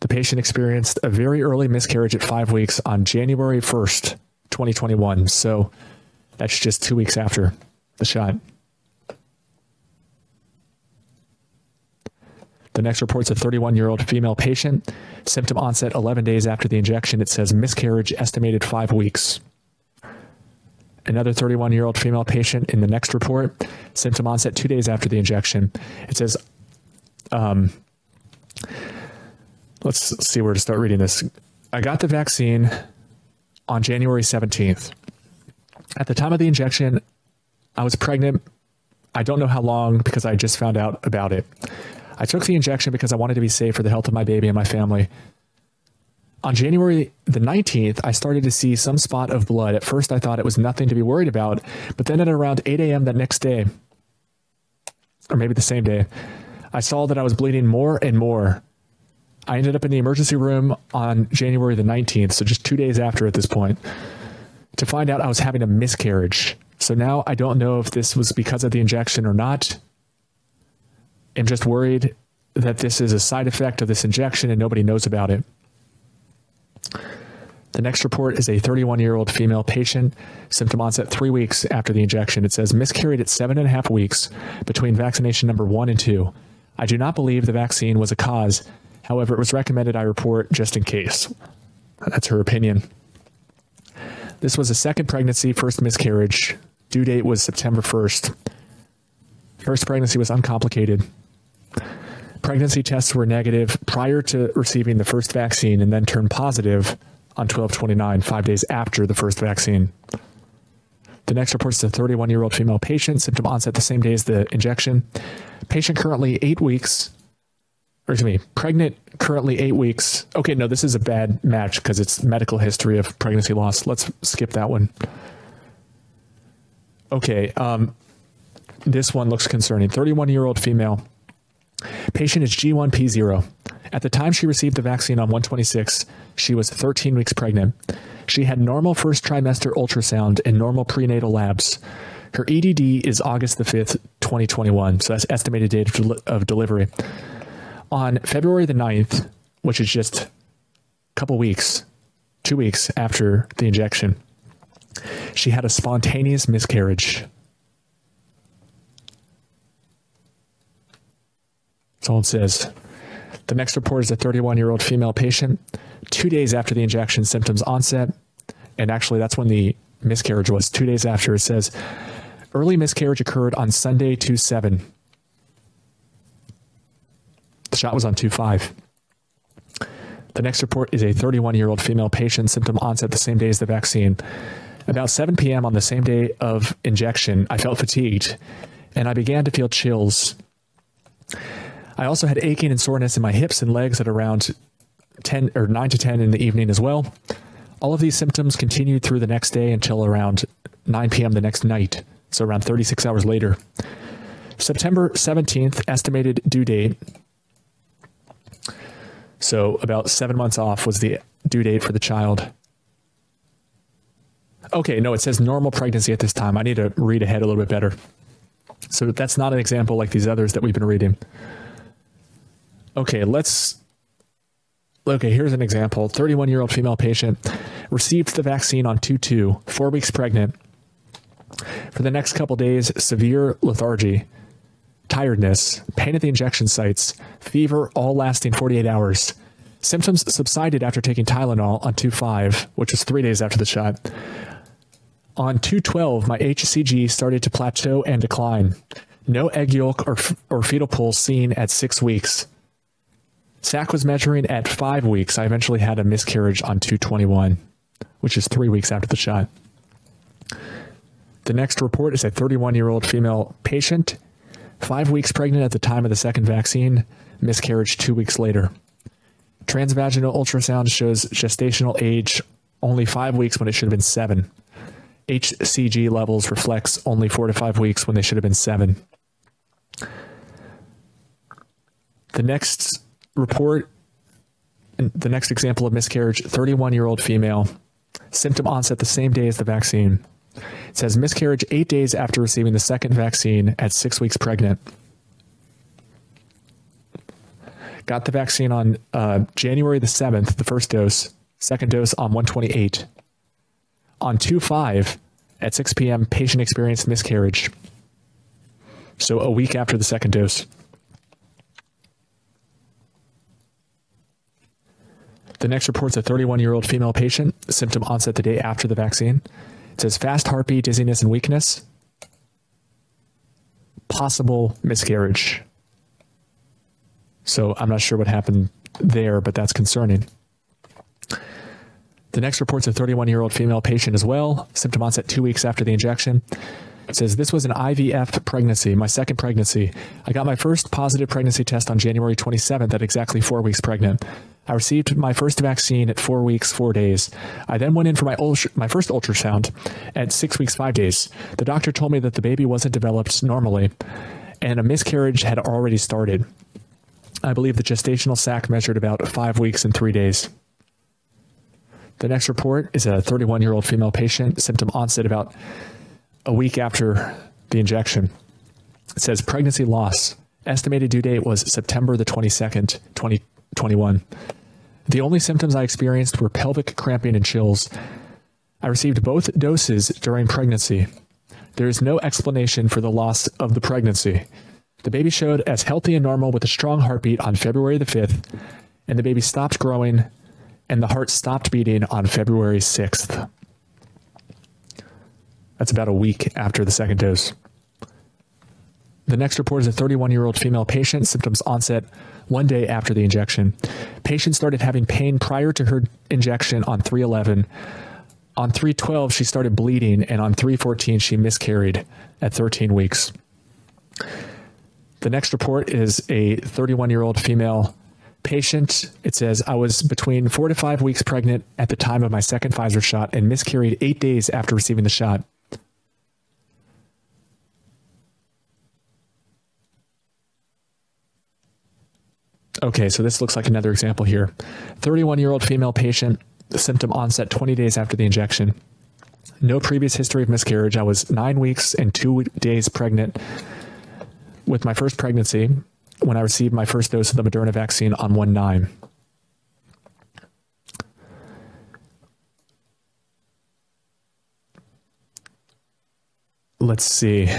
The patient experienced a very early miscarriage at five weeks on January 1st, 2021. So that's just 2 weeks after the shot. The next report's a 31-year-old female patient, symptom onset 11 days after the injection. It says miscarriage estimated 5 weeks. Another 31-year-old female patient in the next report, symptom onset 2 days after the injection. It says um let's see where to start reading this. I got the vaccine on January 17th. At the time of the injection, I was pregnant. I don't know how long because I just found out about it. I took the injection because I wanted to be safe for the health of my baby and my family. On January the 19th, I started to see some spot of blood. At first, I thought it was nothing to be worried about, but then at around 8 a.m. that next day, or maybe the same day, I saw that I was bleeding more and more. I ended up in the emergency room on January the 19th, so just 2 days after at this point, to find out I was having a miscarriage. So now I don't know if this was because of the injection or not. I'm just worried that this is a side effect of this injection and nobody knows about it. The next report is a 31-year-old female patient, symptom onset 3 weeks after the injection. It says miscarried at seven and a half weeks between vaccination number 1 and 2. I do not believe the vaccine was a cause However, it was recommended I report just in case. That's her opinion. This was a second pregnancy, first miscarriage. Due date was September 1st. First pregnancy was uncomplicated. Pregnancy tests were negative prior to receiving the first vaccine and then turned positive on 12/29, 5 days after the first vaccine. The next report is a 31-year-old female patient, symptom onset the same day as the injection. Patient currently 8 weeks or to me, pregnant, currently eight weeks. Okay, no, this is a bad match because it's medical history of pregnancy loss. Let's skip that one. Okay, um, this one looks concerning. 31 year old female. Patient is G1P0. At the time she received the vaccine on 126, she was 13 weeks pregnant. She had normal first trimester ultrasound and normal prenatal labs. Her EDD is August the 5th, 2021. So that's estimated date of delivery on February the 9th, which is just a couple weeks, 2 weeks after the injection, she had a spontaneous miscarriage. All it says. The next report is a 31 year old female patient. Two days after the injection symptoms onset, and actually that's when the miscarriage was. Two days after, it says early miscarriage occurred on Sunday 2 7. The shot was on 2 5. The next report is a 31 year old female patient, symptom onset the same day as the vaccine. About 7 p.m. on the same day of injection, I felt fatigued and I began to feel chills. I also had aching and soreness in my hips and legs at around 10 or 9 to 10 in the evening as well. All of these symptoms continued through the next day until around 9 p.m. the next night, so around 36 hours later. September 17th, estimated due date. So about 7 months off was the due date for the child. Okay, no, it says normal pregnancy at this time. I need to read ahead a little bit better. So that's not an example like these others that we've been reading. Okay, let's Okay, here's an example. 31-year-old female patient received the vaccine on 2/2, 4 weeks pregnant. For the next couple days, severe lethargy, tiredness, pain at the injection sites, fever all lasting 48 hours. Symptoms subsided after taking Tylenol on 2/5, which was 3 days after the shot. On 2-12, my HCG started to plateau and decline. No egg yolk or, or fetal pulse seen at six weeks. SAC was measuring at five weeks. I eventually had a miscarriage on 221, which is three weeks after the shot. The next report is a 31 year old female patient, five weeks pregnant at the time of the second vaccine, miscarriage two weeks later. Transvaginal ultrasound shows gestational age only five weeks when it should have been seven. HCG levels reflects only 4 to 5 weeks when they should have been 7. The next report the next example of miscarriage 31-year-old female symptom onset the same day as the vaccine. It says miscarriage 8 days after receiving the second vaccine at 6 weeks pregnant. Got the vaccine on uh, January the 7th, the first dose, second dose on 128 on 2-5 at 6 p.m., patient experienced miscarriage. So a week after the second dose. The next report's a 31-year-old female patient, symptom onset the day after the vaccine. Says fast heartbeat, dizziness, and weakness. Possible miscarriage. So I'm not sure what happened there, but that's concerning. The next report's a 31 year old female patient as well, symptom onset two weeks after the injection. It says this was an IVF pregnancy, my second pregnancy. I got my first positive pregnancy test on January 27th at exactly 4 weeks pregnant. I received my first vaccine at 4 weeks 4 days. I then went in for my my first ultrasound at 6 weeks 5 days. The doctor told me that the baby wasn't developed normally and a miscarriage had already started. I believe the gestational sac measured about 5 weeks and 3 days. The next report is a 31 year old female patient, symptom onset about a week after the injection. It says pregnancy loss. Estimated due date was September the 22nd, 2021. The only symptoms I experienced were pelvic cramping and chills. I received both doses during pregnancy. There is no explanation for the loss of the pregnancy. The baby showed as healthy and normal with a strong heartbeat on February the 5th, and the baby stopped growing and the heart stopped beating on February 6th. That's about a week after the second dose. The next report is a 31-year-old female patient, symptoms onset one day after the injection. Patient started having pain prior to her injection on 311. On 312 she started bleeding and on 314 she miscarried at 13 weeks. The next report is a 31-year-old female patient, it says, I was between four to five weeks pregnant at the time of my second Pfizer shot and miscarried eight days after receiving the shot. Okay, so this looks like another example here. 31-year-old female patient, symptom onset 20 days after the injection. No previous history of miscarriage. I was 9 weeks and 2 days pregnant with my first pregnancy when I received my first dose of the Moderna vaccine on 1 9. Let's see.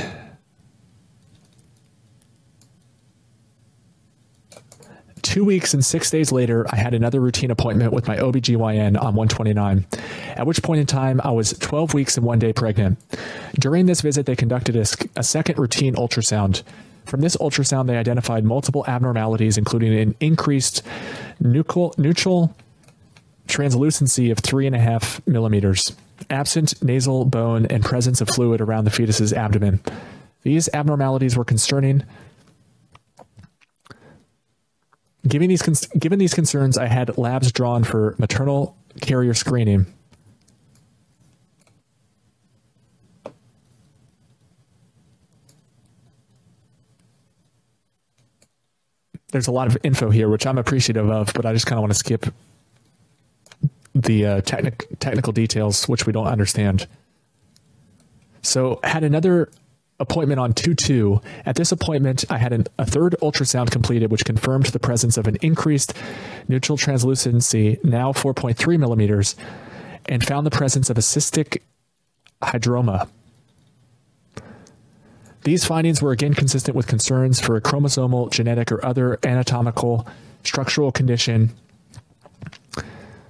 2 weeks and 6 days later, I had another routine appointment with my OBGYN on 129, at which point in time I was 12 weeks and 1 day pregnant. During this visit, they conducted a, a second routine ultrasound. From this ultrasound, they identified multiple abnormalities, including an increased neutral, neutral translucency of three and a half millimeters, absent nasal bone, and presence of fluid around the fetus's abdomen. These abnormalities were concerning. Given these, given these concerns, I had labs drawn for maternal carrier screening. There's a lot of info here, which I'm appreciative of, but I just kind of want to skip the uh, technic- technical details, which we don't understand. So, had another appointment on 2 2. At this appointment, I had an, a third ultrasound completed, which confirmed the presence of an increased neutral translucency, now 4.3 millimeters, and found the presence of a cystic hydroma. These findings were again consistent with concerns for a chromosomal, genetic, or other anatomical structural condition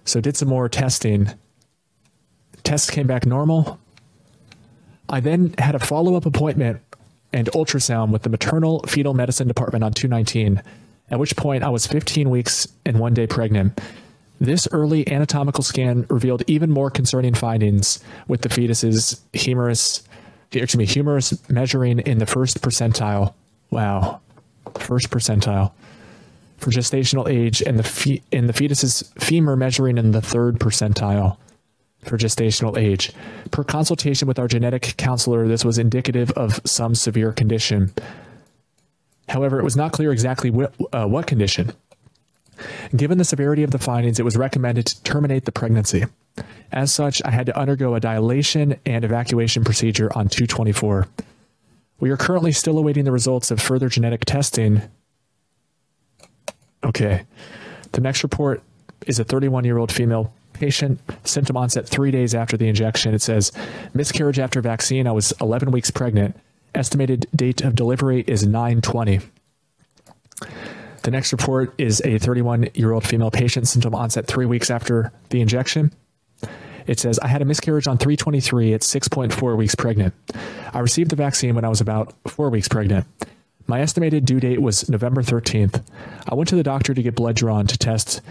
so did some more testing. Tests came back normal. I then had a follow-up appointment and ultrasound with the maternal fetal medicine department on 219, at which point I was 15 weeks and 1 day pregnant. This early anatomical scan revealed even more concerning findings with the fetus's humerus excuse me, humerus measuring in the first percentile. Wow. First percentile for gestational age and the and the fetus's femur measuring in the third percentile for gestational age. Per consultation with our genetic counselor, this was indicative of some severe condition. However, it was not clear exactly wh- uh, what condition. Given the severity of the findings, it was recommended to terminate the pregnancy. As such, I had to undergo a dilation and evacuation procedure on 224. We are currently still awaiting the results of further genetic testing Okay. The next report is a 31 year old female patient, symptom onset three days after the injection. It says miscarriage after vaccine. I was 11 weeks pregnant. Estimated date of delivery is 920. The next report is a 31 year old female patient, symptom onset three weeks after the injection. It says, I had a miscarriage on 323 at 6.4 weeks pregnant. I received the vaccine when I was about four weeks pregnant. My estimated due date was November 13th. I went to the doctor to get blood drawn to test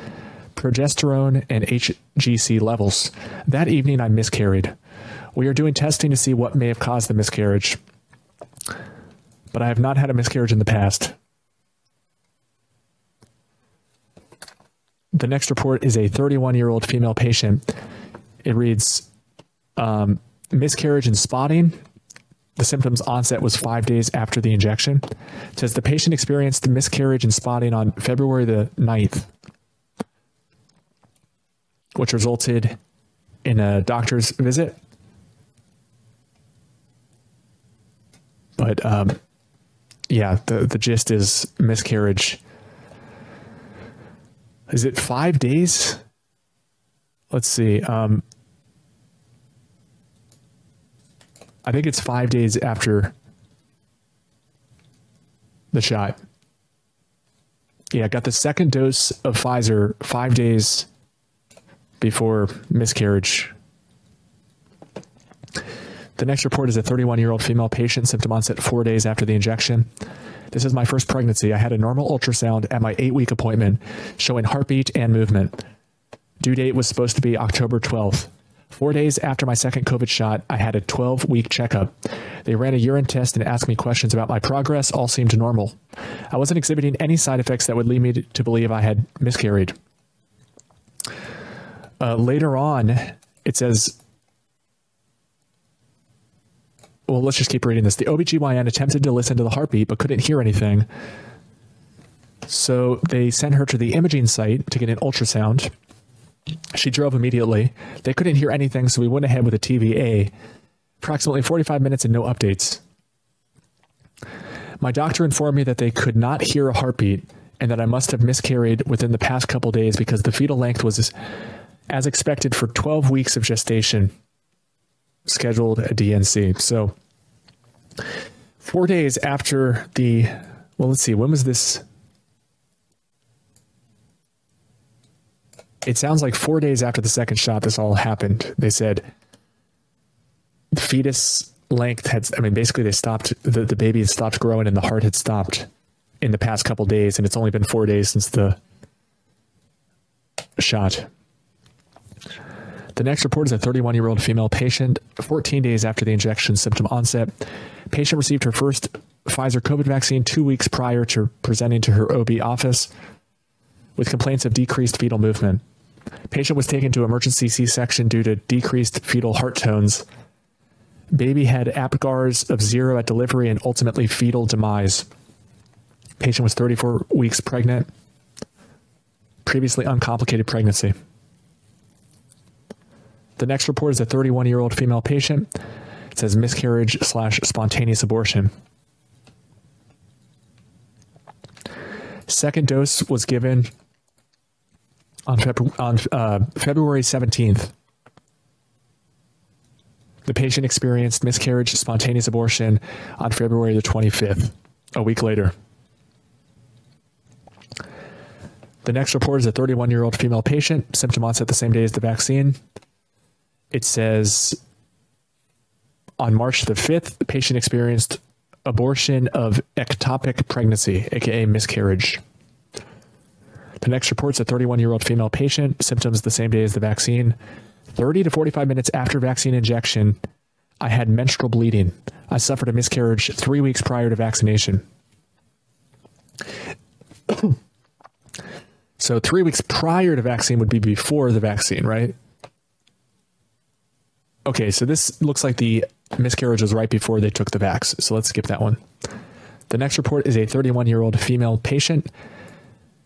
progesterone and HGC levels. That evening I miscarried. We are doing testing to see what may have caused the miscarriage. But I have not had a miscarriage in the past. The next report is a 31 year old female patient. It reads um, miscarriage and spotting the symptoms onset was five days after the injection. It says the patient experienced miscarriage and spotting on February the 9th, which resulted in a doctor's visit. But um, yeah, the, the gist is miscarriage. Is it five days? Let's see. Um, I think it's five days after the shot. Yeah, I got the second dose of Pfizer five days before miscarriage. The next report is a 31 year old female patient, symptom onset four days after the injection. This is my first pregnancy. I had a normal ultrasound at my eight week appointment showing heartbeat and movement. Due date was supposed to be October 12th. Four days after my second COVID shot, I had a 12 week checkup. They ran a urine test and asked me questions about my progress. All seemed normal. I wasn't exhibiting any side effects that would lead me to believe I had miscarried. Uh, later on, it says, well, let's just keep reading this. The OBGYN attempted to listen to the heartbeat but couldn't hear anything. So they sent her to the imaging site to get an ultrasound. She drove immediately. They couldn't hear anything, so we went ahead with a TVA. Approximately 45 minutes and no updates. My doctor informed me that they could not hear a heartbeat and that I must have miscarried within the past couple days because the fetal length was as expected for 12 weeks of gestation scheduled a D&C. So 4 days after the well let's see when was this it sounds like four days after the second shot, this all happened. They said the fetus length had, I mean, basically they stopped, the, the baby had stopped growing and the heart had stopped in the past couple days. And it's only been four days since the shot. The next report is a 31 year old female patient, 14 days after the injection symptom onset. Patient received her first Pfizer COVID vaccine two weeks prior to presenting to her OB office with complaints of decreased fetal movement. Patient was taken to emergency C-section due to decreased fetal heart tones. Baby had APGARs of zero at delivery and ultimately fetal demise. Patient was 34 weeks pregnant. Previously uncomplicated pregnancy. The next report is a 31 year old female patient. It says miscarriage slash spontaneous abortion. Second dose was given on, on uh, February 17th. The patient experienced miscarriage, spontaneous abortion on February the 25th, a week later. The next report is a 31 year old female patient, symptom onset the same day as the vaccine. It says on March the 5th, the patient experienced abortion of ectopic pregnancy, aka miscarriage. The next report is a 31 year old female patient, symptoms the same day as the vaccine. 30 to 45 minutes after vaccine injection, I had menstrual bleeding. I suffered a miscarriage three weeks prior to vaccination. so, three weeks prior to vaccine would be before the vaccine, right? Okay, so this looks like the miscarriage was right before they took the vax. So let's skip that one. The next report is a 31 year old female patient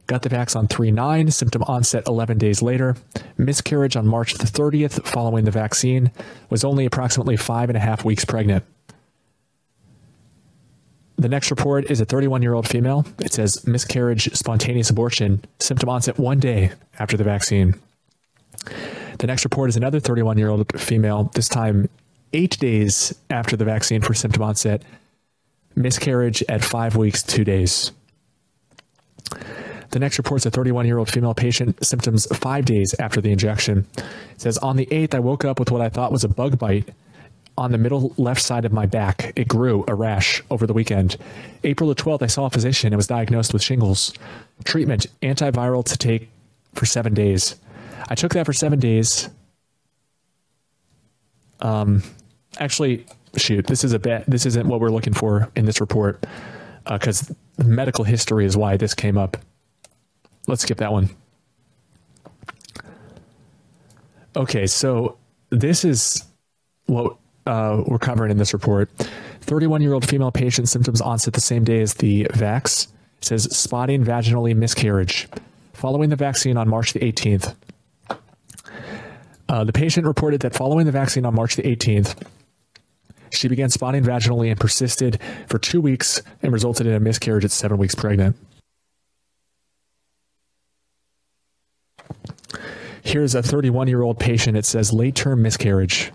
Got the vax on 3 9, symptom onset 11 days later. Miscarriage on March the 30th following the vaccine. Was only approximately five and a half weeks pregnant. The next report is a 31 year old female. It says miscarriage, spontaneous abortion, symptom onset one day after the vaccine. The next report is another 31 year old female, this time eight days after the vaccine for symptom onset, miscarriage at five weeks, two days. The next report is a 31 year old female patient, symptoms five days after the injection. It says, On the 8th, I woke up with what I thought was a bug bite on the middle left side of my back. It grew a rash over the weekend. April the 12th, I saw a physician and was diagnosed with shingles. Treatment antiviral to take for seven days. I took that for seven days. Um, actually, shoot, this is a bet. This isn't what we're looking for in this report because uh, medical history is why this came up. Let's skip that one. Okay, so this is what uh, we're covering in this report. 31 year old female patient symptoms onset the same day as the vax. Says spotting vaginally miscarriage. Following the vaccine on March the 18th, uh, the patient reported that following the vaccine on March the 18th, she began spotting vaginally and persisted for two weeks and resulted in a miscarriage at seven weeks pregnant. Here's a 31 year old patient. It says late term miscarriage.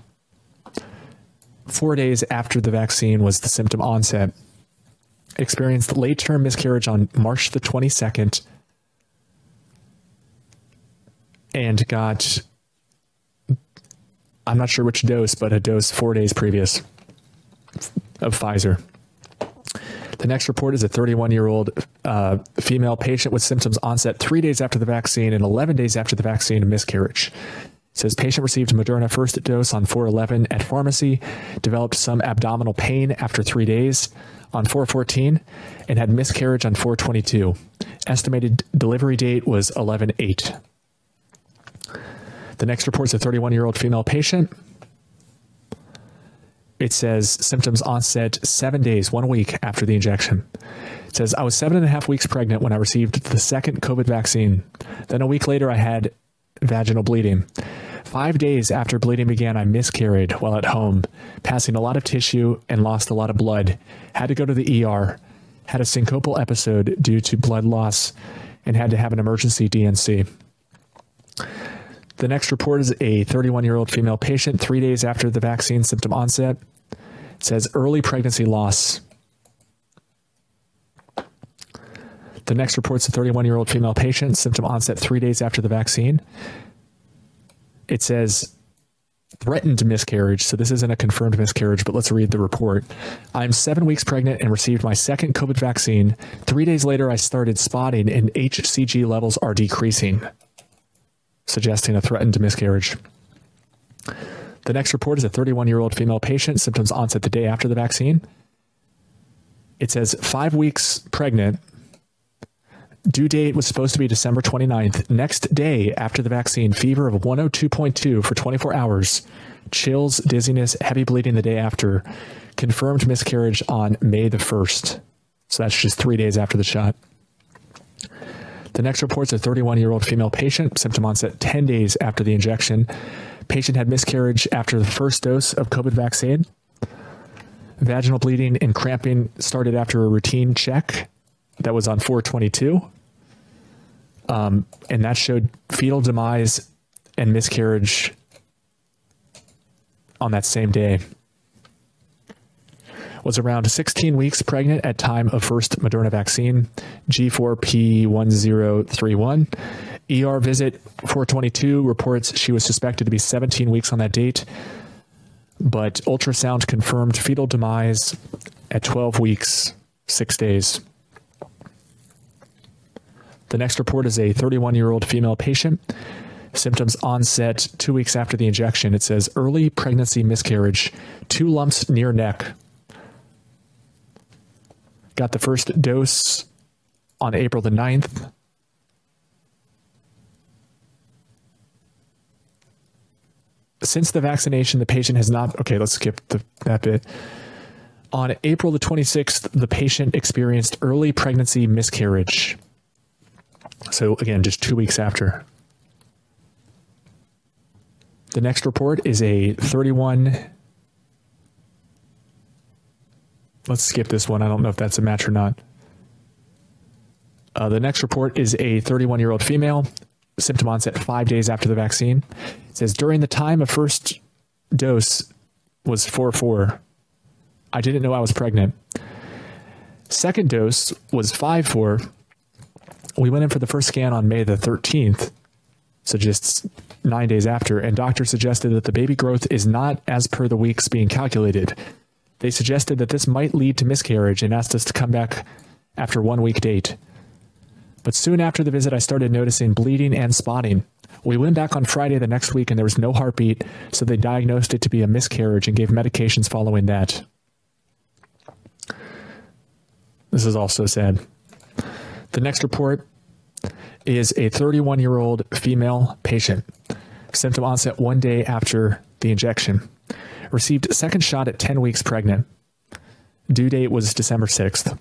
Four days after the vaccine was the symptom onset. Experienced late term miscarriage on March the 22nd and got, I'm not sure which dose, but a dose four days previous of Pfizer. The next report is a 31 year old uh, female patient with symptoms onset three days after the vaccine and 11 days after the vaccine, miscarriage. Says patient received Moderna first dose on 411 at pharmacy, developed some abdominal pain after three days on 414, and had miscarriage on 422. Estimated delivery date was 11 8. The next report is a 31 year old female patient it says symptoms onset seven days, one week after the injection. It says, I was seven and a half weeks pregnant when I received the second COVID vaccine. Then a week later, I had vaginal bleeding. Five days after bleeding began, I miscarried while at home, passing a lot of tissue and lost a lot of blood. Had to go to the ER, had a syncopal episode due to blood loss, and had to have an emergency D&C. The next report is a 31 year old female patient three days after the vaccine symptom onset. It says early pregnancy loss. The next report's a 31 year old female patient, symptom onset three days after the vaccine. It says threatened miscarriage. So this isn't a confirmed miscarriage, but let's read the report. I'm seven weeks pregnant and received my second COVID vaccine. Three days later, I started spotting and HCG levels are decreasing, suggesting a threatened miscarriage. The next report is a 31 year old female patient, symptoms onset the day after the vaccine. It says five weeks pregnant. Due date was supposed to be December 29th. Next day after the vaccine, fever of 102.2 for 24 hours, chills, dizziness, heavy bleeding the day after. Confirmed miscarriage on May the 1st. So that's just three days after the shot. The next report is a 31 year old female patient, symptom onset 10 days after the injection. Patient had miscarriage after the first dose of COVID vaccine. Vaginal bleeding and cramping started after a routine check that was on 422. Um, and that showed fetal demise and miscarriage on that same day. Was around 16 weeks pregnant at time of first Moderna vaccine, G4P1031. ER visit 422 reports she was suspected to be 17 weeks on that date, but ultrasound confirmed fetal demise at 12 weeks, 6 days. The next report is a 31 year old female patient. Symptoms onset two weeks after the injection. It says early pregnancy miscarriage, two lumps near neck. Got the first dose on April the 9th. Since the vaccination, the patient has not. Okay, let's skip the, that bit. On April the 26th, the patient experienced early pregnancy miscarriage. So again, just two weeks after. The next report is a 31. Let's skip this one. I don't know if that's a match or not. Uh, the next report is a 31 year old female, symptom onset five days after the vaccine. It says during the time of first dose was 4 4. I didn't know I was pregnant. Second dose was 5 4 we went in for the first scan on May the 13th, so just nine days after, and doctors suggested that the baby growth is not as per the weeks being calculated. They suggested that this might lead to miscarriage and asked us to come back after one week date. But soon after the visit, I started noticing bleeding and spotting. We went back on Friday the next week and there was no heartbeat, so they diagnosed it to be a miscarriage and gave medications following that. This is also sad. The next report is a 31 year old female patient. Symptom onset one day after the injection. Received second shot at 10 weeks pregnant. Due date was December 6th.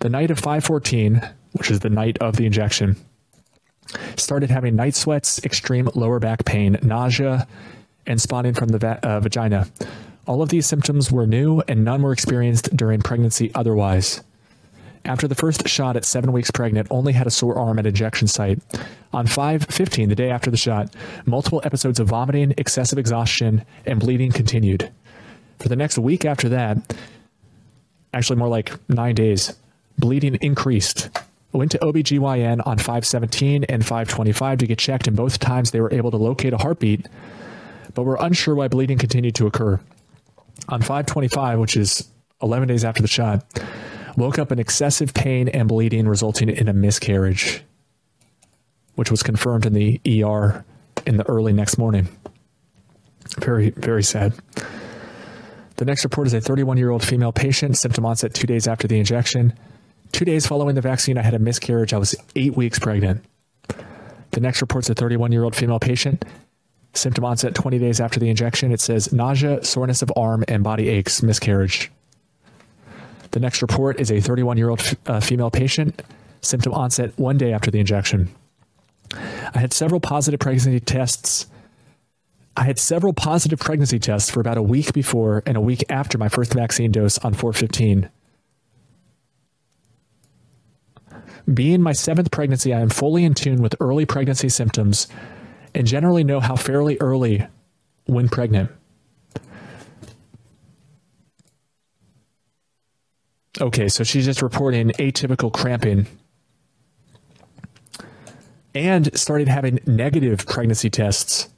The night of 514, which is the night of the injection, started having night sweats, extreme lower back pain, nausea, and spotting from the va uh, vagina. All of these symptoms were new and none were experienced during pregnancy otherwise after the first shot at seven weeks pregnant, only had a sore arm at injection site. On 5-15, the day after the shot, multiple episodes of vomiting, excessive exhaustion, and bleeding continued. For the next week after that, actually more like nine days, bleeding increased. went to OBGYN on 517 and 525 to get checked, and both times they were able to locate a heartbeat, but were unsure why bleeding continued to occur. On 525, which is 11 days after the shot, woke up in excessive pain and bleeding, resulting in a miscarriage, which was confirmed in the ER in the early next morning. Very, very sad. The next report is a 31 year old female patient, symptom onset two days after the injection. Two days following the vaccine, I had a miscarriage. I was eight weeks pregnant. The next report is a 31 year old female patient, symptom onset 20 days after the injection. It says nausea, soreness of arm, and body aches, miscarriage. The next report is a 31 year old uh, female patient, symptom onset one day after the injection. I had several positive pregnancy tests. I had several positive pregnancy tests for about a week before and a week after my first vaccine dose on 415. Being my seventh pregnancy, I am fully in tune with early pregnancy symptoms and generally know how fairly early when pregnant. Okay, so she's just reporting atypical cramping and started having negative pregnancy tests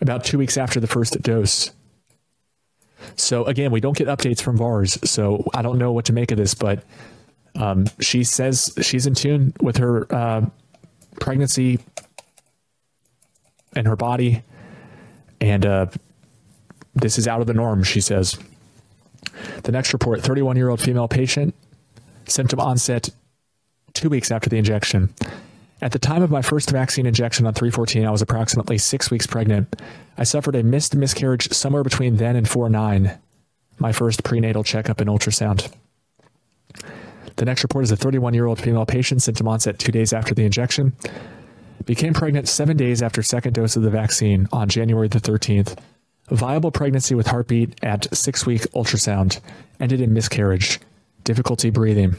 about 2 weeks after the first dose. So again, we don't get updates from VAERS, so I don't know what to make of this, but um, she says she's in tune with her uh, pregnancy and her body, and uh, this is out of the norm, she says. The next report 31 year old female patient, symptom onset two weeks after the injection. At the time of my first vaccine injection on 314, I was approximately six weeks pregnant. I suffered a missed miscarriage somewhere between then and 4-9, my first prenatal checkup and ultrasound. The next report is a 31-year-old female patient, symptom onset two days after the injection. Became pregnant seven days after second dose of the vaccine on January the 13th. Viable pregnancy with heartbeat at six-week ultrasound. Ended in miscarriage. Difficulty breathing.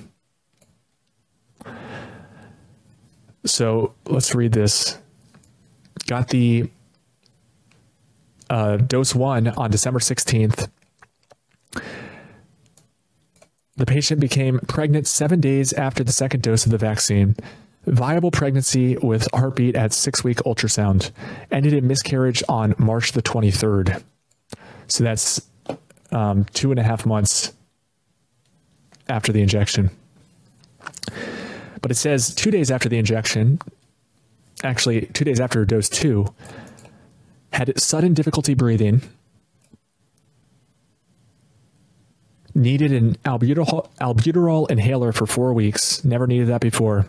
So let's read this. Got the uh, dose one on December 16th. The patient became pregnant seven days after the second dose of the vaccine. Viable pregnancy with heartbeat at six week ultrasound. Ended in miscarriage on March the 23rd. So that's um, two and a half months after the injection. But it says two days after the injection, actually, two days after dose two, had sudden difficulty breathing, needed an albuterol, albuterol inhaler for four weeks, never needed that before.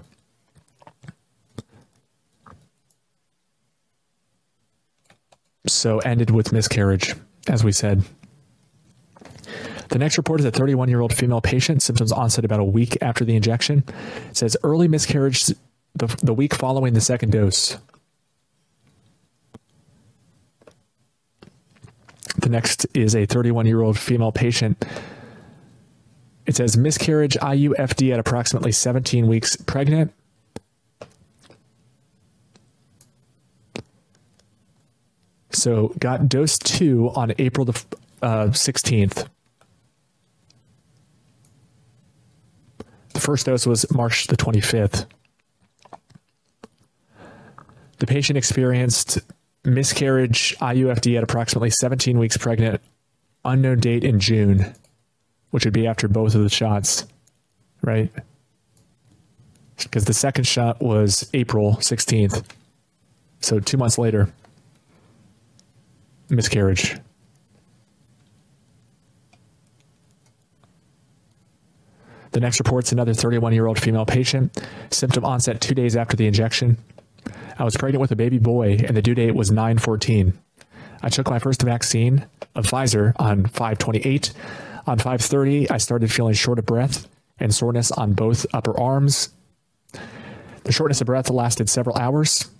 So ended with miscarriage, as we said. The next report is a 31 year old female patient, symptoms onset about a week after the injection. It says early miscarriage the, the week following the second dose. The next is a 31 year old female patient. It says miscarriage IUFD at approximately 17 weeks pregnant. So got dose two on April the uh, 16th. The first dose was March the 25th. The patient experienced miscarriage IUFD at approximately 17 weeks pregnant, unknown date in June, which would be after both of the shots, right? Because the second shot was April 16th. So 2 months later, miscarriage. The next report's another 31 year old female patient, symptom onset two days after the injection. I was pregnant with a baby boy, and the due date was 914. I took my first vaccine of Pfizer on 528. On 530, I started feeling short of breath and soreness on both upper arms. The shortness of breath lasted several hours.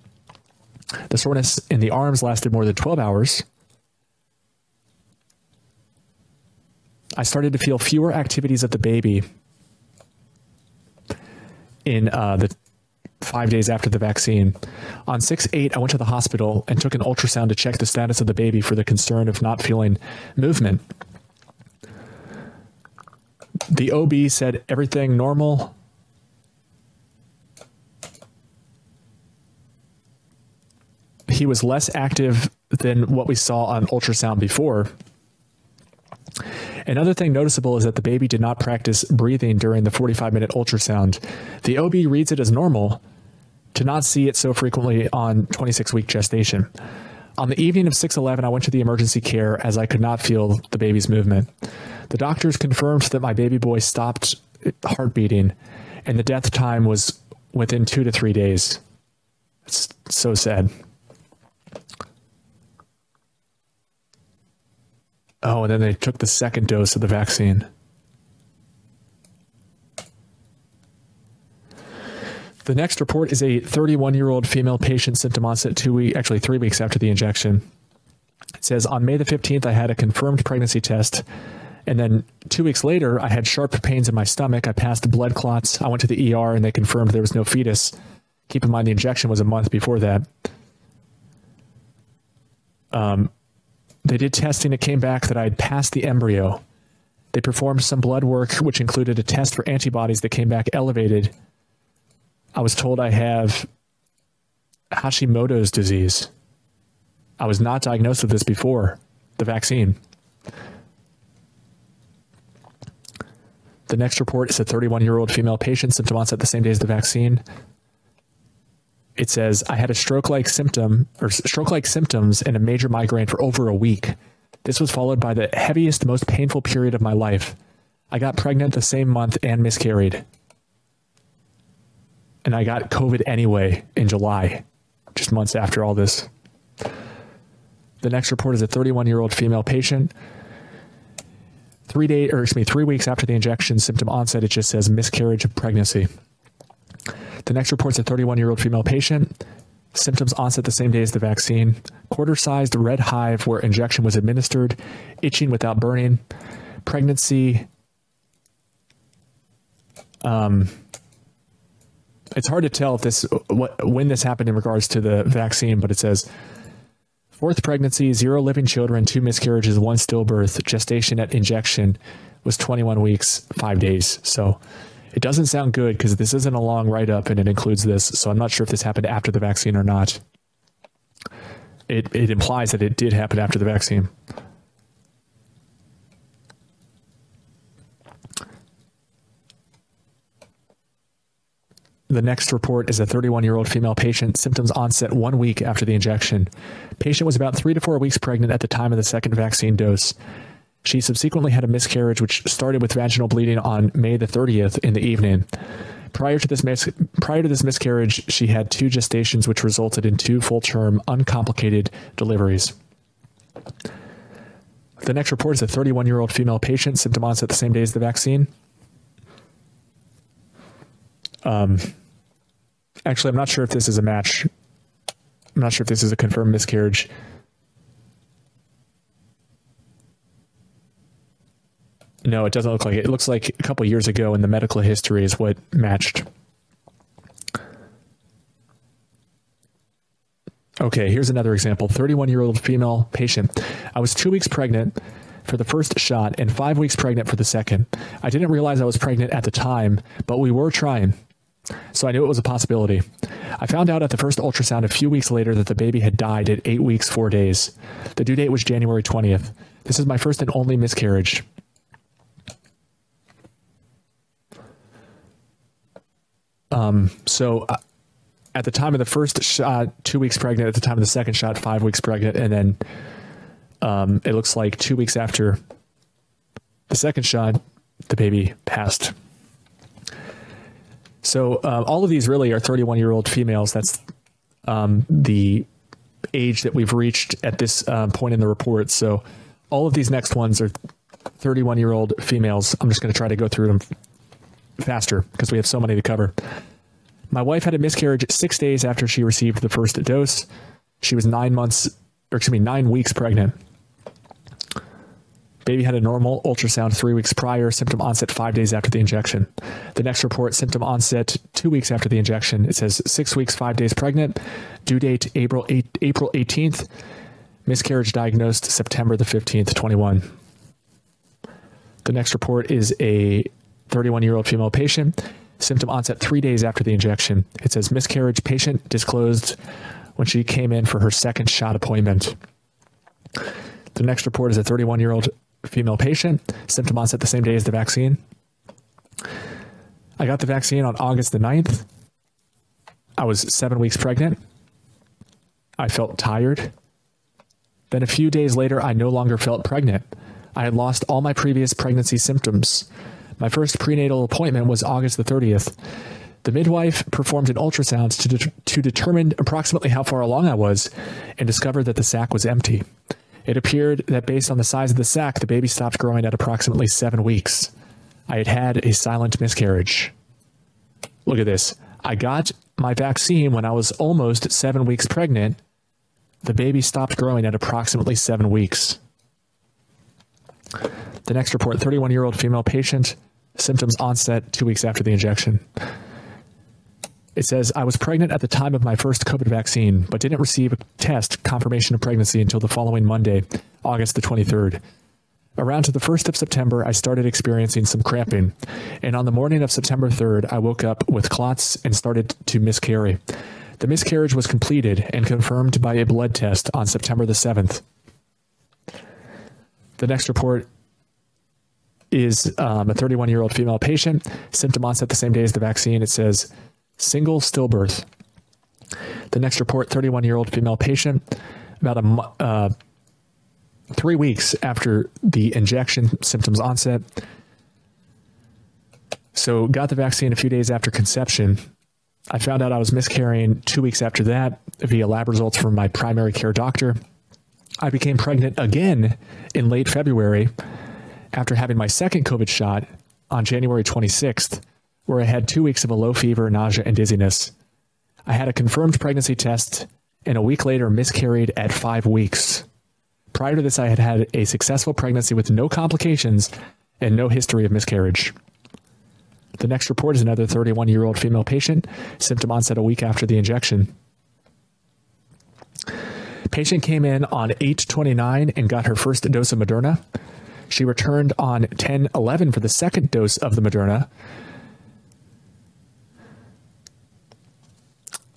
The soreness in the arms lasted more than 12 hours. I started to feel fewer activities of the baby in uh, the five days after the vaccine. On 6 8, I went to the hospital and took an ultrasound to check the status of the baby for the concern of not feeling movement. The OB said everything normal. He was less active than what we saw on ultrasound before. Another thing noticeable is that the baby did not practice breathing during the 45 minute ultrasound. The OB reads it as normal to not see it so frequently on 26 week gestation. On the evening of 6/11, I went to the emergency care as I could not feel the baby's movement. The doctors confirmed that my baby boy stopped heart beating and the death time was within 2 to 3 days. It's so sad. Oh, and then they took the second dose of the vaccine. The next report is a 31-year-old female patient symptom onset 2 weeks actually 3 weeks after the injection. It says on May the 15th I had a confirmed pregnancy test and then 2 weeks later I had sharp pains in my stomach. I passed blood clots. I went to the ER and they confirmed there was no fetus. Keep in mind the injection was a month before that. Um they did testing. It came back that I had passed the embryo. They performed some blood work, which included a test for antibodies that came back elevated. I was told I have Hashimoto's disease. I was not diagnosed with this before the vaccine. The next report is a 31 year old female patient, symptom onset the same day as the vaccine. It says, I had a stroke like symptom or stroke like symptoms and a major migraine for over a week. This was followed by the heaviest, most painful period of my life. I got pregnant the same month and miscarried. And I got COVID anyway in July, just months after all this. The next report is a 31 year old female patient three days, or excuse me, three weeks after the injection symptom onset, it just says miscarriage of pregnancy. The next report's a 31 year old female patient. Symptoms onset the same day as the vaccine. Quarter sized red hive where injection was administered. Itching without burning. Pregnancy. Um, it's hard to tell if this what when this happened in regards to the vaccine, but it says Fourth pregnancy, zero living children, two miscarriages, one stillbirth. Gestation at injection was 21 weeks, five days. So it doesn't sound good because this isn't a long write up and it includes this. So I'm not sure if this happened after the vaccine or not. It, it implies that it did happen after the vaccine. The next report is a 31 year old female patient, symptoms onset one week after the injection. Patient was about three to four weeks pregnant at the time of the second vaccine dose. She subsequently had a miscarriage, which started with vaginal bleeding on May the 30th in the evening. Prior to this prior to this miscarriage, she had two gestations, which resulted in two full term, uncomplicated deliveries. The next report is a 31 year old female patient, symptom onset the same day as the vaccine. Um, actually, I'm not sure if this is a match. I'm not sure if this is a confirmed miscarriage. No, it doesn't look like it. It looks like a couple years ago in the medical history is what matched. Okay, here's another example. 31-year-old female patient. I was 2 weeks pregnant for the first shot and 5 weeks pregnant for the second. I didn't realize I was pregnant at the time, but we were trying. So I knew it was a possibility. I found out at the first ultrasound a few weeks later that the baby had died at 8 weeks 4 days. The due date was January 20th. This is my first and only miscarriage. Um, so uh, at the time of the first shot, 2 weeks pregnant, at the time of the second shot, 5 weeks pregnant and then um, it looks like 2 weeks after the second shot, the baby passed. So uh, all of these really are 31 year old females. That's um, the age that we've reached at this uh, point in the report. So all of these next ones are 31 year old females. I'm just going to try to go through them faster because we have so many to cover. My wife had a miscarriage six days after she received the first dose. She was nine months, or excuse me, nine weeks pregnant. Baby had a normal ultrasound three weeks prior, symptom onset five days after the injection. The next report, symptom onset two weeks after the injection. It says six weeks, five days pregnant, due date April 8, April 18th, miscarriage diagnosed September the 15th, 21. The next report is a 31 year old female patient, symptom onset three days after the injection. It says miscarriage patient disclosed when she came in for her second shot appointment. The next report is a 31 year old female patient, symptom onset the same day as the vaccine. I got the vaccine on August the 9th. I was 7 weeks pregnant. I felt tired. Then a few days later, I no longer felt pregnant. I had lost all my previous pregnancy symptoms. My first prenatal appointment was August the 30th. The midwife performed an ultrasound to, de to determine approximately how far along I was and discovered that the sac was empty. It appeared that based on the size of the sac, the baby stopped growing at approximately seven weeks. I had had a silent miscarriage. Look at this. I got my vaccine when I was almost seven weeks pregnant. The baby stopped growing at approximately seven weeks. The next report 31 year old female patient, symptoms onset two weeks after the injection. It says, I was pregnant at the time of my first COVID vaccine, but didn't receive a test confirmation of pregnancy until the following Monday, August the 23rd. Around to the 1st of September, I started experiencing some cramping, and on the morning of September 3rd, I woke up with clots and started to miscarry. The miscarriage was completed and confirmed by a blood test on September the 7th. The next report is um, a 31 year old female patient. Symptom onset the same day as the vaccine. It says single stillbirth. The next report 31 year old female patient, about a uh, three weeks after the injection symptoms onset. So, got the vaccine a few days after conception. I found out I was miscarrying two weeks after that via lab results from my primary care doctor. I became pregnant again in late February after having my second COVID shot on January 26th, where I had two weeks of a low fever, nausea, and dizziness. I had a confirmed pregnancy test and a week later miscarried at five weeks. Prior to this, I had had a successful pregnancy with no complications and no history of miscarriage. The next report is another 31 year old female patient, symptom onset a week after the injection. Patient came in on 829 and got her first dose of Moderna. She returned on 1011 for the second dose of the Moderna.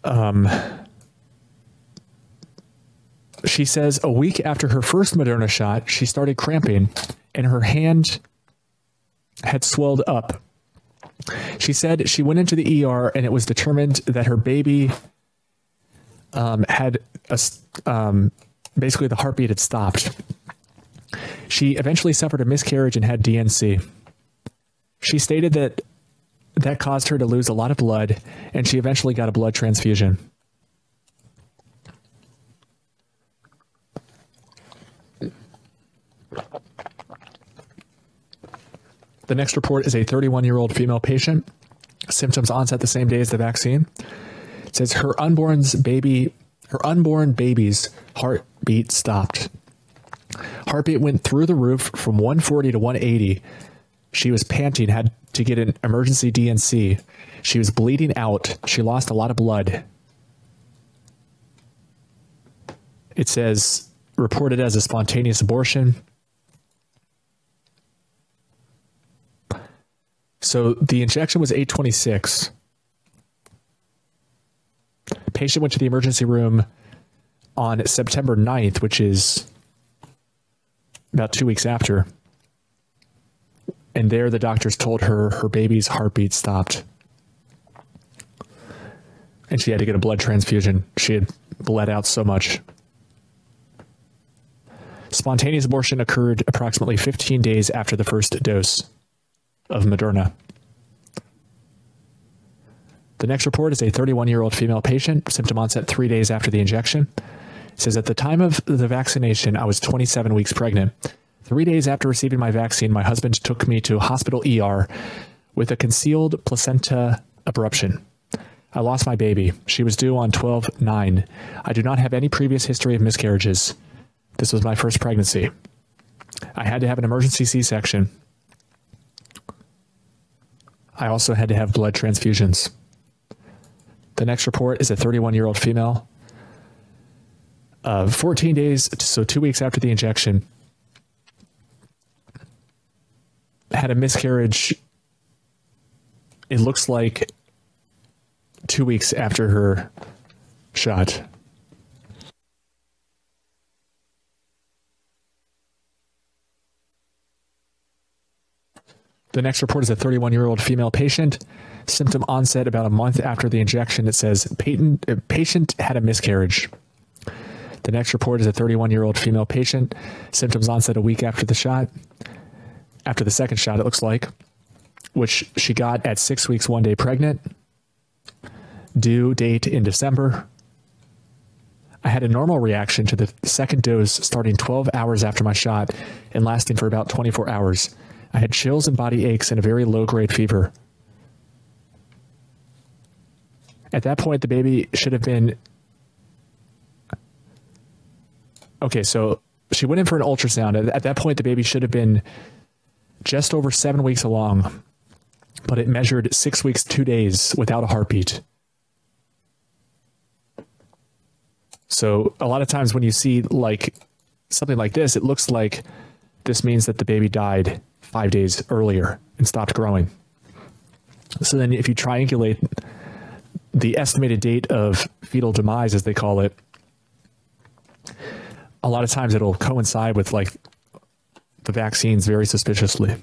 Um, she says a week after her first Moderna shot, she started cramping and her hand had swelled up. She said she went into the ER and it was determined that her baby um, had a, um, basically the heartbeat had stopped. She eventually suffered a miscarriage and had D&C. She stated that that caused her to lose a lot of blood and she eventually got a blood transfusion. The next report is a 31 year old female patient. Symptoms onset the same day as the vaccine. It says her unborn's baby, her unborn baby's heartbeat stopped. Heartbeat went through the roof from 140 to 180. She was panting, had to get an emergency D&C. She was bleeding out. She lost a lot of blood. It says reported as a spontaneous abortion. So the injection was 826. Patient went to the emergency room on September 9th, which is about 2 weeks after. And there the doctors told her her baby's heartbeat stopped. And she had to get a blood transfusion. She had bled out so much. Spontaneous abortion occurred approximately 15 days after the first dose of Moderna. The next report is a 31 year old female patient, symptom onset three days after the injection. Says, At the time of the vaccination, I was 27 weeks pregnant. Three days after receiving my vaccine, my husband took me to hospital ER with a concealed placenta abruption. I lost my baby. She was due on 12 9. I do not have any previous history of miscarriages. This was my first pregnancy. I had to have an emergency C section. I also had to have blood transfusions. The next report is a 31 year old female. Uh, 14 days, so two weeks after the injection, had a miscarriage. It looks like two weeks after her shot. The next report is a 31 year old female patient. Symptom onset about a month after the injection. It says patient, uh, patient had a miscarriage. The next report is a 31 year old female patient. Symptoms onset a week after the shot. After the second shot, it looks like, which she got at six weeks, one day pregnant. Due date in December. I had a normal reaction to the second dose starting 12 hours after my shot and lasting for about 24 hours. I had chills and body aches and a very low grade fever. At that point, the baby should have been. Okay, so she went in for an ultrasound. At that point, the baby should have been just over seven weeks along, but it measured six weeks, two days without a heartbeat. So a lot of times when you see like something like this, it looks like this means that the baby died five days earlier and stopped growing. So then if you triangulate the estimated date of fetal demise, as they call it, a lot of times it'll coincide with like the vaccines very suspiciously.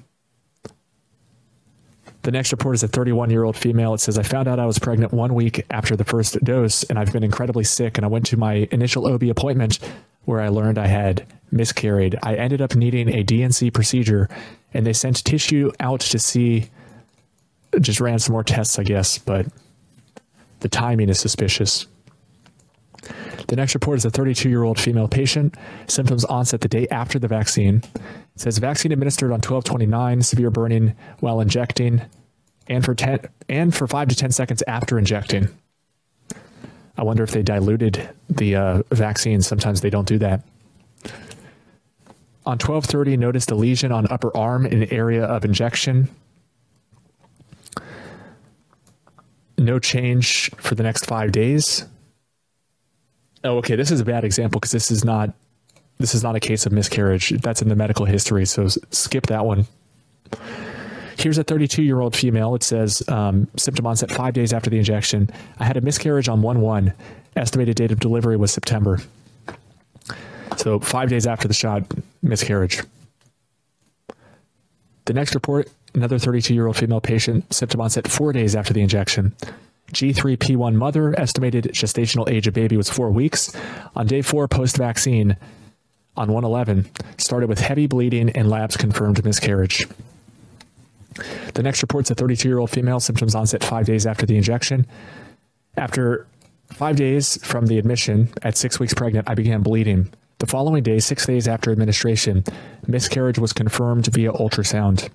The next report is a 31 year old female. It says, I found out I was pregnant one week after the first dose, and I've been incredibly sick. And I went to my initial OB appointment where I learned I had miscarried. I ended up needing a D&C procedure, and they sent tissue out to see, just ran some more tests, I guess, but the timing is suspicious. The next report is a 32 year old female patient. Symptoms onset the day after the vaccine. It says vaccine administered on 1229, severe burning while injecting, and for 10 and for 5 to 10 seconds after injecting. I wonder if they diluted the uh, vaccine. Sometimes they don't do that. On 1230, noticed a lesion on upper arm in area of injection. No change for the next five days. Oh, okay. This is a bad example because this is not this is not a case of miscarriage. That's in the medical history, so skip that one. Here's a 32 year old female. It says um, symptom onset five days after the injection. I had a miscarriage on 1 1. Estimated date of delivery was September. So five days after the shot, miscarriage. The next report another 32 year old female patient, symptom onset four days after the injection. G3P1 mother, estimated gestational age of baby was four weeks. On day four post vaccine, on 111, started with heavy bleeding and labs confirmed miscarriage. The next report's a 32 year old female, symptoms onset five days after the injection. After five days from the admission, at six weeks pregnant, I began bleeding. The following day, six days after administration, miscarriage was confirmed via ultrasound.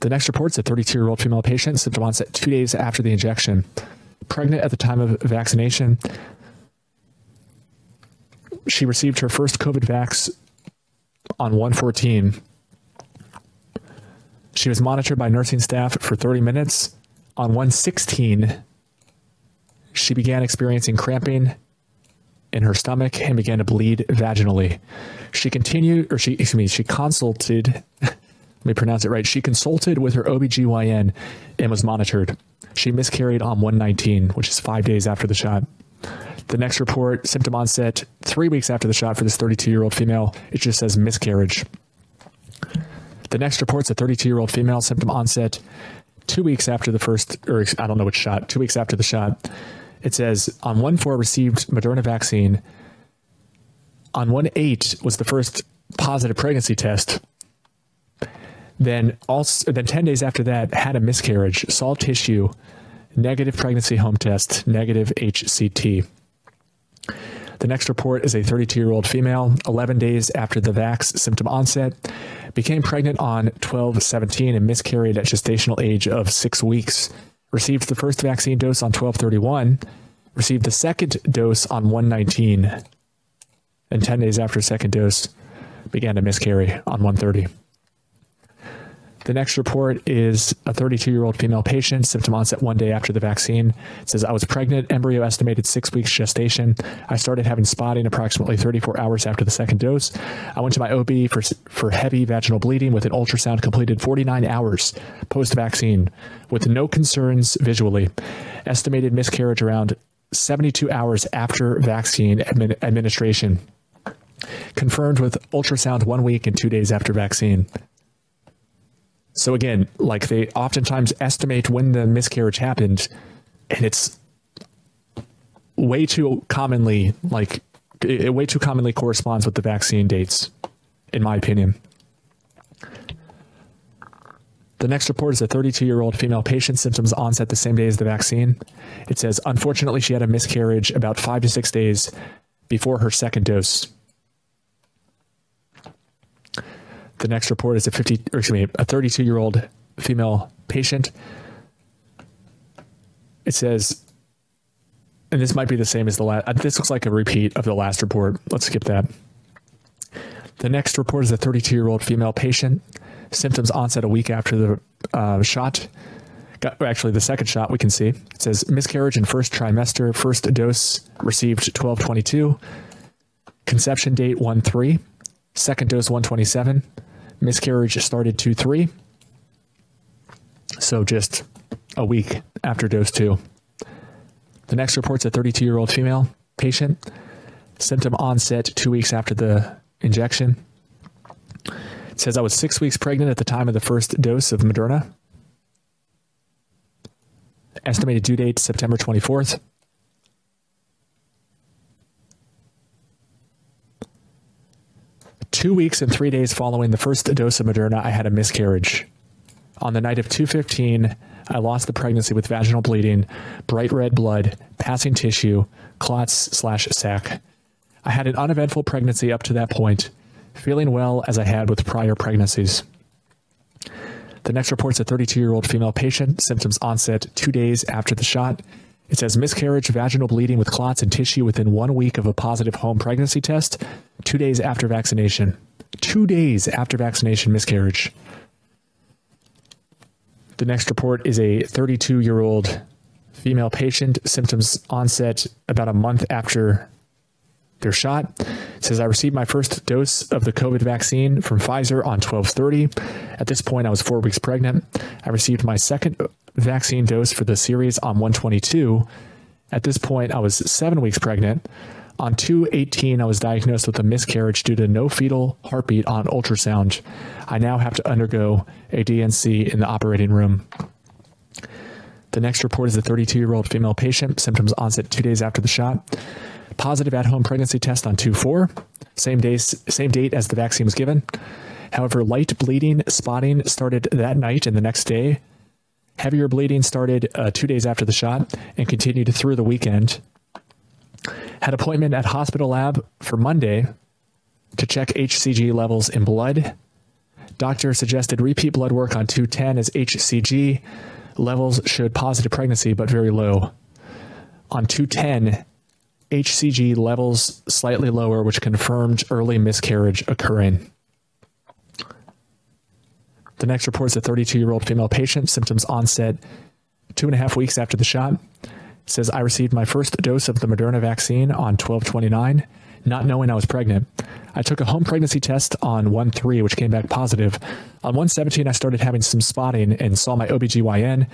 The next report's a 32 year old female patient, symptom onset two days after the injection. Pregnant at the time of vaccination. She received her first COVID vax on 114. She was monitored by nursing staff for 30 minutes. On 116, she began experiencing cramping in her stomach and began to bleed vaginally. She continued, or she, excuse me, she consulted me pronounce it right. She consulted with her OBGYN and was monitored. She miscarried on 119, which is five days after the shot. The next report, symptom onset three weeks after the shot for this 32 year old female. It just says miscarriage. The next report's a 32 year old female, symptom onset two weeks after the first, or I don't know which shot, two weeks after the shot. It says on 1 4 received Moderna vaccine. On 1 8 was the first positive pregnancy test then also then 10 days after that had a miscarriage, saw tissue, negative pregnancy home test, negative HCT. The next report is a 32-year-old female, 11 days after the vax symptom onset, became pregnant on 12/17 and miscarried at gestational age of 6 weeks. Received the first vaccine dose on 12/31, received the second dose on 119, and 10 days after second dose began to miscarry on 130. The next report is a 32 year old female patient, symptom onset one day after the vaccine. It says, I was pregnant, embryo estimated six weeks gestation. I started having spotting approximately 34 hours after the second dose. I went to my OB for, for heavy vaginal bleeding with an ultrasound completed 49 hours post vaccine with no concerns visually. Estimated miscarriage around 72 hours after vaccine admin administration. Confirmed with ultrasound one week and two days after vaccine. So again, like they oftentimes estimate when the miscarriage happened and it's way too commonly like it way too commonly corresponds with the vaccine dates in my opinion. The next report is a 32-year-old female patient symptoms onset the same day as the vaccine. It says unfortunately she had a miscarriage about 5 to 6 days before her second dose. The next report is a 50 or excuse me, a 32 year old female patient. It says, and this might be the same as the last. This looks like a repeat of the last report. Let's skip that. The next report is a 32 year old female patient. Symptoms onset a week after the uh, shot. Got, actually, the second shot we can see. It says miscarriage in first trimester, first dose received 1222. Conception date 1 3. Second dose 127 miscarriage started 2 3. So just a week after dose 2. The next report's a 32 year old female patient. Symptom onset two weeks after the injection. It says I was six weeks pregnant at the time of the first dose of Moderna. Estimated due date September 24th. Two weeks and three days following the first dose of Moderna, I had a miscarriage. On the night of 215, I lost the pregnancy with vaginal bleeding, bright red blood, passing tissue, clots slash sac. I had an uneventful pregnancy up to that point, feeling well as I had with prior pregnancies. The next report's a 32 year old female patient, symptoms onset two days after the shot. It says miscarriage, vaginal bleeding with clots and tissue within one week of a positive home pregnancy test, two days after vaccination. Two days after vaccination, miscarriage. The next report is a 32 year old female patient, symptoms onset about a month after their shot. It says I received my first dose of the COVID vaccine from Pfizer on 1230. At this point I was 4 weeks pregnant. I received my second vaccine dose for the series on 122. At this point I was 7 weeks pregnant. On 218 I was diagnosed with a miscarriage due to no fetal heartbeat on ultrasound. I now have to undergo a D&C in the operating room. The next report is a 32-year-old female patient, symptoms onset 2 days after the shot. Positive at-home pregnancy test on 2/4, same day same date as the vaccine was given. However, light bleeding spotting started that night and the next day. Heavier bleeding started uh, 2 days after the shot and continued through the weekend. Had appointment at hospital lab for Monday to check HCG levels in blood. Doctor suggested repeat blood work on 210 as HCG levels showed positive pregnancy but very low. On 210, HCG levels slightly lower, which confirmed early miscarriage occurring. The next report is a 32 year old female patient, symptoms onset two and a half weeks after the shot. It says, I received my first dose of the Moderna vaccine on 1229, not knowing I was pregnant. I took a home pregnancy test on 1 3, which came back positive. On 117, I started having some spotting and saw my OBGYN.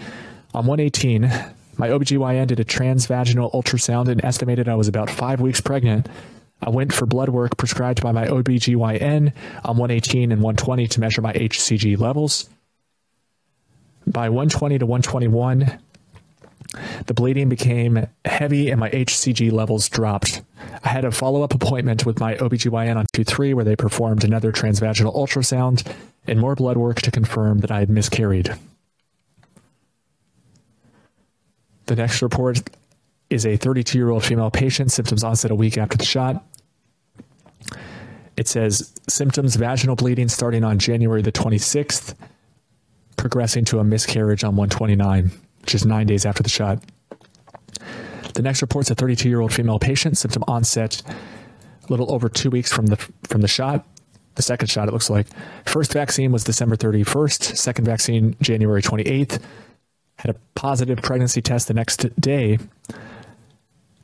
On 118, my OBGYN did a transvaginal ultrasound and estimated I was about five weeks pregnant. I went for blood work prescribed by my OBGYN on 118 and 120 to measure my HCG levels. By 120 to 121, the bleeding became heavy and my HCG levels dropped. I had a follow-up appointment with my OBGYN on 2-3 where they performed another transvaginal ultrasound and more blood work to confirm that I had miscarried. The next report is a 32 year old female patient, symptoms onset a week after the shot. It says symptoms vaginal bleeding starting on January the 26th, progressing to a miscarriage on 129, which is nine days after the shot. The next report's a 32 year old female patient, symptom onset a little over two weeks from the from the shot. The second shot, it looks like. First vaccine was December 31st, second vaccine January 28th had a positive pregnancy test the next day.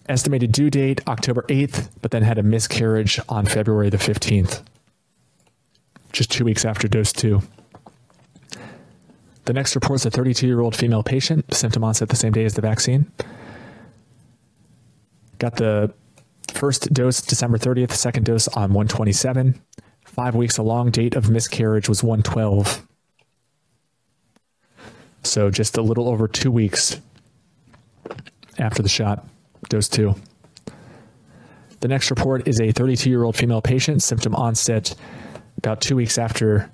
Estimated due date October 8th, but then had a miscarriage on February the 15th. Just 2 weeks after dose 2. The next report's a 32-year-old female patient, symptom onset the same day as the vaccine. Got the first dose December 30th, second dose on 127. 5 weeks along, date of miscarriage was 112. So just a little over two weeks after the shot, dose two. The next report is a 32 year old female patient, symptom onset about two weeks after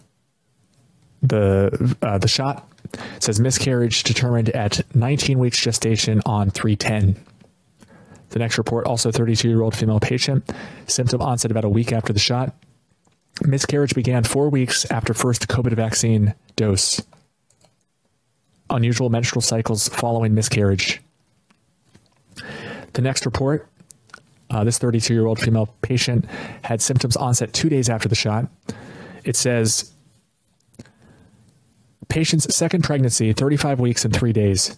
the uh, the shot. It says miscarriage determined at 19 weeks gestation on 310. The next report, also 32 year old female patient, symptom onset about a week after the shot. Miscarriage began four weeks after first COVID vaccine dose unusual menstrual cycles following miscarriage. The next report uh, this 32 year old female patient had symptoms onset two days after the shot. It says patient's second pregnancy, 35 weeks and three days.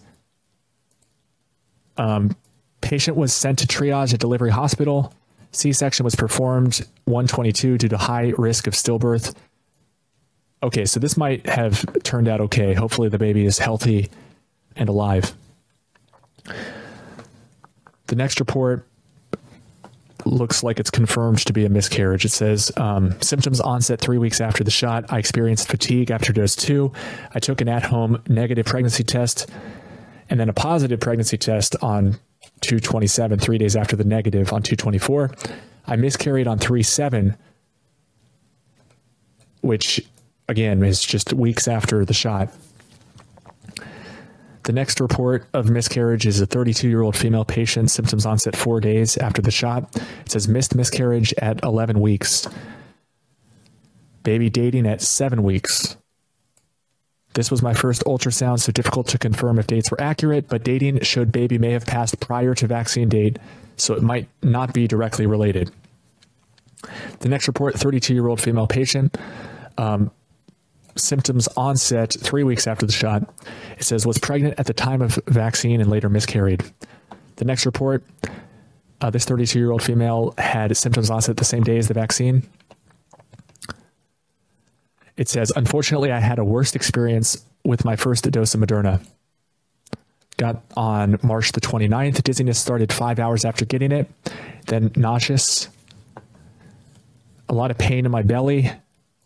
Um, patient was sent to triage at delivery hospital. C section was performed 122 due to high risk of stillbirth okay, so this might have turned out okay. Hopefully the baby is healthy and alive. The next report looks like it's confirmed to be a miscarriage. It says um, symptoms onset three weeks after the shot. I experienced fatigue after dose two. I took an at home negative pregnancy test and then a positive pregnancy test on 227, three days after the negative on 224. I miscarried on 3 7, which again is just weeks after the shot. The next report of miscarriage is a 32 year old female patient, symptoms onset four days after the shot. It says missed miscarriage at 11 weeks, baby dating at seven weeks. This was my first ultrasound, so difficult to confirm if dates were accurate, but dating showed baby may have passed prior to vaccine date, so it might not be directly related. The next report 32 year old female patient. Um, symptoms onset three weeks after the shot. It says was pregnant at the time of vaccine and later miscarried. The next report, uh, this 32 year old female had symptoms onset the same day as the vaccine. It says, unfortunately, I had a worst experience with my first dose of Moderna. Got on March the 29th. Dizziness started five hours after getting it, then nauseous, a lot of pain in my belly,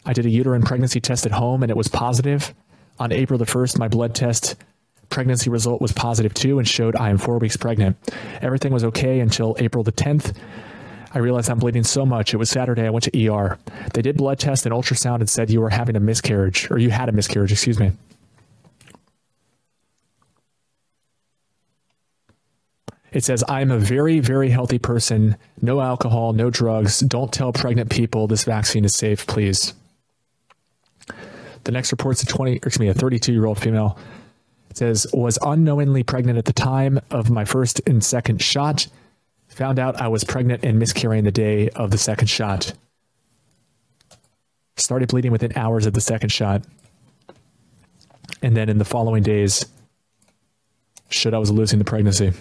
I did a uterine pregnancy test at home and it was positive. On April the 1st, my blood test pregnancy result was positive too and showed I am 4 weeks pregnant. Everything was okay until April the 10th. I realized I'm bleeding so much. It was Saturday. I went to ER. They did blood test and ultrasound and said you were having a miscarriage or you had a miscarriage, excuse me. It says, I'm a very, very healthy person. No alcohol, no drugs. Don't tell pregnant people this vaccine is safe, please. The next report's a 20, excuse me, a 32 year old female. It says, was unknowingly pregnant at the time of my first and second shot. Found out I was pregnant and miscarrying the day of the second shot. Started bleeding within hours of the second shot. And then in the following days, showed I was losing the pregnancy.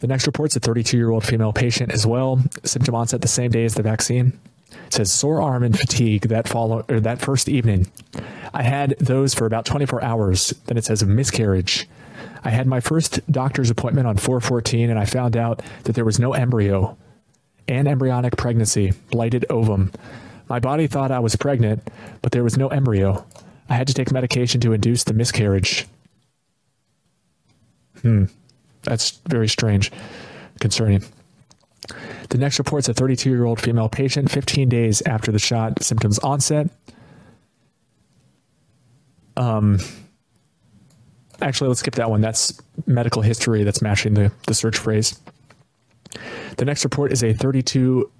The next report's a 32 year old female patient as well. Symptom onset the same day as the vaccine. It says sore arm and fatigue that follow or that first evening. I had those for about 24 hours. Then it says a miscarriage. I had my first doctor's appointment on 414 and I found out that there was no embryo anembryonic pregnancy, blighted ovum. My body thought I was pregnant, but there was no embryo. I had to take medication to induce the miscarriage. Hmm. That's very strange, concerning. The next report is a 32 year old female patient, 15 days after the shot symptoms onset. Um, actually, let's skip that one. That's medical history that's matching the, the search phrase. The next report is a 32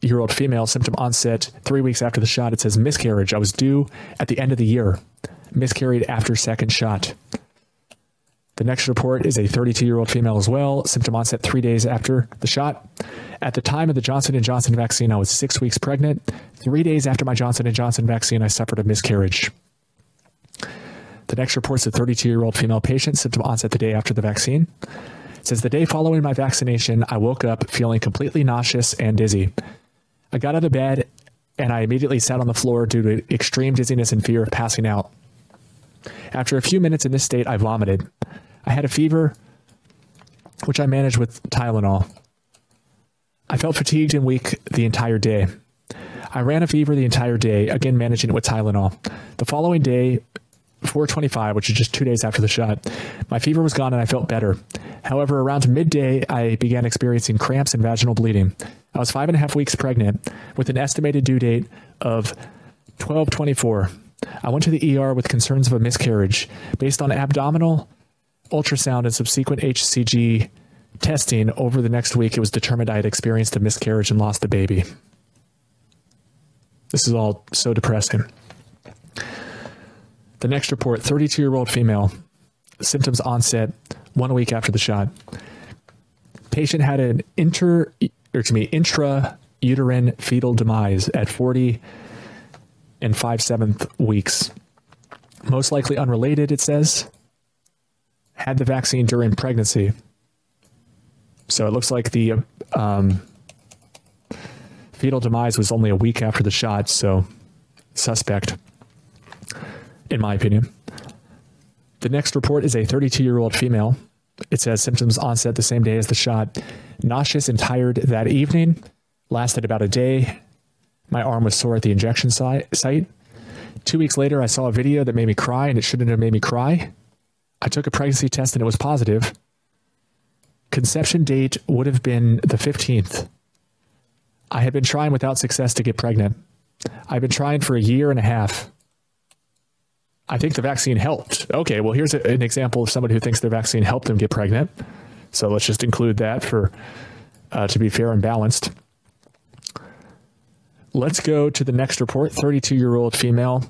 year old female, symptom onset three weeks after the shot. It says miscarriage. I was due at the end of the year, miscarried after second shot. The next report is a 32 year old female as well, symptom onset three days after the shot. At the time of the Johnson & Johnson vaccine, I was six weeks pregnant. Three days after my Johnson & Johnson vaccine, I suffered a miscarriage. The next report is a 32 year old female patient, symptom onset the day after the vaccine. It says the day following my vaccination, I woke up feeling completely nauseous and dizzy. I got out of bed and I immediately sat on the floor due to extreme dizziness and fear of passing out. After a few minutes in this state, I vomited. I had a fever, which I managed with Tylenol. I felt fatigued and weak the entire day. I ran a fever the entire day, again managing it with Tylenol. The following day, 425, which is just 2 days after the shot, my fever was gone and I felt better. However, around midday, I began experiencing cramps and vaginal bleeding. I was five and a half weeks pregnant with an estimated due date of 1224. I went to the ER with concerns of a miscarriage. Based on abdominal ultrasound and subsequent HCG testing over the next week, it was determined I had experienced a miscarriage and lost the baby. This is all so depressing. The next report 32 year old female, symptoms onset one week after the shot. Patient had an inter, me, intrauterine fetal demise at 40 and 5 seventh weeks. Most likely unrelated, it says. Had the vaccine during pregnancy. So it looks like the um, fetal demise was only a week after the shot, so suspect, in my opinion. The next report is a 32 year old female, It says symptoms onset the same day as the shot. Nauseous and tired that evening. Lasted about a day. My arm was sore at the injection site. Two weeks later, I saw a video that made me cry, and it shouldn't have made me cry. I took a pregnancy test, and it was positive. Conception date would have been the 15th. I had been trying without success to get pregnant. I've been trying for a year and a half. I think the vaccine helped. Okay, well, here's a, an example of somebody who thinks their vaccine helped them get pregnant. So let's just include that for uh, to be fair and balanced. Let's go to the next report 32 year old female.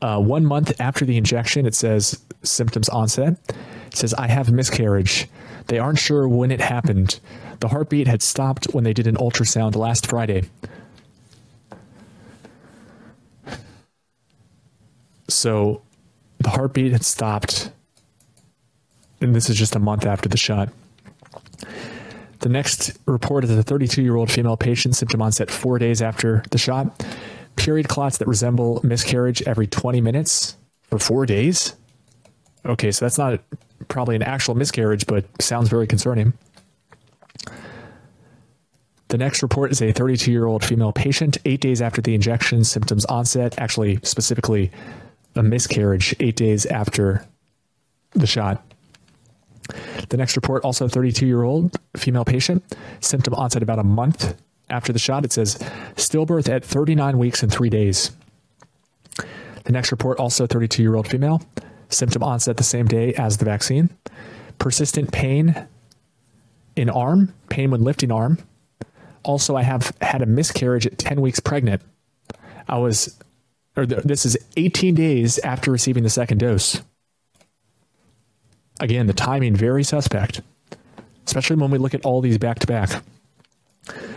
Uh, one month after the injection, it says symptoms onset. It says, I have miscarriage. They aren't sure when it happened. The heartbeat had stopped when they did an ultrasound last Friday. So the heartbeat had stopped. And this is just a month after the shot. The next report is a 32 year old female patient, symptom onset four days after the shot. Period clots that resemble miscarriage every 20 minutes for four days. Okay, so that's not probably an actual miscarriage, but sounds very concerning. The next report is a 32 year old female patient, eight days after the injection, symptoms onset, actually, specifically a miscarriage, eight days after the shot. The next report, also 32 year old female patient, symptom onset about a month after the shot. It says stillbirth at 39 weeks and three days. The next report, also 32 year old female, symptom onset the same day as the vaccine. Persistent pain in arm, pain when lifting arm. Also, I have had a miscarriage at 10 weeks pregnant. I was, or this is 18 days after receiving the second dose. Again, the timing very suspect, especially when we look at all these back to back.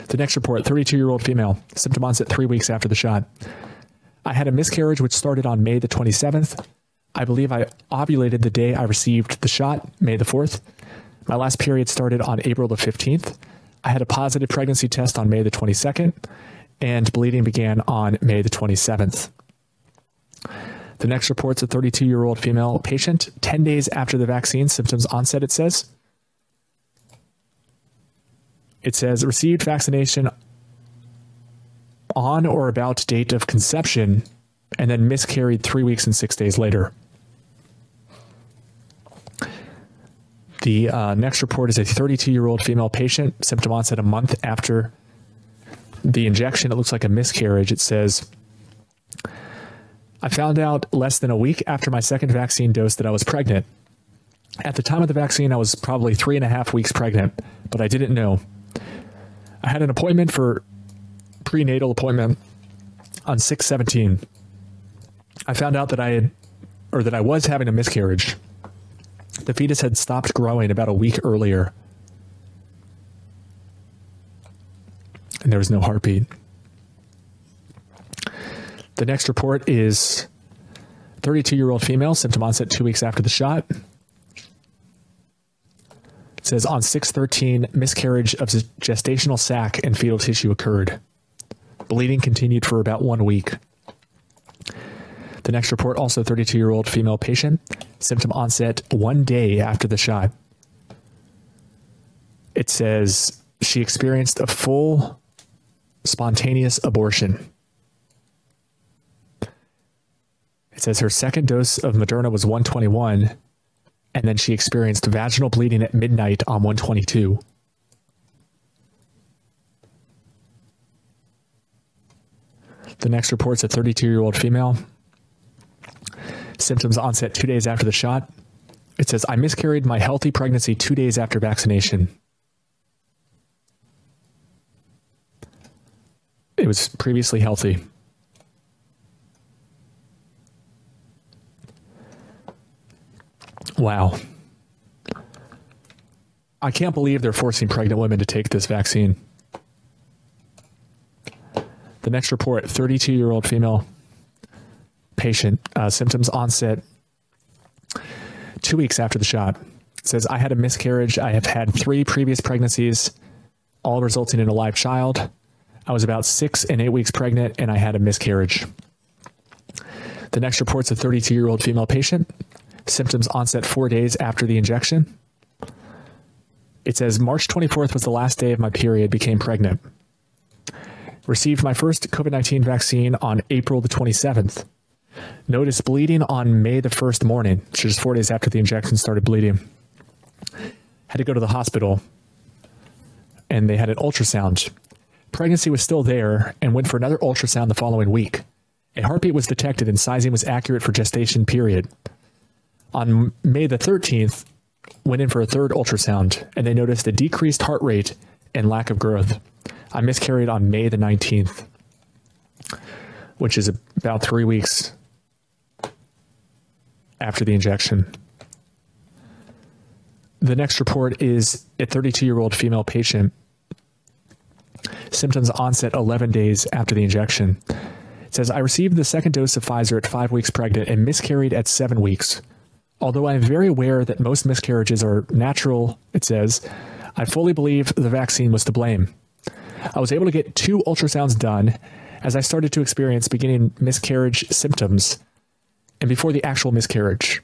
The next report 32 year old female, symptom onset three weeks after the shot. I had a miscarriage which started on May the 27th. I believe I ovulated the day I received the shot, May the 4th. My last period started on April the 15th. I had a positive pregnancy test on May the 22nd, and bleeding began on May the 27th. The next report's a 32 year old female patient, 10 days after the vaccine symptoms onset, it says. It says received vaccination on or about date of conception and then miscarried three weeks and six days later. The uh, next report is a 32 year old female patient, symptom onset a month after the injection. It looks like a miscarriage. It says I found out less than a week after my second vaccine dose that I was pregnant. At the time of the vaccine, I was probably three and a half weeks pregnant, but I didn't know. I had an appointment for prenatal appointment on 617. I found out that I had or that I was having a miscarriage. The fetus had stopped growing about a week earlier. And there was no heartbeat. The next report is 32 year old female, symptom onset two weeks after the shot. It says on 613, miscarriage of gestational sac and fetal tissue occurred. Bleeding continued for about one week. The next report, also 32 year old female patient, symptom onset one day after the shot. It says she experienced a full spontaneous abortion. It says her second dose of Moderna was 121, and then she experienced vaginal bleeding at midnight on 122. The next report's a 32 year old female. Symptoms onset two days after the shot. It says, I miscarried my healthy pregnancy two days after vaccination. It was previously healthy. Wow. I can't believe they're forcing pregnant women to take this vaccine. The next report 32 year old female patient, uh, symptoms onset two weeks after the shot. Says, I had a miscarriage. I have had three previous pregnancies, all resulting in a live child. I was about six and eight weeks pregnant, and I had a miscarriage. The next report's a 32 year old female patient, symptoms onset four days after the injection. It says March 24th was the last day of my period, became pregnant. Received my first COVID 19 vaccine on April the 27th. Noticed bleeding on May the 1st morning, which is four days after the injection started bleeding. Had to go to the hospital and they had an ultrasound. Pregnancy was still there and went for another ultrasound the following week. A heartbeat was detected and sizing was accurate for gestation period. On May the 13th, went in for a third ultrasound and they noticed a decreased heart rate and lack of growth. I miscarried on May the 19th, which is about 3 weeks after the injection. The next report is a 32-year-old female patient. Symptoms onset 11 days after the injection. It says I received the second dose of Pfizer at 5 weeks pregnant and miscarried at 7 weeks. Although I am very aware that most miscarriages are natural, it says, I fully believe the vaccine was to blame. I was able to get two ultrasounds done as I started to experience beginning miscarriage symptoms and before the actual miscarriage.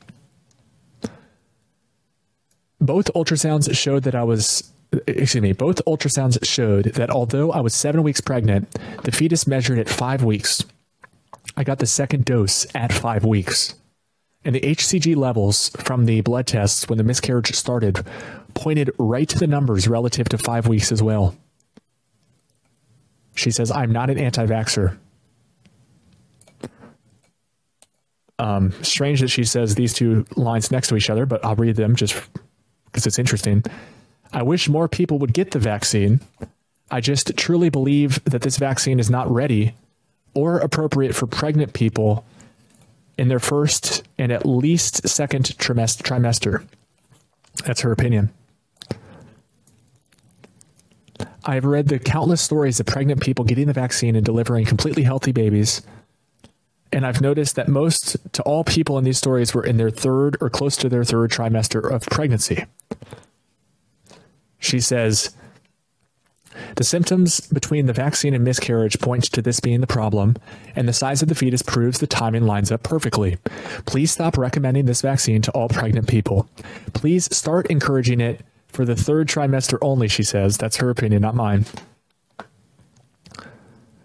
Both ultrasounds showed that I was excuse me, both ultrasounds showed that although I was 7 weeks pregnant, the fetus measured at 5 weeks. I got the second dose at 5 weeks. And the HCG levels from the blood tests when the miscarriage started pointed right to the numbers relative to 5 weeks as well. She says I'm not an anti-vaxxer. Um, strange that she says these two lines next to each other, but I'll read them just because it's interesting. I wish more people would get the vaccine. I just truly believe that this vaccine is not ready or appropriate for pregnant people in their first and at least second trimester. That's her opinion. I've read the countless stories of pregnant people getting the vaccine and delivering completely healthy babies. And I've noticed that most to all people in these stories were in their third or close to their third trimester of pregnancy. She says, the symptoms between the vaccine and miscarriage point to this being the problem, and the size of the fetus proves the timing lines up perfectly. Please stop recommending this vaccine to all pregnant people. Please start encouraging it for the third trimester only, she says. That's her opinion, not mine.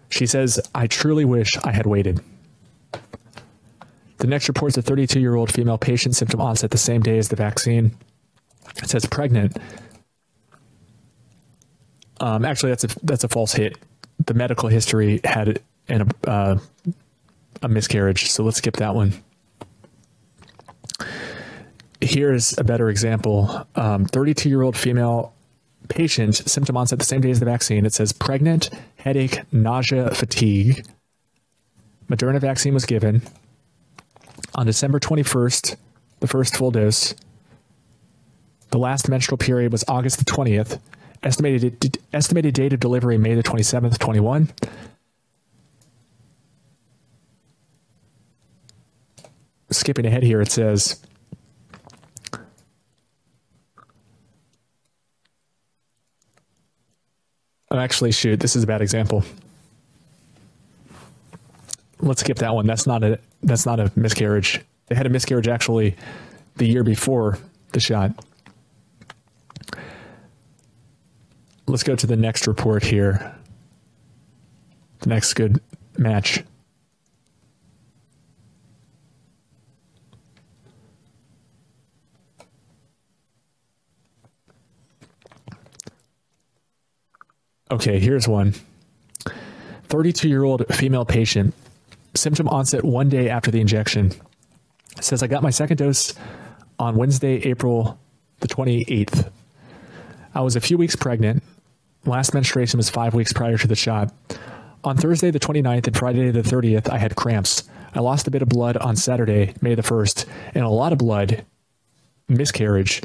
She says, I truly wish I had waited. The next reports a 32 year old female patient symptom onset the same day as the vaccine. It says pregnant um, actually, that's a that's a false hit. The medical history had an, uh, a miscarriage, so let's skip that one. Here's a better example. 32 um, year old female patient, symptom onset the same day as the vaccine. It says pregnant, headache, nausea, fatigue. Moderna vaccine was given on December 21st, the first full dose. The last menstrual period was August the 20th. Estimated estimated date of delivery May the 27th, 21. Skipping ahead here it says Oh, actually, shoot, this is a bad example. Let's skip that one. That's not a that's not a miscarriage. They had a miscarriage actually the year before the shot. Let's go to the next report here. The next good match. Okay, here's one. 32-year-old female patient. Symptom onset one day after the injection. Says I got my second dose on Wednesday, April the 28th. I was a few weeks pregnant Last menstruation was five weeks prior to the shot. On Thursday the 29th and Friday the 30th, I had cramps. I lost a bit of blood on Saturday, May the 1st, and a lot of blood, miscarriage,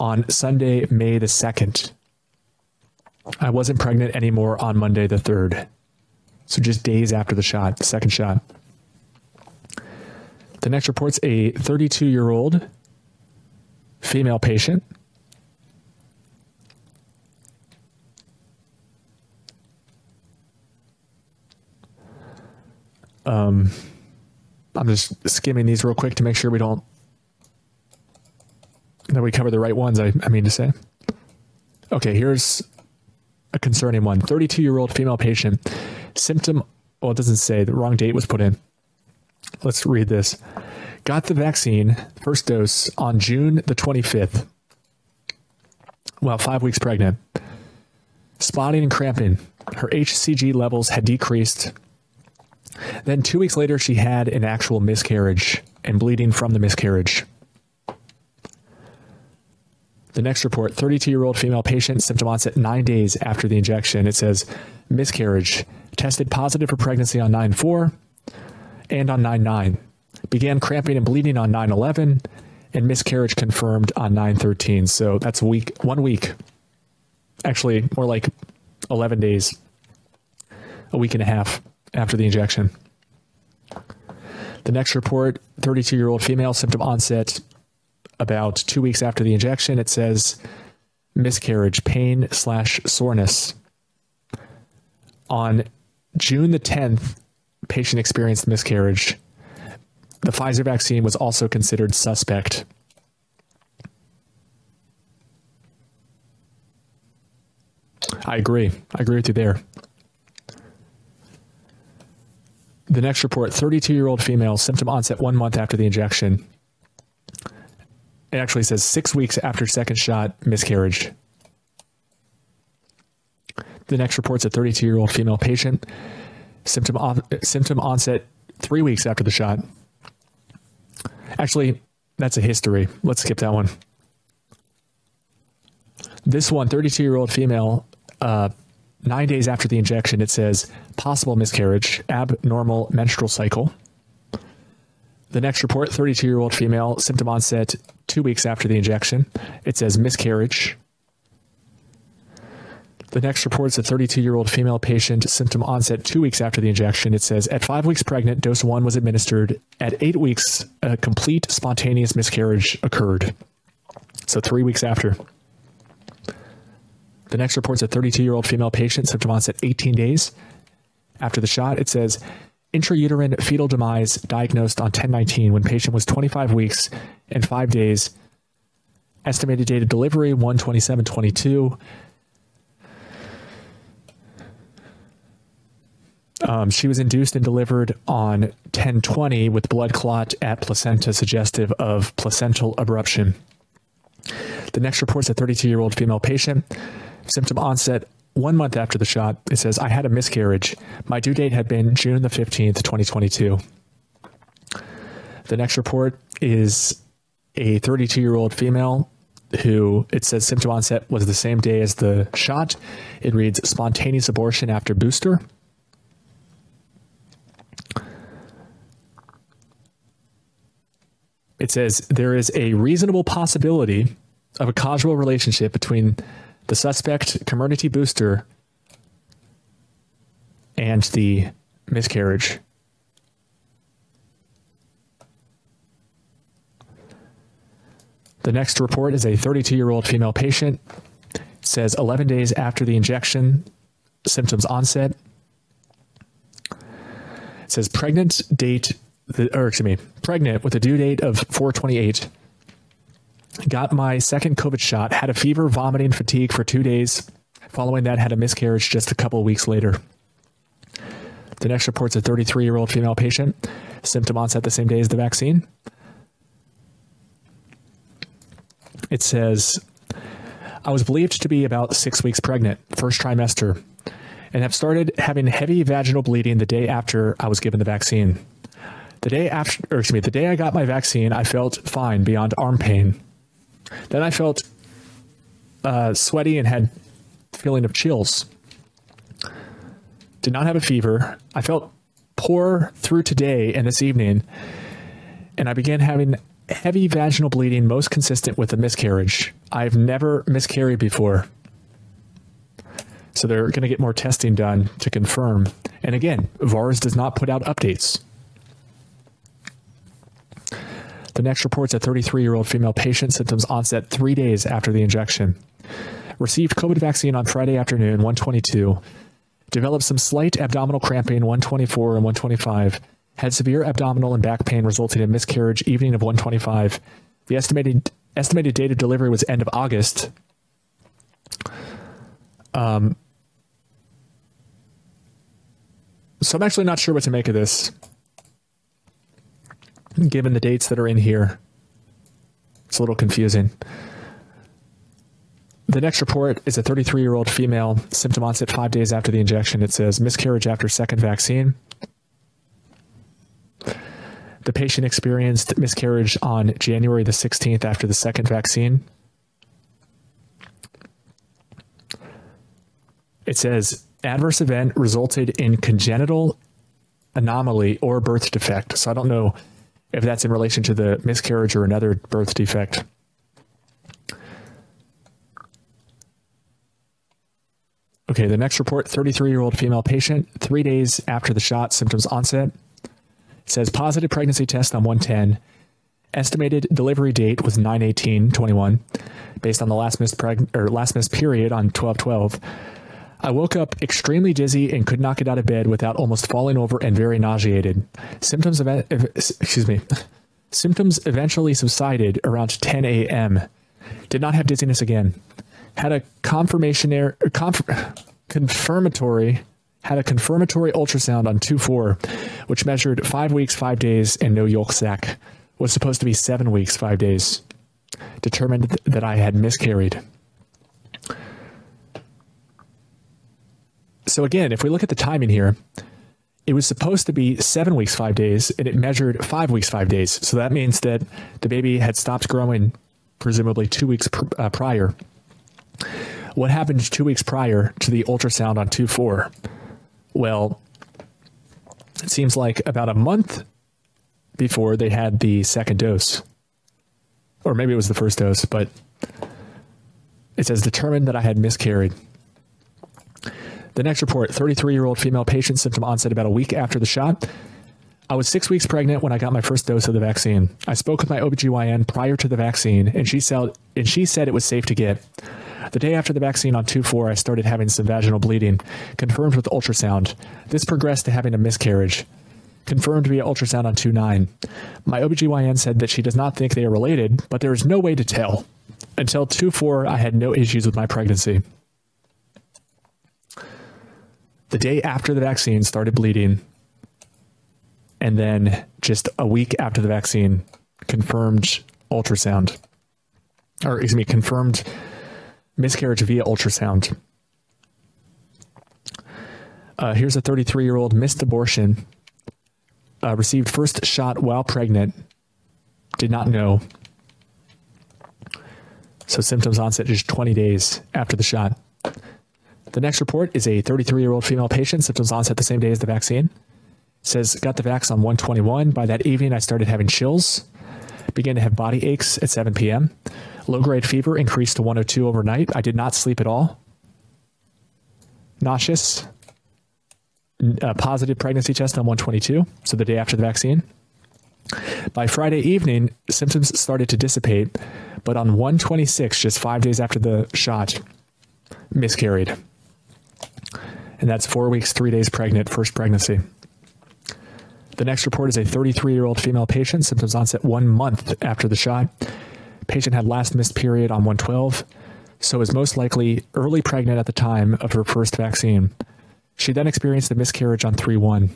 on Sunday, May the 2nd. I wasn't pregnant anymore on Monday the 3rd. So just days after the shot, the second shot. The next report's a 32 year old female patient Um, I'm just skimming these real quick to make sure we don't that we cover the right ones. I, I mean to say. Okay, here's a concerning one. 32-year-old female patient symptom well it doesn't say the wrong date was put in. Let's read this. Got the vaccine first dose on June the 25th. Well, 5 weeks pregnant. Spotting and cramping. Her HCG levels had decreased. Then 2 weeks later she had an actual miscarriage and bleeding from the miscarriage. The next report 32 year old female patient, symptom onset nine days after the injection. It says miscarriage, tested positive for pregnancy on 9 4 and on 9 9. Began cramping and bleeding on 9 11 and miscarriage confirmed on 9 13. So that's a week, one week. Actually, more like 11 days, a week and a half after the injection. The next report 32 year old female, symptom onset about two weeks after the injection. It says miscarriage, pain slash soreness. On June the 10th, patient experienced miscarriage. The Pfizer vaccine was also considered suspect. I agree. I agree with you there. The next report 32 year old female, symptom onset one month after the injection. It actually says six weeks after second shot, miscarriage. The next report's a 32 year old female patient. Symptom, on, symptom onset three weeks after the shot. Actually, that's a history. Let's skip that one. This one, 32 year old female, uh, nine days after the injection, it says possible miscarriage, abnormal menstrual cycle. The next report 32 year old female, symptom onset two weeks after the injection. It says miscarriage. The next report is a 32 year old female patient, symptom onset two weeks after the injection. It says at five weeks pregnant, dose one was administered. At eight weeks, a complete spontaneous miscarriage occurred. So three weeks after. The next report is a 32 year old female patient, symptom onset 18 days after the shot. It says intrauterine fetal demise diagnosed on 1019 when patient was 25 weeks and 5 days. Estimated date of delivery 12722. Um, she was induced and delivered on 1020 with blood clot at placenta suggestive of placental abruption. The next reports a 32 year old female patient. Symptom onset one month after the shot, it says, I had a miscarriage. My due date had been June the 15th, 2022. The next report is a 32 year old female who it says symptom onset was the same day as the shot. It reads spontaneous abortion after booster. It says there is a reasonable possibility of a causal relationship between the suspect Comirnaty booster and the miscarriage. The next report is a 32 year old female patient. It says 11 days after the injection, symptoms onset. It says pregnant date, or excuse me, pregnant with a due date of 428 got my second COVID shot, had a fever, vomiting, fatigue for 2 days. Following that had a miscarriage just a couple weeks later. The next report's a 33-year-old female patient, symptom onset the same day as the vaccine. It says I was believed to be about 6 weeks pregnant, first trimester, and have started having heavy vaginal bleeding the day after I was given the vaccine. The day after, excuse me, the day I got my vaccine, I felt fine beyond arm pain. Then I felt uh, sweaty and had feeling of chills. Did not have a fever. I felt poor through today and this evening, and I began having heavy vaginal bleeding most consistent with a miscarriage. I've never miscarried before. So they're going to get more testing done to confirm. And again, VAERS does not put out updates. The next reports a 33-year-old female patient symptoms onset 3 days after the injection. Received COVID vaccine on Friday afternoon, 122. Developed some slight abdominal cramping 124 and 125. Had severe abdominal and back pain resulting in miscarriage evening of 125. The estimated estimated date of delivery was end of August. Um, so I'm actually not sure what to make of this, given the dates that are in here. It's a little confusing. The next report is a 33 year old female, symptom onset five days after the injection. It says miscarriage after second vaccine. The patient experienced miscarriage on January the 16th after the second vaccine. It says adverse event resulted in congenital anomaly or birth defect. So I don't know if that's in relation to the miscarriage or another birth defect. Okay, the next report 33 year old female patient, three days after the shot, symptoms onset. It says positive pregnancy test on 110. Estimated delivery date was 91821 based on the last missed preg- or last missed period on 1212. I woke up extremely dizzy and could not get out of bed without almost falling over and very nauseated. Symptoms of excuse me. Symptoms eventually subsided around 10 a.m. Did not have dizziness again. Had a confirmation conf, confirmatory had a confirmatory ultrasound on 2-4 which measured 5 weeks 5 days and no yolk sac. Was supposed to be 7 weeks 5 days. Determined th that I had miscarried. So again, if we look at the timing here, it was supposed to be 7 weeks 5 days and it measured 5 weeks 5 days. So that means that the baby had stopped growing presumably 2 weeks pr uh, prior. What happened 2 weeks prior to the ultrasound on 2/4? Well, it seems like about a month before they had the second dose. Or maybe it was the first dose, but it says determined that I had miscarried. The next report 33 year old female patient symptom onset about a week after the shot. I was six weeks pregnant when I got my first dose of the vaccine. I spoke with my OBGYN prior to the vaccine, and she, said, and she said it was safe to get. The day after the vaccine on 2-4, I started having some vaginal bleeding, confirmed with ultrasound. This progressed to having a miscarriage, confirmed via ultrasound on 2-9. My OBGYN said that she does not think they are related, but there is no way to tell. Until 2-4, I had no issues with my pregnancy. The day after the vaccine started bleeding, and then just a week after the vaccine, confirmed ultrasound, or excuse me, confirmed miscarriage via ultrasound. Uh, here's a 33 year old missed abortion, uh, received first shot while pregnant, did not know. So symptoms onset just 20 days after the shot. The next report is a 33 year old female patient, symptoms onset the same day as the vaccine. says, got the vax on 121. By that evening, I started having chills, began to have body aches at 7 p.m. Low grade fever increased to 102 overnight. I did not sleep at all. Nauseous. A uh, positive pregnancy test on 122, so the day after the vaccine. By Friday evening, symptoms started to dissipate, but on 126, just 5 days after the shot, miscarried. And that's 4 weeks, 3 days pregnant, first pregnancy. The next report is a 33-year-old female patient, symptoms onset 1 month after the shot. Patient had last missed period on 112, so is most likely early pregnant at the time of her first vaccine. She then experienced a miscarriage on 3-1.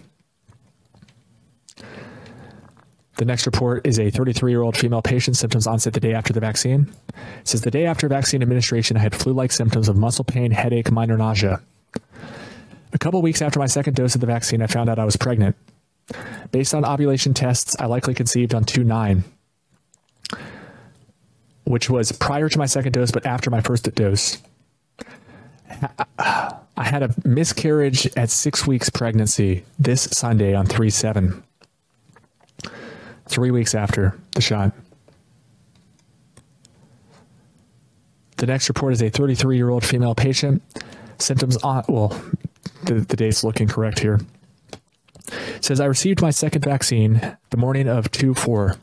The next report is a 33-year-old female patient symptoms onset the day after the vaccine. It says the day after vaccine administration I had flu-like symptoms of muscle pain, headache, minor nausea. A couple weeks after my second dose of the vaccine I found out I was pregnant. Based on ovulation tests, I likely conceived on 2-9 which was prior to my second dose but after my first dose. I had a miscarriage at 6 weeks pregnancy this Sunday on 3/7. 3 weeks after the shot. The next report is a 33-year-old female patient. Symptoms on well, the, the date's looking correct here. It says I received my second vaccine the morning of 2/4.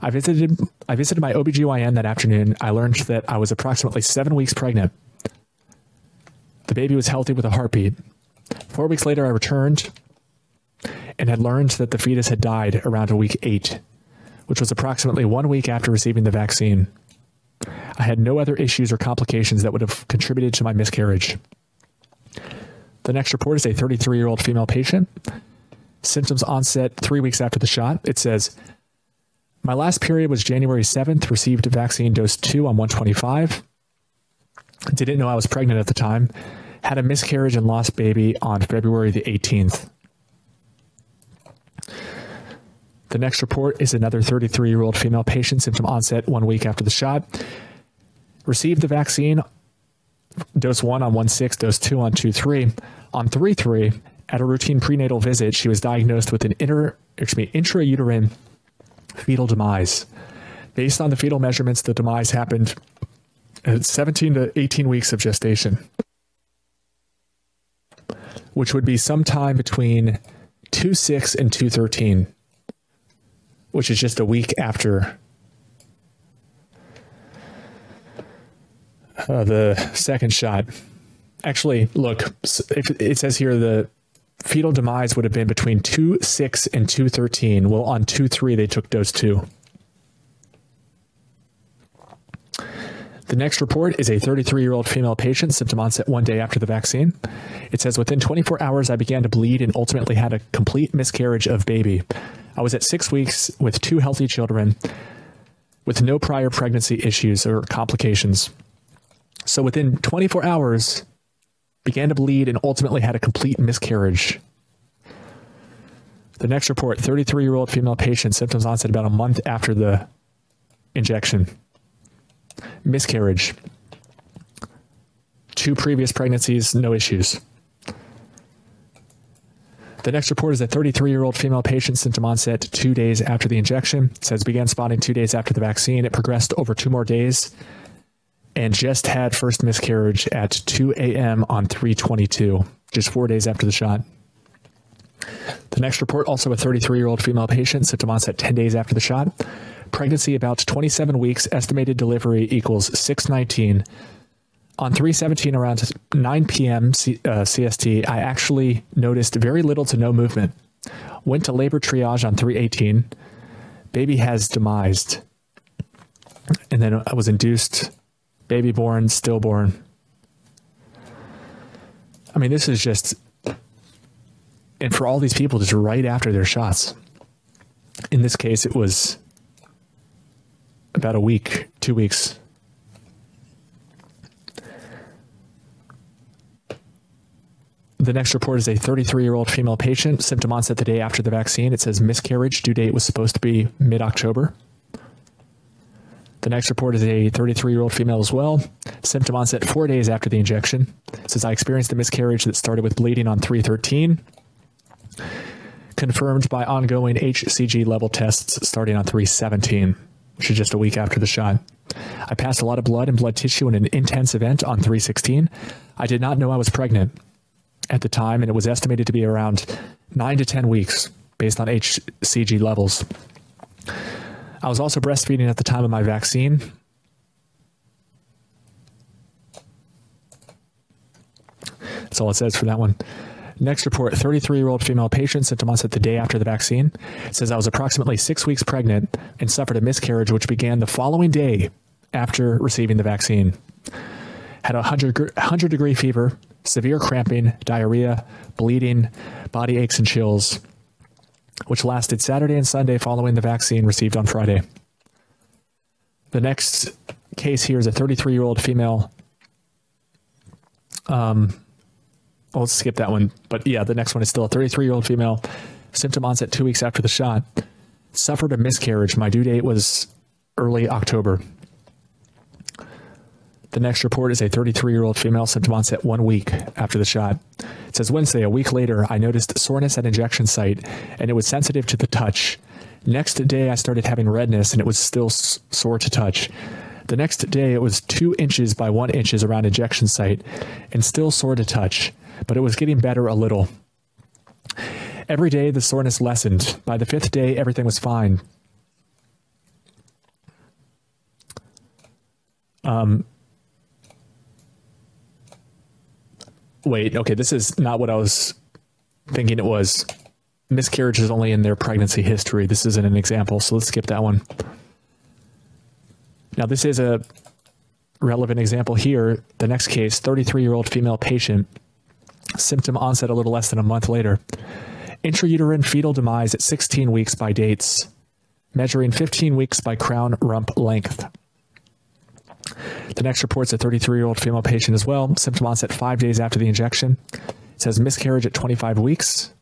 I visited I visited my OBGYN that afternoon. I learned that I was approximately 7 weeks pregnant. The baby was healthy with a heartbeat. 4 weeks later I returned and had learned that the fetus had died around a week 8, which was approximately 1 week after receiving the vaccine. I had no other issues or complications that would have contributed to my miscarriage. The next report is a 33 year old female patient. Symptoms onset three weeks after the shot. It says, My last period was January 7th, received vaccine dose two on 125. Didn't know I was pregnant at the time. Had a miscarriage and lost baby on February the 18th. The next report is another 33 year old female patient, symptom onset one week after the shot. Received the vaccine, dose one on 1 6, dose two on 2 3. On 3 3, at a routine prenatal visit, she was diagnosed with an inter, excuse me, intrauterine fetal demise. Based on the fetal measurements, the demise happened at 17 to 18 weeks of gestation, which would be sometime between 2 6 and 2 13 which is just a week after uh, the second shot. Actually, look, it says here the fetal demise would have been between 2 6 and 2 13. Well, on 2 3, they took dose 2. The next report is a 33 year old female patient, symptom onset one day after the vaccine. It says within 24 hours, I began to bleed and ultimately had a complete miscarriage of baby. I was at six weeks with two healthy children with no prior pregnancy issues or complications. So within 24 hours, began to bleed and ultimately had a complete miscarriage. The next report 33 year old female patient, symptoms onset about a month after the injection. Miscarriage. Two previous pregnancies, no issues. The next report is a 33 year old female patient, symptom onset two days after the injection. It says began spotting two days after the vaccine. It progressed over two more days and just had first miscarriage at 2 a.m. on 322, just four days after the shot. The next report, also a 33 year old female patient, symptom onset 10 days after the shot. Pregnancy about 27 weeks, estimated delivery equals 619 on 317 around 9 p.m. C, uh, CST, I actually noticed very little to no movement. Went to labor triage on 318. Baby has demised. And then I was induced, baby born, stillborn. I mean, this is just, and for all these people, just right after their shots. In this case, it was about a week, two weeks The next report is a 33 year old female patient, symptom onset the day after the vaccine. It says miscarriage, due date was supposed to be mid October. The next report is a 33 year old female as well, symptom onset four days after the injection. Says I experienced a miscarriage that started with bleeding on 313, confirmed by ongoing HCG level tests starting on 317, which is just a week after the shot. I passed a lot of blood and blood tissue in an intense event on 316. I did not know I was pregnant at the time, and it was estimated to be around nine to 10 weeks based on HCG levels. I was also breastfeeding at the time of my vaccine. That's all it says for that one. Next report 33 year old female patient, symptom onset the day after the vaccine. It says I was approximately six weeks pregnant and suffered a miscarriage, which began the following day after receiving the vaccine. Had a 100, 100 degree fever, severe cramping, diarrhea, bleeding, body aches and chills, which lasted Saturday and Sunday following the vaccine received on Friday. The next case here is a 33 year old female. Um, let's skip that one. But yeah, the next one is still a 33 year old female. Symptom onset two weeks after the shot. Suffered a miscarriage. My due date was early October. The next report is a 33 year old female symptom onset one week after the shot. It says Wednesday, a week later, I noticed soreness at injection site and it was sensitive to the touch. Next day, I started having redness and it was still sore to touch. The next day, it was two inches by one inches around injection site and still sore to touch, but it was getting better a little. Every day, the soreness lessened. By the fifth day, everything was fine. Um, wait, okay, this is not what I was thinking it was. Miscarriage is only in their pregnancy history. This isn't an example, so let's skip that one. Now, this is a relevant example here. The next case 33 year old female patient, Symptom onset a little less than a month later. Intrauterine fetal demise at 16 weeks by dates, measuring 15 weeks by crown rump length. The next report's a 33 year old female patient as well. Symptom onset five days after the injection. It says miscarriage at 25 weeks.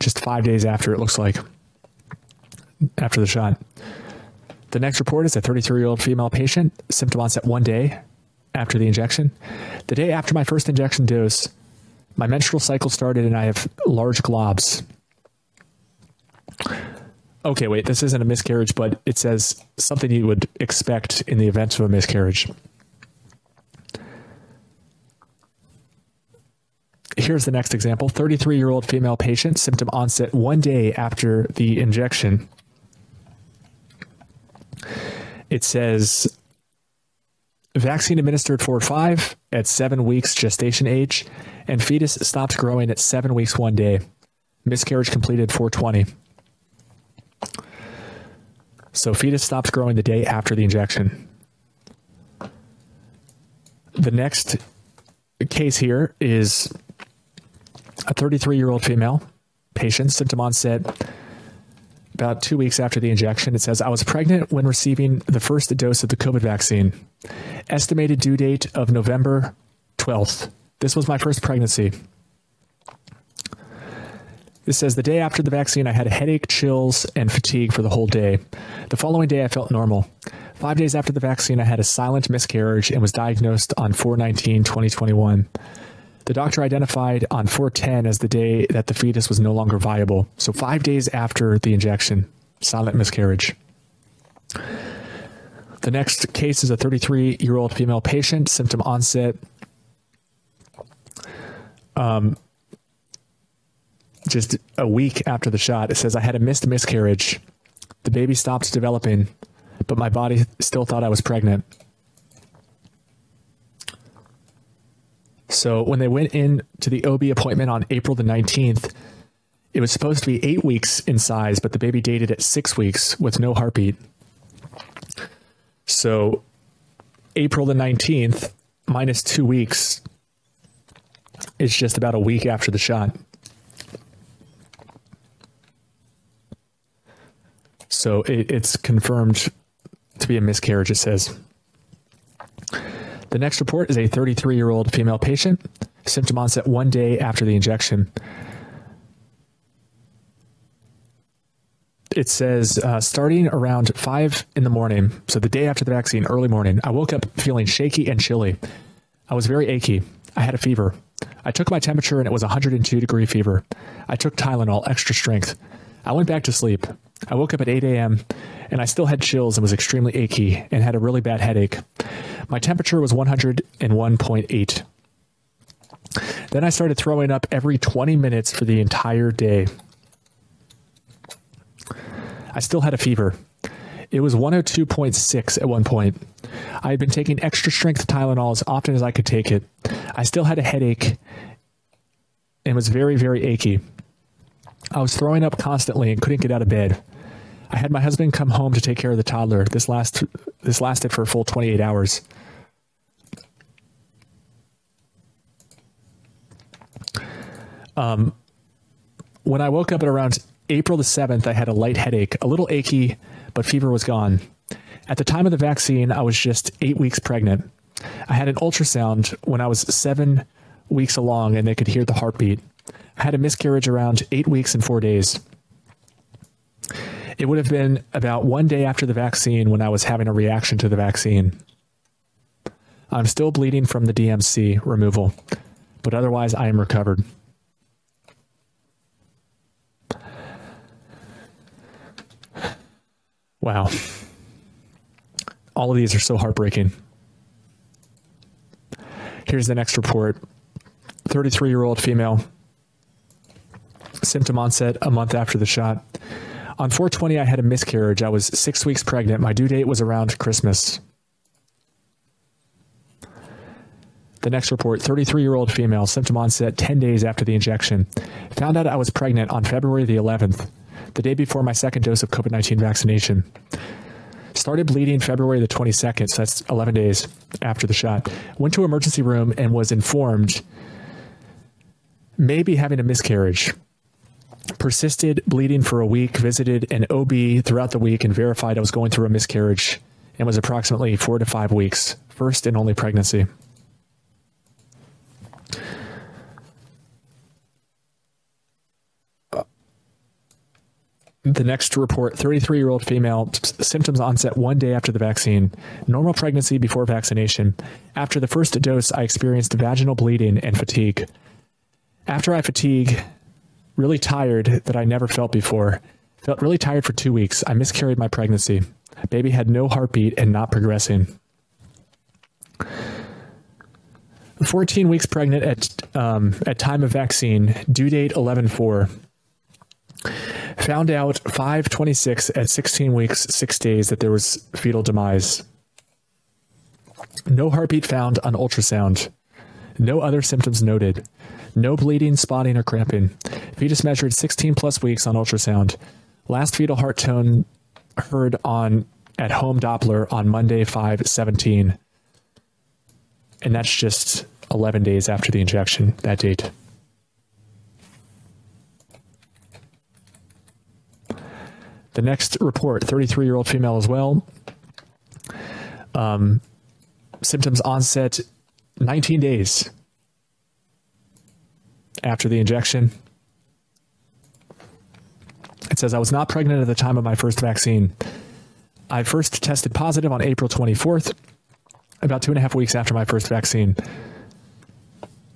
Just five days after, it looks like, after the shot. The next report is a 33 year old female patient. Symptom onset one day after the injection. The day after my first injection dose, my menstrual cycle started and I have large globs. Okay, wait, this isn't a miscarriage, but it says something you would expect in the event of a miscarriage. Here's the next example 33 year old female patient, symptom onset one day after the injection. It says vaccine administered for five at seven weeks gestation age, and fetus stopped growing at seven weeks one day. Miscarriage completed 420. So fetus stops growing the day after the injection. The next case here is a 33 year old female patient, symptom onset about two weeks after the injection. It says, I was pregnant when receiving the first dose of the COVID vaccine. Estimated due date of November 12th. This was my first pregnancy. It says the day after the vaccine, I had a headache, chills, and fatigue for the whole day. The following day, I felt normal. Five days after the vaccine, I had a silent miscarriage and was diagnosed on 419 2021. The doctor identified on 410 as the day that the fetus was no longer viable. So, five days after the injection, silent miscarriage. The next case is a 33 year old female patient, symptom onset. Um, just a week after the shot, it says, I had a missed miscarriage. The baby stopped developing, but my body still thought I was pregnant. So when they went in to the OB appointment on April the 19th, it was supposed to be eight weeks in size, but the baby dated at six weeks with no heartbeat. So April the 19th minus two weeks is just about a week after the shot. So it, it's confirmed to be a miscarriage, it says. The next report is a 33 year old female patient, symptom onset one day after the injection. It says uh, starting around five in the morning, so the day after the vaccine, early morning, I woke up feeling shaky and chilly. I was very achy. I had a fever. I took my temperature and it was 102 degree fever. I took Tylenol, extra strength. I went back to sleep. I woke up at 8 a.m. and I still had chills and was extremely achy and had a really bad headache. My temperature was 101.8. Then I started throwing up every 20 minutes for the entire day. I still had a fever. It was 102.6 at one point. I had been taking extra strength Tylenol as often as I could take it. I still had a headache and was very, very achy. I was throwing up constantly and couldn't get out of bed. I had my husband come home to take care of the toddler. This last this lasted for a full 28 hours. Um, when I woke up at around April the 7th, I had a light headache, a little achy, but fever was gone. At the time of the vaccine, I was just eight weeks pregnant. I had an ultrasound when I was seven weeks along and they could hear the heartbeat. I had a miscarriage around eight weeks and four days. It would have been about one day after the vaccine when I was having a reaction to the vaccine. I'm still bleeding from the D&C removal, but otherwise I am recovered. Wow. All of these are so heartbreaking. Here's the next report 33 year old female, symptom onset a month after the shot. On 420, I had a miscarriage. I was six weeks pregnant. My due date was around Christmas. The next report 33 year old female, symptom onset 10 days after the injection. Found out I was pregnant on February the 11th the day before my second dose of COVID 19 vaccination. Started started bleeding February the 22nd, so that's 11 days after the shot. Went to emergency room and was informed maybe having a miscarriage. Persisted bleeding for a week, visited an OB throughout the week and verified I was going through a miscarriage and was approximately 4 to 5 weeks, first and only pregnancy. The next report 33 year old female, symptoms onset one day after the vaccine, normal pregnancy before vaccination. After the first dose, I experienced vaginal bleeding and fatigue. After I fatigue, really tired that I never felt before, felt really tired for two weeks. I miscarried my pregnancy. Baby had no heartbeat and not progressing. 14 weeks pregnant at um, at time of vaccine, due date 11/4. Found out 526 at 16 weeks, 6 days that there was fetal demise. No heartbeat found on ultrasound. No other symptoms noted. No bleeding, spotting or cramping. Fetus measured 16 plus weeks on ultrasound. Last fetal heart tone heard on at home Doppler on Monday 517. And that's just 11 days after the injection, that date. The next report 33 year old female as well. Um, symptoms onset 19 days after the injection. It says I was not pregnant at the time of my first vaccine. I first tested positive on April 24th, about two and a half weeks after my first vaccine.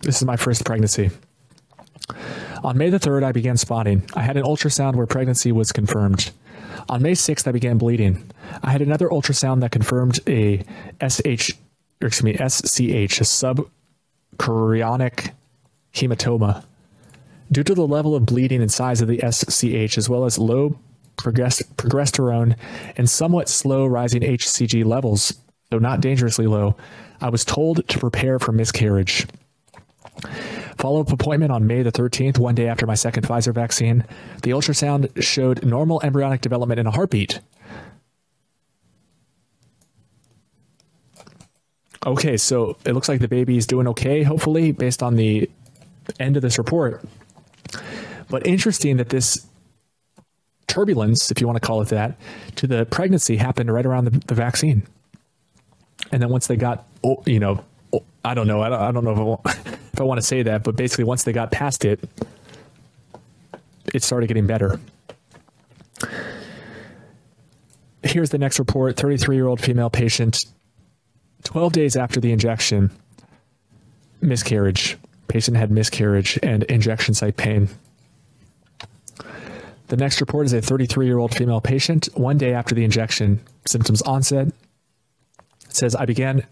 This is my first pregnancy. On May the 3rd, I began spotting. I had an ultrasound where pregnancy was confirmed. On May 6th, I began bleeding. I had another ultrasound that confirmed a SH, excuse me, SCH, a subchorionic hematoma. Due to the level of bleeding and size of the SCH, as well as low progesterone and somewhat slow rising HCG levels, though not dangerously low, I was told to prepare for miscarriage. Follow up appointment on May the 13th, one day after my second Pfizer vaccine. The ultrasound showed normal embryonic development in a heartbeat. Okay, so it looks like the baby is doing okay, hopefully, based on the end of this report. But interesting that this turbulence, if you want to call it that, to the pregnancy happened right around the, the vaccine. And then once they got, you know, I don't know, I don't, I don't know if I, want, if I want to say that, but basically once they got past it, it started getting better. Here's the next report 33 year old female patient, 12 days after the injection, miscarriage. Patient had miscarriage and injection site pain. The next report is a 33 year old female patient, one day after the injection, symptoms onset. It says, I began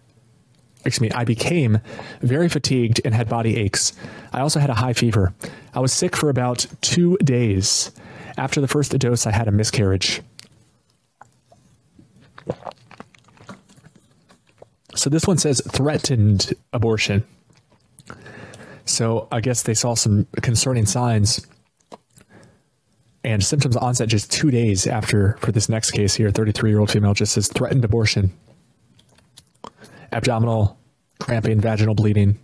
excuse me, I became very fatigued and had body aches. I also had a high fever. I was sick for about 2 days. After the first dose, I had a miscarriage. So this one says threatened abortion. So I guess they saw some concerning signs and symptoms onset just 2 days after for this next case here 33-year-old female just says threatened abortion abdominal cramping, vaginal bleeding.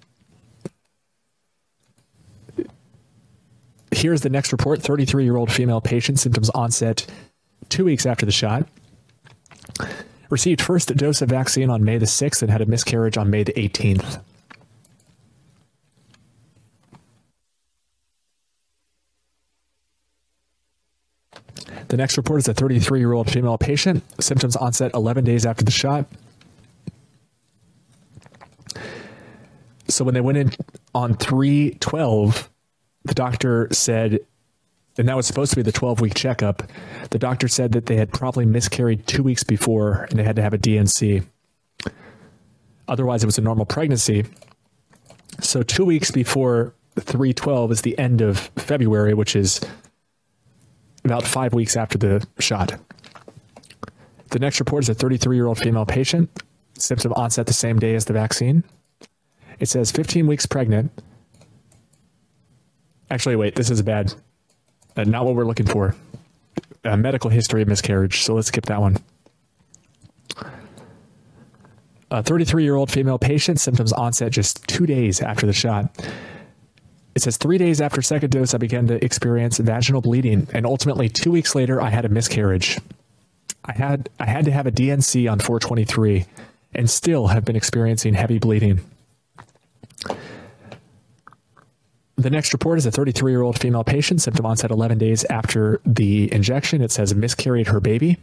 Here's the next report 33 year old female patient, symptoms onset two weeks after the shot. Received first dose of vaccine on May the 6th and had a miscarriage on May the 18th. The next report is a 33 year old female patient, symptoms onset 11 days after the shot. So when they went in on 312, the doctor said and that was supposed to be the 12 week checkup. The doctor said that they had probably miscarried 2 weeks before and they had to have a D&C. Otherwise it was a normal pregnancy. So 2 weeks before 312 is the end of February, which is about 5 weeks after the shot. The next report is a 33-year-old female patient, symptom onset the same day as the vaccine. It says 15 weeks pregnant. Actually, wait, this is bad. Uh, not what we're looking for. A medical history of miscarriage. So let's skip that one. A 33 year old female patient, symptoms onset just two days after the shot. It says three days after second dose, I began to experience vaginal bleeding, and ultimately two weeks later, I had a miscarriage. I had I had to have a D&C on 423, and still have been experiencing heavy bleeding. The next report is a 33 year old female patient, symptom onset 11 days after the injection. It says miscarried her baby.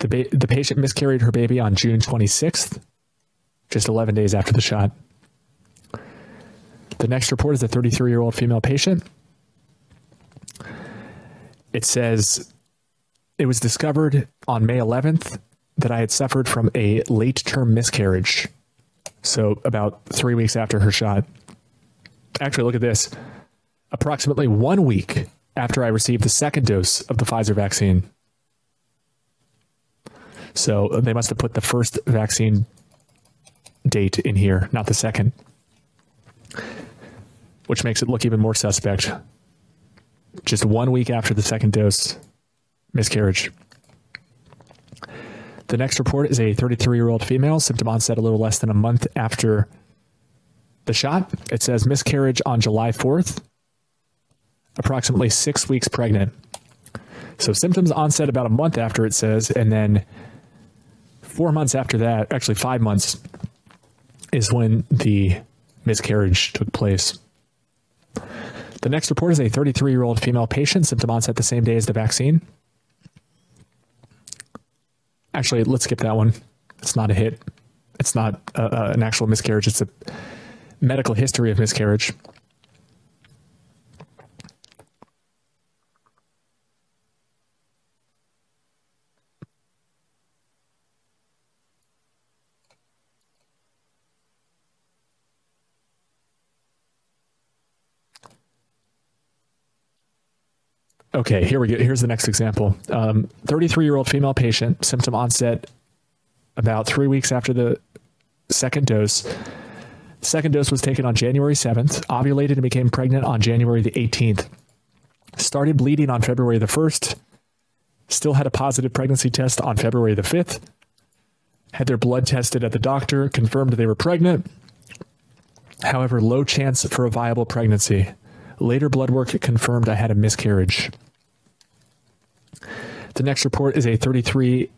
The, ba- the patient miscarried her baby on June 26th, just 11 days after the shot. The next report is a 33 year old female patient. It says it was discovered on May 11th that I had suffered from a late term miscarriage. So, about three weeks after her shot. Actually, look at this. Approximately one week after I received the second dose of the Pfizer vaccine. So uh, they must have put the first vaccine date in here, not the second, which makes it look even more suspect. Just one week after the second dose, miscarriage. The next report is a 33 year old female, symptom onset a little less than a month after the shot. It says miscarriage on July 4th, approximately six weeks pregnant. So symptoms onset about a month after it says, and then four months after that, actually five months, is when the miscarriage took place. The next report is a 33 year old female patient, symptom onset the same day as the vaccine. Actually, let's skip that one. It's not a hit. It's not uh, uh, an actual miscarriage. It's a medical history of miscarriage. Okay, here we go. Here's the next example. 33 um, female patient, symptom onset about three weeks after the second dose. Second dose was taken on January 7th, ovulated and became pregnant on January the 18th. Started bleeding on February the 1st. Still had a positive pregnancy test on February the 5th. Had their blood tested at the doctor, confirmed they were pregnant. However, low chance for a viable pregnancy. Later blood work confirmed I had a miscarriage. The next report is a 33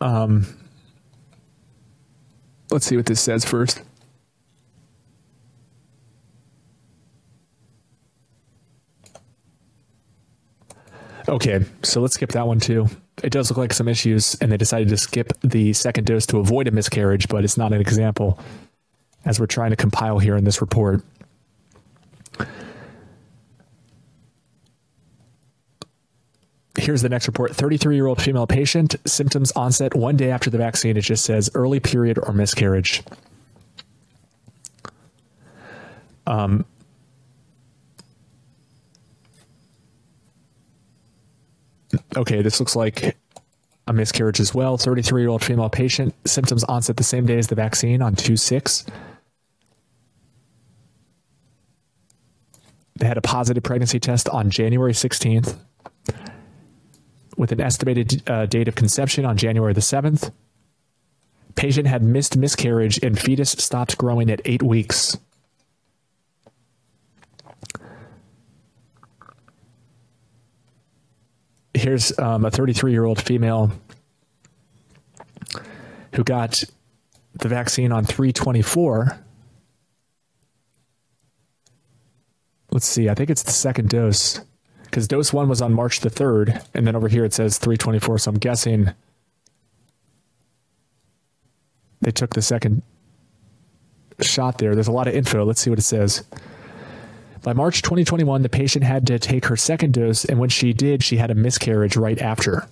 um, Let's see what this says first. Okay, so let's skip that one too. It does look like some issues, and they decided to skip the second dose to avoid a miscarriage, but it's not an example as we're trying to compile here in this report. Here's the next report 33 year old female patient, symptoms onset one day after the vaccine. It just says early period or miscarriage. Um, okay, this looks like a miscarriage as well. 33 year old female patient, symptoms onset the same day as the vaccine on 2 6. They had a positive pregnancy test on January 16th with an estimated uh, date of conception on January the 7th. Patient had missed miscarriage and fetus stopped growing at eight weeks. Here's um, a 33 year old female who got the vaccine on 324. Let's see, I think it's the second dose because dose one was on March the 3rd, and then over here it says 324. So I'm guessing they took the second shot there. There's a lot of info. Let's see what it says. By March 2021, the patient had to take her second dose, and when she did, she had a miscarriage right after.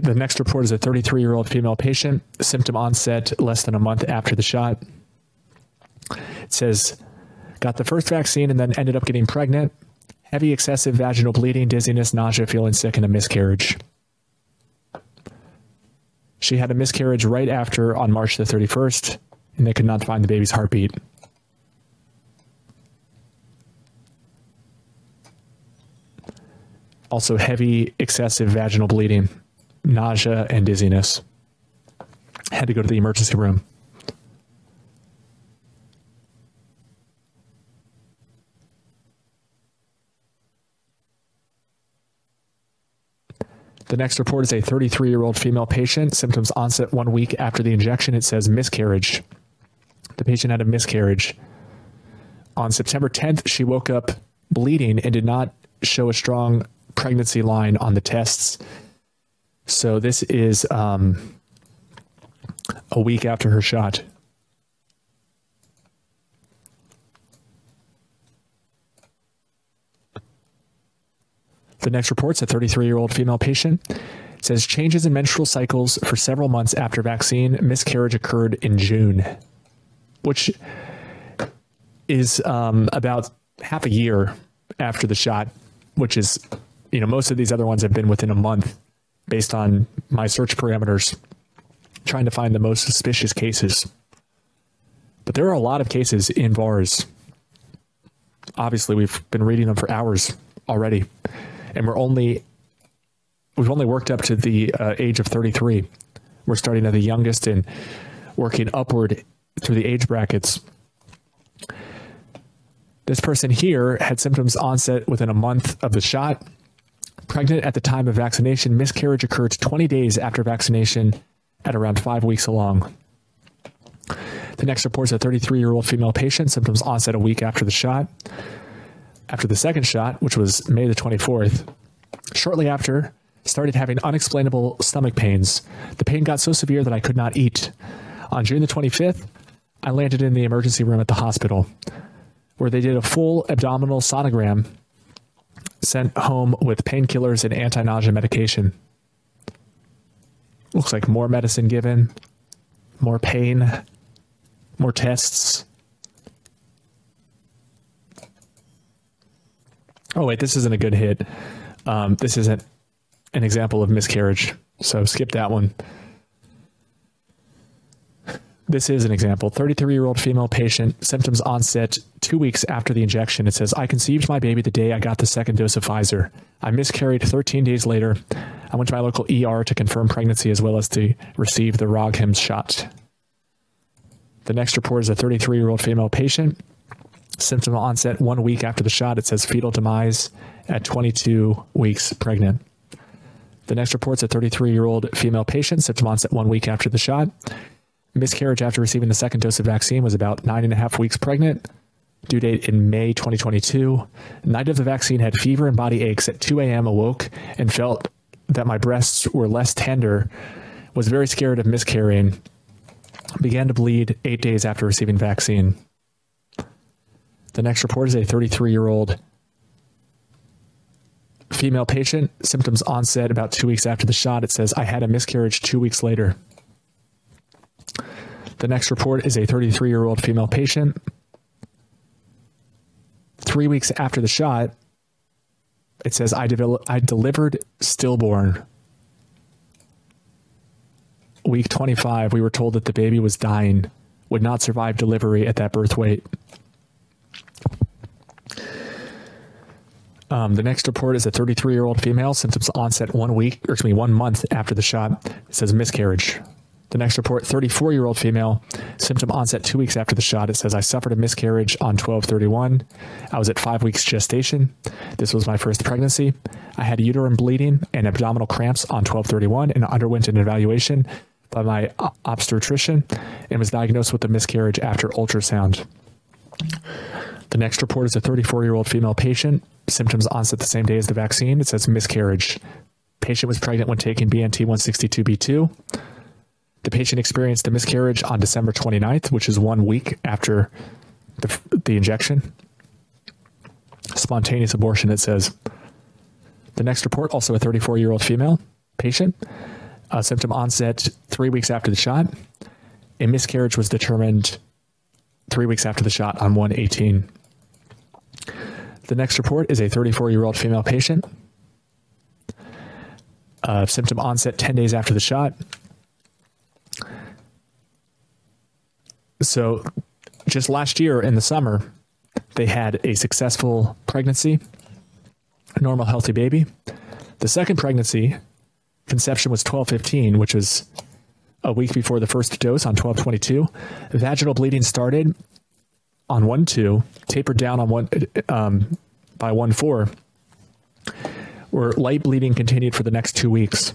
The next report is a 33 year old female patient, symptom onset less than a month after the shot. It says, got the first vaccine and then ended up getting pregnant. Heavy excessive vaginal bleeding, dizziness, nausea, feeling sick, and a miscarriage. She had a miscarriage right after on March the 31st, and they could not find the baby's heartbeat. Also, heavy, excessive vaginal bleeding, nausea, and dizziness. Had to go to the emergency room. The next report is a 33 year old female patient. Symptoms onset one week after the injection. It says miscarriage. The patient had a miscarriage. On September 10th, she woke up bleeding and did not show a strong pregnancy line on the tests. So this is um, a week after her shot. The next report's a 33 year old female patient. Says changes in menstrual cycles for several months after vaccine. Miscarriage occurred in June, which is um, about half a year after the shot, which is, you know, most of these other ones have been within a month based on my search parameters, trying to find the most suspicious cases. But there are a lot of cases in VAERS. Obviously, we've been reading them for hours already and we're only we've only worked up to the uh, age of 33. We're starting at the youngest and working upward through the age brackets. This person here had symptoms onset within a month of the shot. Pregnant at the time of vaccination, miscarriage occurred 20 days after vaccination at around 5 weeks along. The next report is a 33-year-old female patient, symptoms onset a week after the shot after the second shot, which was May the 24th, shortly after, started having unexplainable stomach pains. The pain got so severe that I could not eat. On June the 25th, I landed in the emergency room at the hospital, where they did a full abdominal sonogram, sent home with painkillers and anti nausea medication. Looks like more medicine given, more pain, more tests. Oh wait, this isn't a good hit. Um, this isn't an example of miscarriage, so skip that one. This is an example. 33 year old female patient, symptoms onset two weeks after the injection. It says, I conceived my baby the day I got the second dose of Pfizer. I miscarried 13 days later. I went to my local ER to confirm pregnancy as well as to receive the RhoGAM shot. The next report is a 33 year old female patient symptom onset one week after the shot. It says fetal demise at 22 weeks pregnant. The next report's a 33 year old female patient, symptom onset one week after the shot. Miscarriage after receiving the second dose of vaccine was about nine and a half weeks pregnant. Due date in May 2022. Night of the vaccine had fever and body aches. At 2 a.m., awoke and felt that my breasts were less tender. Was very scared of miscarrying. Began to bleed eight days after receiving vaccine. The next report is a 33 year old female patient. Symptoms onset about two weeks after the shot. It says, I had a miscarriage two weeks later. The next report is a 33 year old female patient. Three weeks after the shot, it says, I, I delivered stillborn. Week 25, we were told that the baby was dying, would not survive delivery at that birth weight. Um, the next report is a 33 year old female, symptoms onset one week, or excuse me, one month after the shot. It says miscarriage. The next report, 34 year old female, symptom onset two weeks after the shot. It says, I suffered a miscarriage on 1231. I was at five weeks gestation. This was my first pregnancy. I had uterine bleeding and abdominal cramps on 1231 and underwent an evaluation by my obstetrician and was diagnosed with a miscarriage after ultrasound. The next report is a 34 year old female patient symptoms onset the same day as the vaccine. It says miscarriage. Patient was pregnant when taking BNT 162b2. The patient experienced a miscarriage on December 29th, which is one week after the, the injection. Spontaneous abortion, it says. The next report, also a 34 year old female patient, a symptom onset three weeks after the shot. A miscarriage was determined three weeks after the shot on 118. The next report is a 34 year old female patient. Uh, symptom onset 10 days after the shot. So, just last year in the summer, they had a successful pregnancy, a normal, healthy baby. The second pregnancy, conception was 1215, which was a week before the first dose on 1222. Vaginal bleeding started on 1 2, tapered down on 1 um, by 1 4, where light bleeding continued for the next two weeks.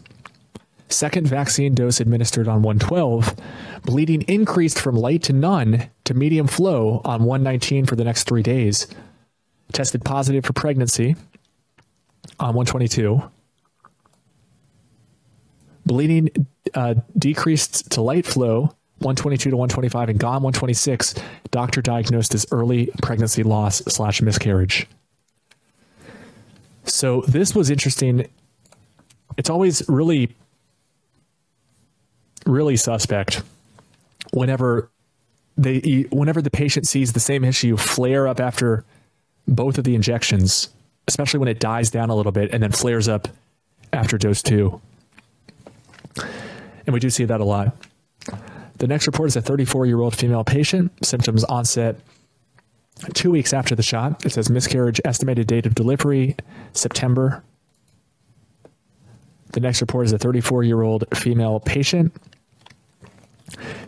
Second vaccine dose administered on 112, bleeding increased from light to none to medium flow on 119 for the next three days. Tested positive for pregnancy on 122. Bleeding uh, decreased to light flow 122 to 125 and gone 126 doctor diagnosed as early pregnancy loss slash miscarriage so this was interesting it's always really really suspect whenever they whenever the patient sees the same issue flare up after both of the injections especially when it dies down a little bit and then flares up after dose 2 and we do see that a lot. The next report is a 34-year-old female patient symptoms onset 2 weeks after the shot. It says miscarriage estimated date of delivery September. The next report is a 34-year-old female patient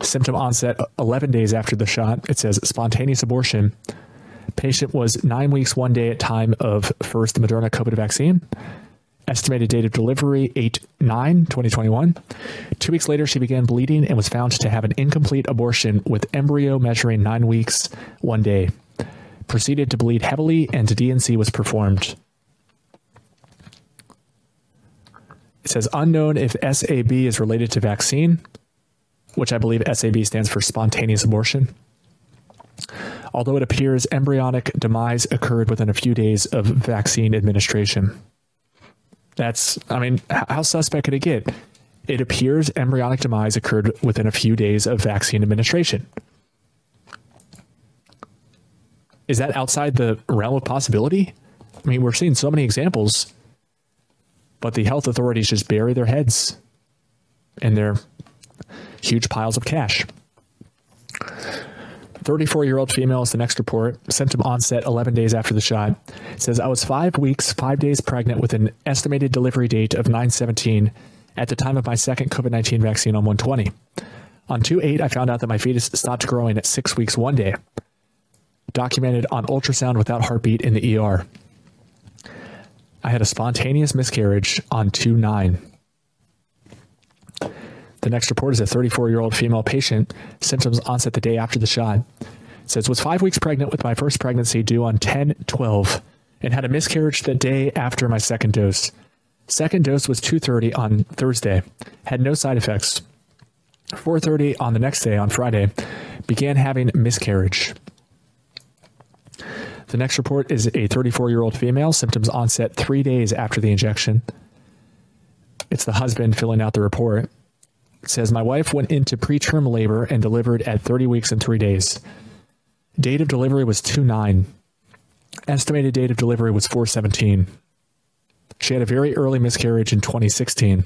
symptom onset uh, 11 days after the shot. It says spontaneous abortion. Patient was 9 weeks 1 day at time of first Moderna COVID vaccine. Estimated date of delivery 8 9 2021 2 weeks later she began bleeding and was found to have an incomplete abortion with embryo measuring 9 weeks 1 day. Proceeded to bleed heavily and D&C was performed. It says unknown if SAB is related to vaccine which I believe SAB stands for spontaneous abortion although it appears embryonic demise occurred within a few days of vaccine administration that's, I mean, how suspect could it get? It appears embryonic demise occurred within a few days of vaccine administration. Is that outside the realm of possibility? I mean, we're seeing so many examples, but the health authorities just bury their heads in their huge piles of cash. 34-year-old female is the next report. Symptom onset 11 days after the shot. Says I was 5 weeks, 5 days pregnant with an estimated delivery date of 917 at the time of my second COVID-19 vaccine on 120. On 2/8 I found out that my fetus stopped growing at 6 weeks one day. Documented on ultrasound without heartbeat in the ER. I had a spontaneous miscarriage on 2/9. The next report is a 34-year-old female patient, symptoms onset the day after the shot. Says was 5 weeks pregnant with my first pregnancy due on 10/12 and had a miscarriage the day after my second dose. Second dose was 2:30 on Thursday. Had no side effects. 4:30 on the next day on Friday began having miscarriage. The next report is a 34-year-old female, symptoms onset 3 days after the injection. It's the husband filling out the report. Says my wife went into preterm labor and delivered at 30 weeks and 3 days. Date of delivery was 2/9. Estimated date of delivery was 4/17. She had a very early miscarriage in 2016.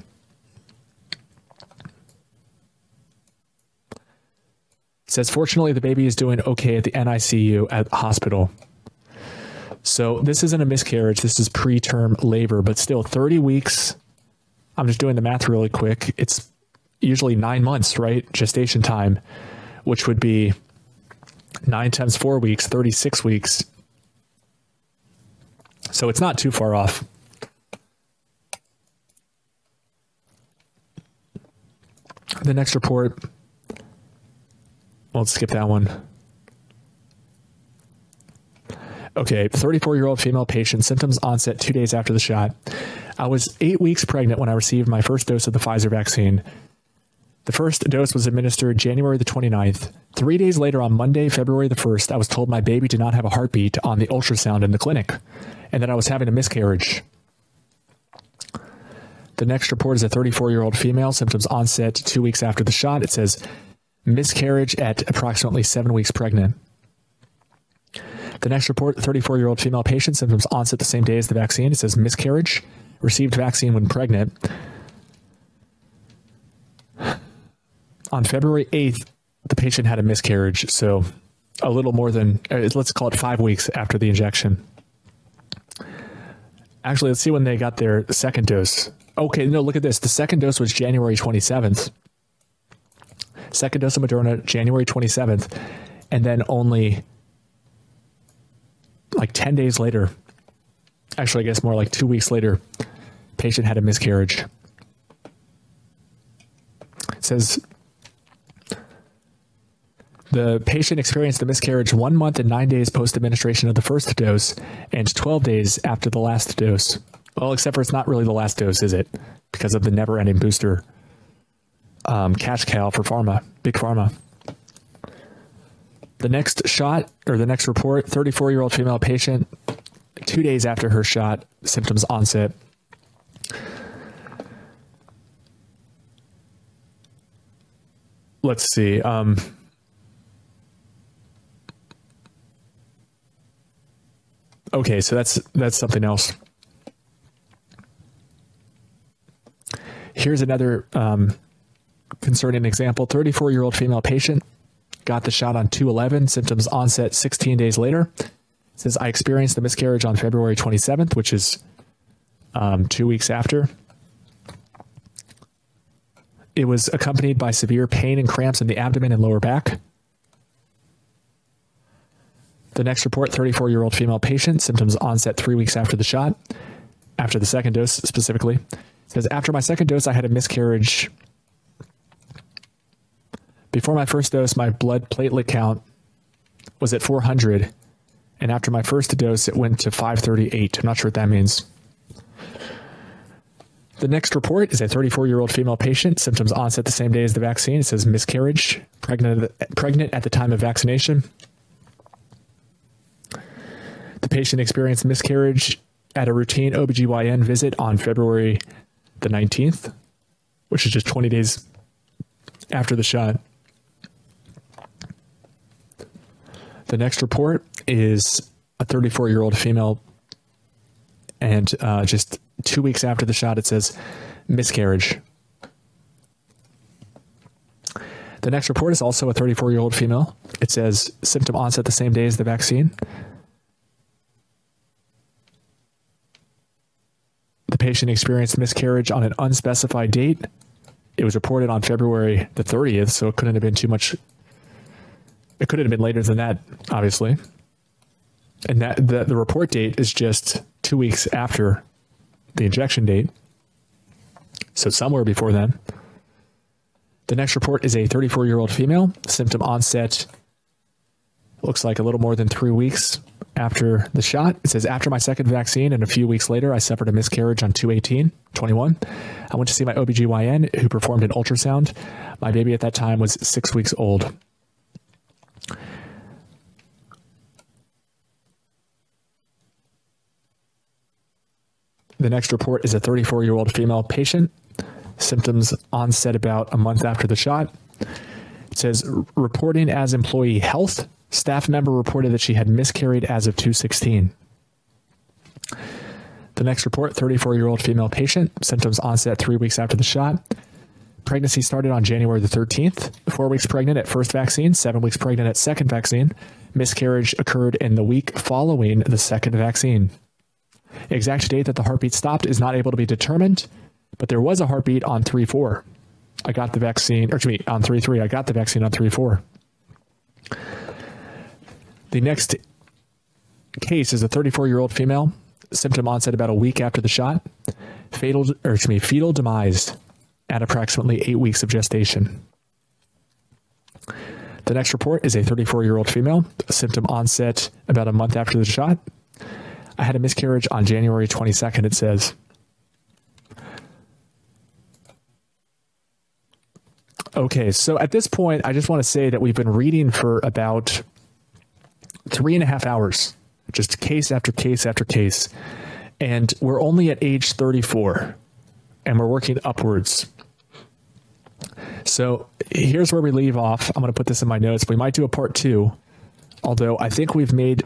It says fortunately the baby is doing okay at the NICU at hospital. So this isn't a miscarriage, this is preterm labor, but still 30 weeks. I'm just doing the math really quick. It's usually 9 months, right? Gestation time, which would be 9 times 4 weeks, 36 weeks. So it's not too far off. The next report well, let's skip that one. Okay, 34-year-old female patient symptoms onset 2 days after the shot. I was 8 weeks pregnant when I received my first dose of the Pfizer vaccine. The first dose was administered January the 29th. 3 days later on Monday, February the 1st, I was told my baby did not have a heartbeat on the ultrasound in the clinic and that I was having a miscarriage. The next report is a 34-year-old female, symptoms onset 2 weeks after the shot. It says miscarriage at approximately 7 weeks pregnant. The next report, 34-year-old female patient, symptoms onset the same day as the vaccine. It says miscarriage, received vaccine when pregnant. On February 8th, the patient had a miscarriage, so a little more than uh, let's call it 5 weeks after the injection. Actually, let's see when they got their second dose. Okay, no, look at this. The second dose was January 27th. Second dose of Moderna, January 27th. And then only like 10 days later, actually, I guess more like two weeks later, patient had a miscarriage. It says the patient experienced the miscarriage one month and nine days post administration of the first dose and 12 days after the last dose. Well, except for it's not really the last dose, is it? Because of the never ending booster um, cash cow for pharma, big pharma. The next shot or the next report 34 year old female patient, two days after her shot, symptoms onset. Let's see. Um, okay, so that's that's something else. Here's another um, concerning example 34 year old female patient got the shot on 211, symptoms onset 16 days later. Says, I experienced the miscarriage on February 27th, which is um, two weeks after. It was accompanied by severe pain and cramps in the abdomen and lower back. The next report 34 year old female patient, symptoms onset three weeks after the shot, after the second dose specifically. Says, After my second dose, I had a miscarriage before my first dose, my blood platelet count was at 400, and after my first dose, it went to 538. I'm not sure what that means. The next report is a 34 year old female patient. Symptoms onset the same day as the vaccine. It says miscarriage, pregnant, pregnant at the time of vaccination. Patient experienced miscarriage at a routine OBGYN visit on February the 19th, which is just 20 days after the shot. The next report is a 34 year old female, and uh, just two weeks after the shot, it says miscarriage. The next report is also a 34 year old female. It says symptom onset the same day as the vaccine. Patient experienced miscarriage on an unspecified date. It was reported on February the 30th, so it couldn't have been too much it couldn't have been later than that, obviously. And that the, the report date is just two weeks after the injection date. So somewhere before then. The next report is a 34 year old female. Symptom onset looks like a little more than three weeks after the shot. It says, after my second vaccine and a few weeks later, I suffered a miscarriage on 218, 21. I went to see my OBGYN who performed an ultrasound. My baby at that time was six weeks old. The next report is a 34 year old female patient. Symptoms onset about a month after the shot. It says reporting as employee health. Staff member reported that she had miscarried as of 216. The next report 34 year old female patient. Symptoms onset three weeks after the shot. Pregnancy started on January the 13th. Four weeks pregnant at first vaccine, seven weeks pregnant at second vaccine. Miscarriage occurred in the week following the second vaccine. Exact date that the heartbeat stopped is not able to be determined, but there was a heartbeat on 3 4. I got the vaccine, or excuse me, on 3 3. I got the vaccine on 3 4. The next case is a 34 year old female, symptom onset about a week after the shot, fatal, or excuse me, fetal demise at approximately eight weeks of gestation. The next report is a 34 year old female, symptom onset about a month after the shot, I had a miscarriage on January 22nd, it says. Okay, so at this point, I just want to say that we've been reading for about three and a half hours, just case after case after case. And we're only at age 34 and we're working upwards. So here's where we leave off. I'm going to put this in my notes. We might do a part two, although I think we've made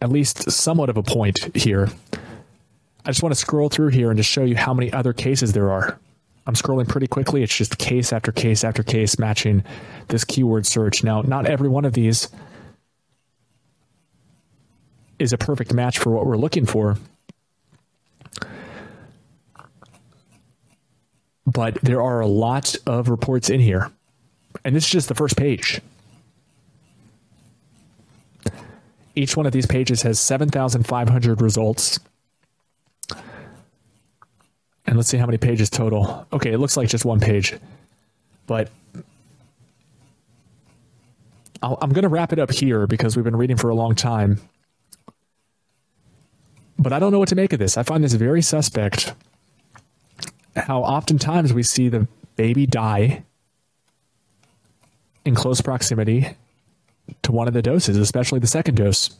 at least somewhat of a point here. I just want to scroll through here and just show you how many other cases there are. I'm scrolling pretty quickly. It's just case after case after case matching this keyword search. Now, not every one of these is a perfect match for what we're looking for. But there are a lot of reports in here. And this is just the first page. Each one of these pages has 7,500 results. And let's see how many pages total. Okay, it looks like just one page. But i am going to wrap it up here because we've been reading for a long time. But I don't know what to make of this. I find this very suspect. How oftentimes we see the baby die in close proximity to one of the doses, especially the second dose.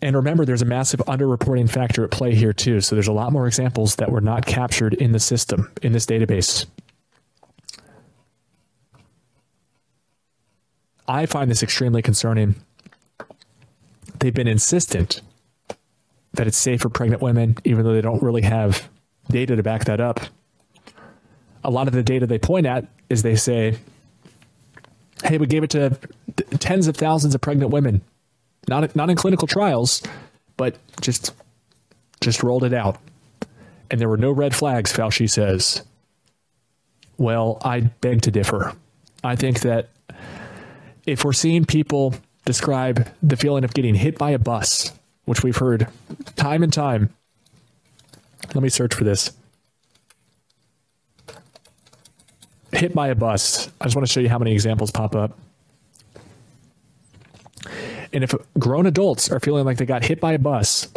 And remember, there's a massive underreporting factor at play here, too. So there's a lot more examples that were not captured in the system, in this database. I find this extremely concerning. They've been insistent that it's safe for pregnant women, even though they don't really have data to back that up. A lot of the data they point at is they say, hey, we gave it to tens of thousands of pregnant women not not in clinical trials, but just just rolled it out. And there were no red flags, Fauci says. Well, I beg to differ. I think that if we're seeing people describe the feeling of getting hit by a bus, which we've heard time and time. Let me search for this. Hit by a bus. I just want to show you how many examples pop up. And if grown adults are feeling like they got hit by a bus,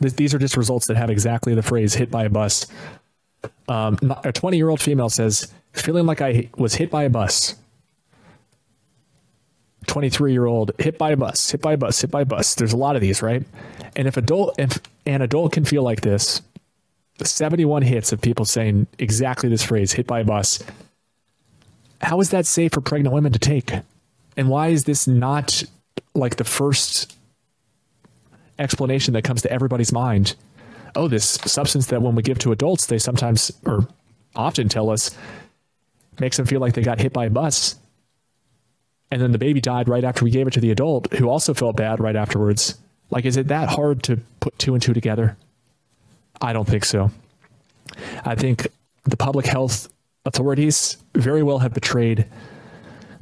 th- these are just results that have exactly the phrase hit by a bus. Um, a 20 year old female says, feeling like I was hit by a bus. 23 year old hit by a bus, hit by a bus, hit by a bus. There's a lot of these, right? And if adult if an adult can feel like this, 71 hits of people saying exactly this phrase, hit by a bus. How is that safe for pregnant women to take? And why is this not like the first explanation that comes to everybody's mind? Oh, this substance that when we give to adults, they sometimes or often tell us makes them feel like they got hit by a bus. And then the baby died right after we gave it to the adult who also felt bad right afterwards. Like, is it that hard to put two and two together? I don't think so. I think the public health authorities very well have betrayed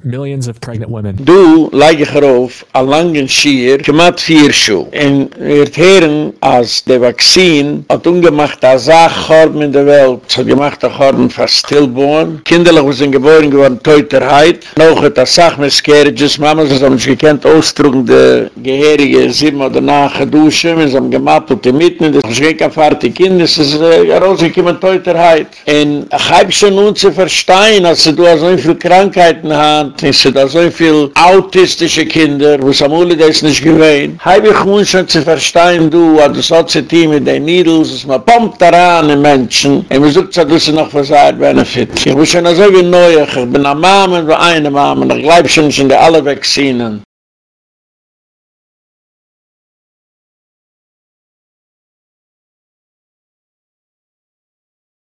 millions of pregnant women. Du leige gerof a langen schier kemat vier scho. En wird heren as de vaccin hat ungemacht a sach horm in der welt. Hat gemacht a horm for stillborn. Kinderlich was in geboren geworden teuterheit. Noch hat a sach miscarriages. Mama 是 am gekent ausdrucken de geherige sieben oder nach duschen. Wir haben gemappelt die mitten. Das ist kein Fahrt Kinder. Das ist a rose kiemen teuterheit. En ich hab schon nun zu verstehen, als du so viel Krankheiten hast, Es sind so viele autistische Kinder, wo es am Uli das nicht gewähnt. Habe ich nun schon zu verstehen, du, so zu tun mit den Needles, dass man pumpt daran in Menschen, und man sucht, dass du noch was ein Benefit. Ich muss schon so wie neu, ich bin eine Mama, eine Mama, ich glaube schon, dass alle Vaccinen.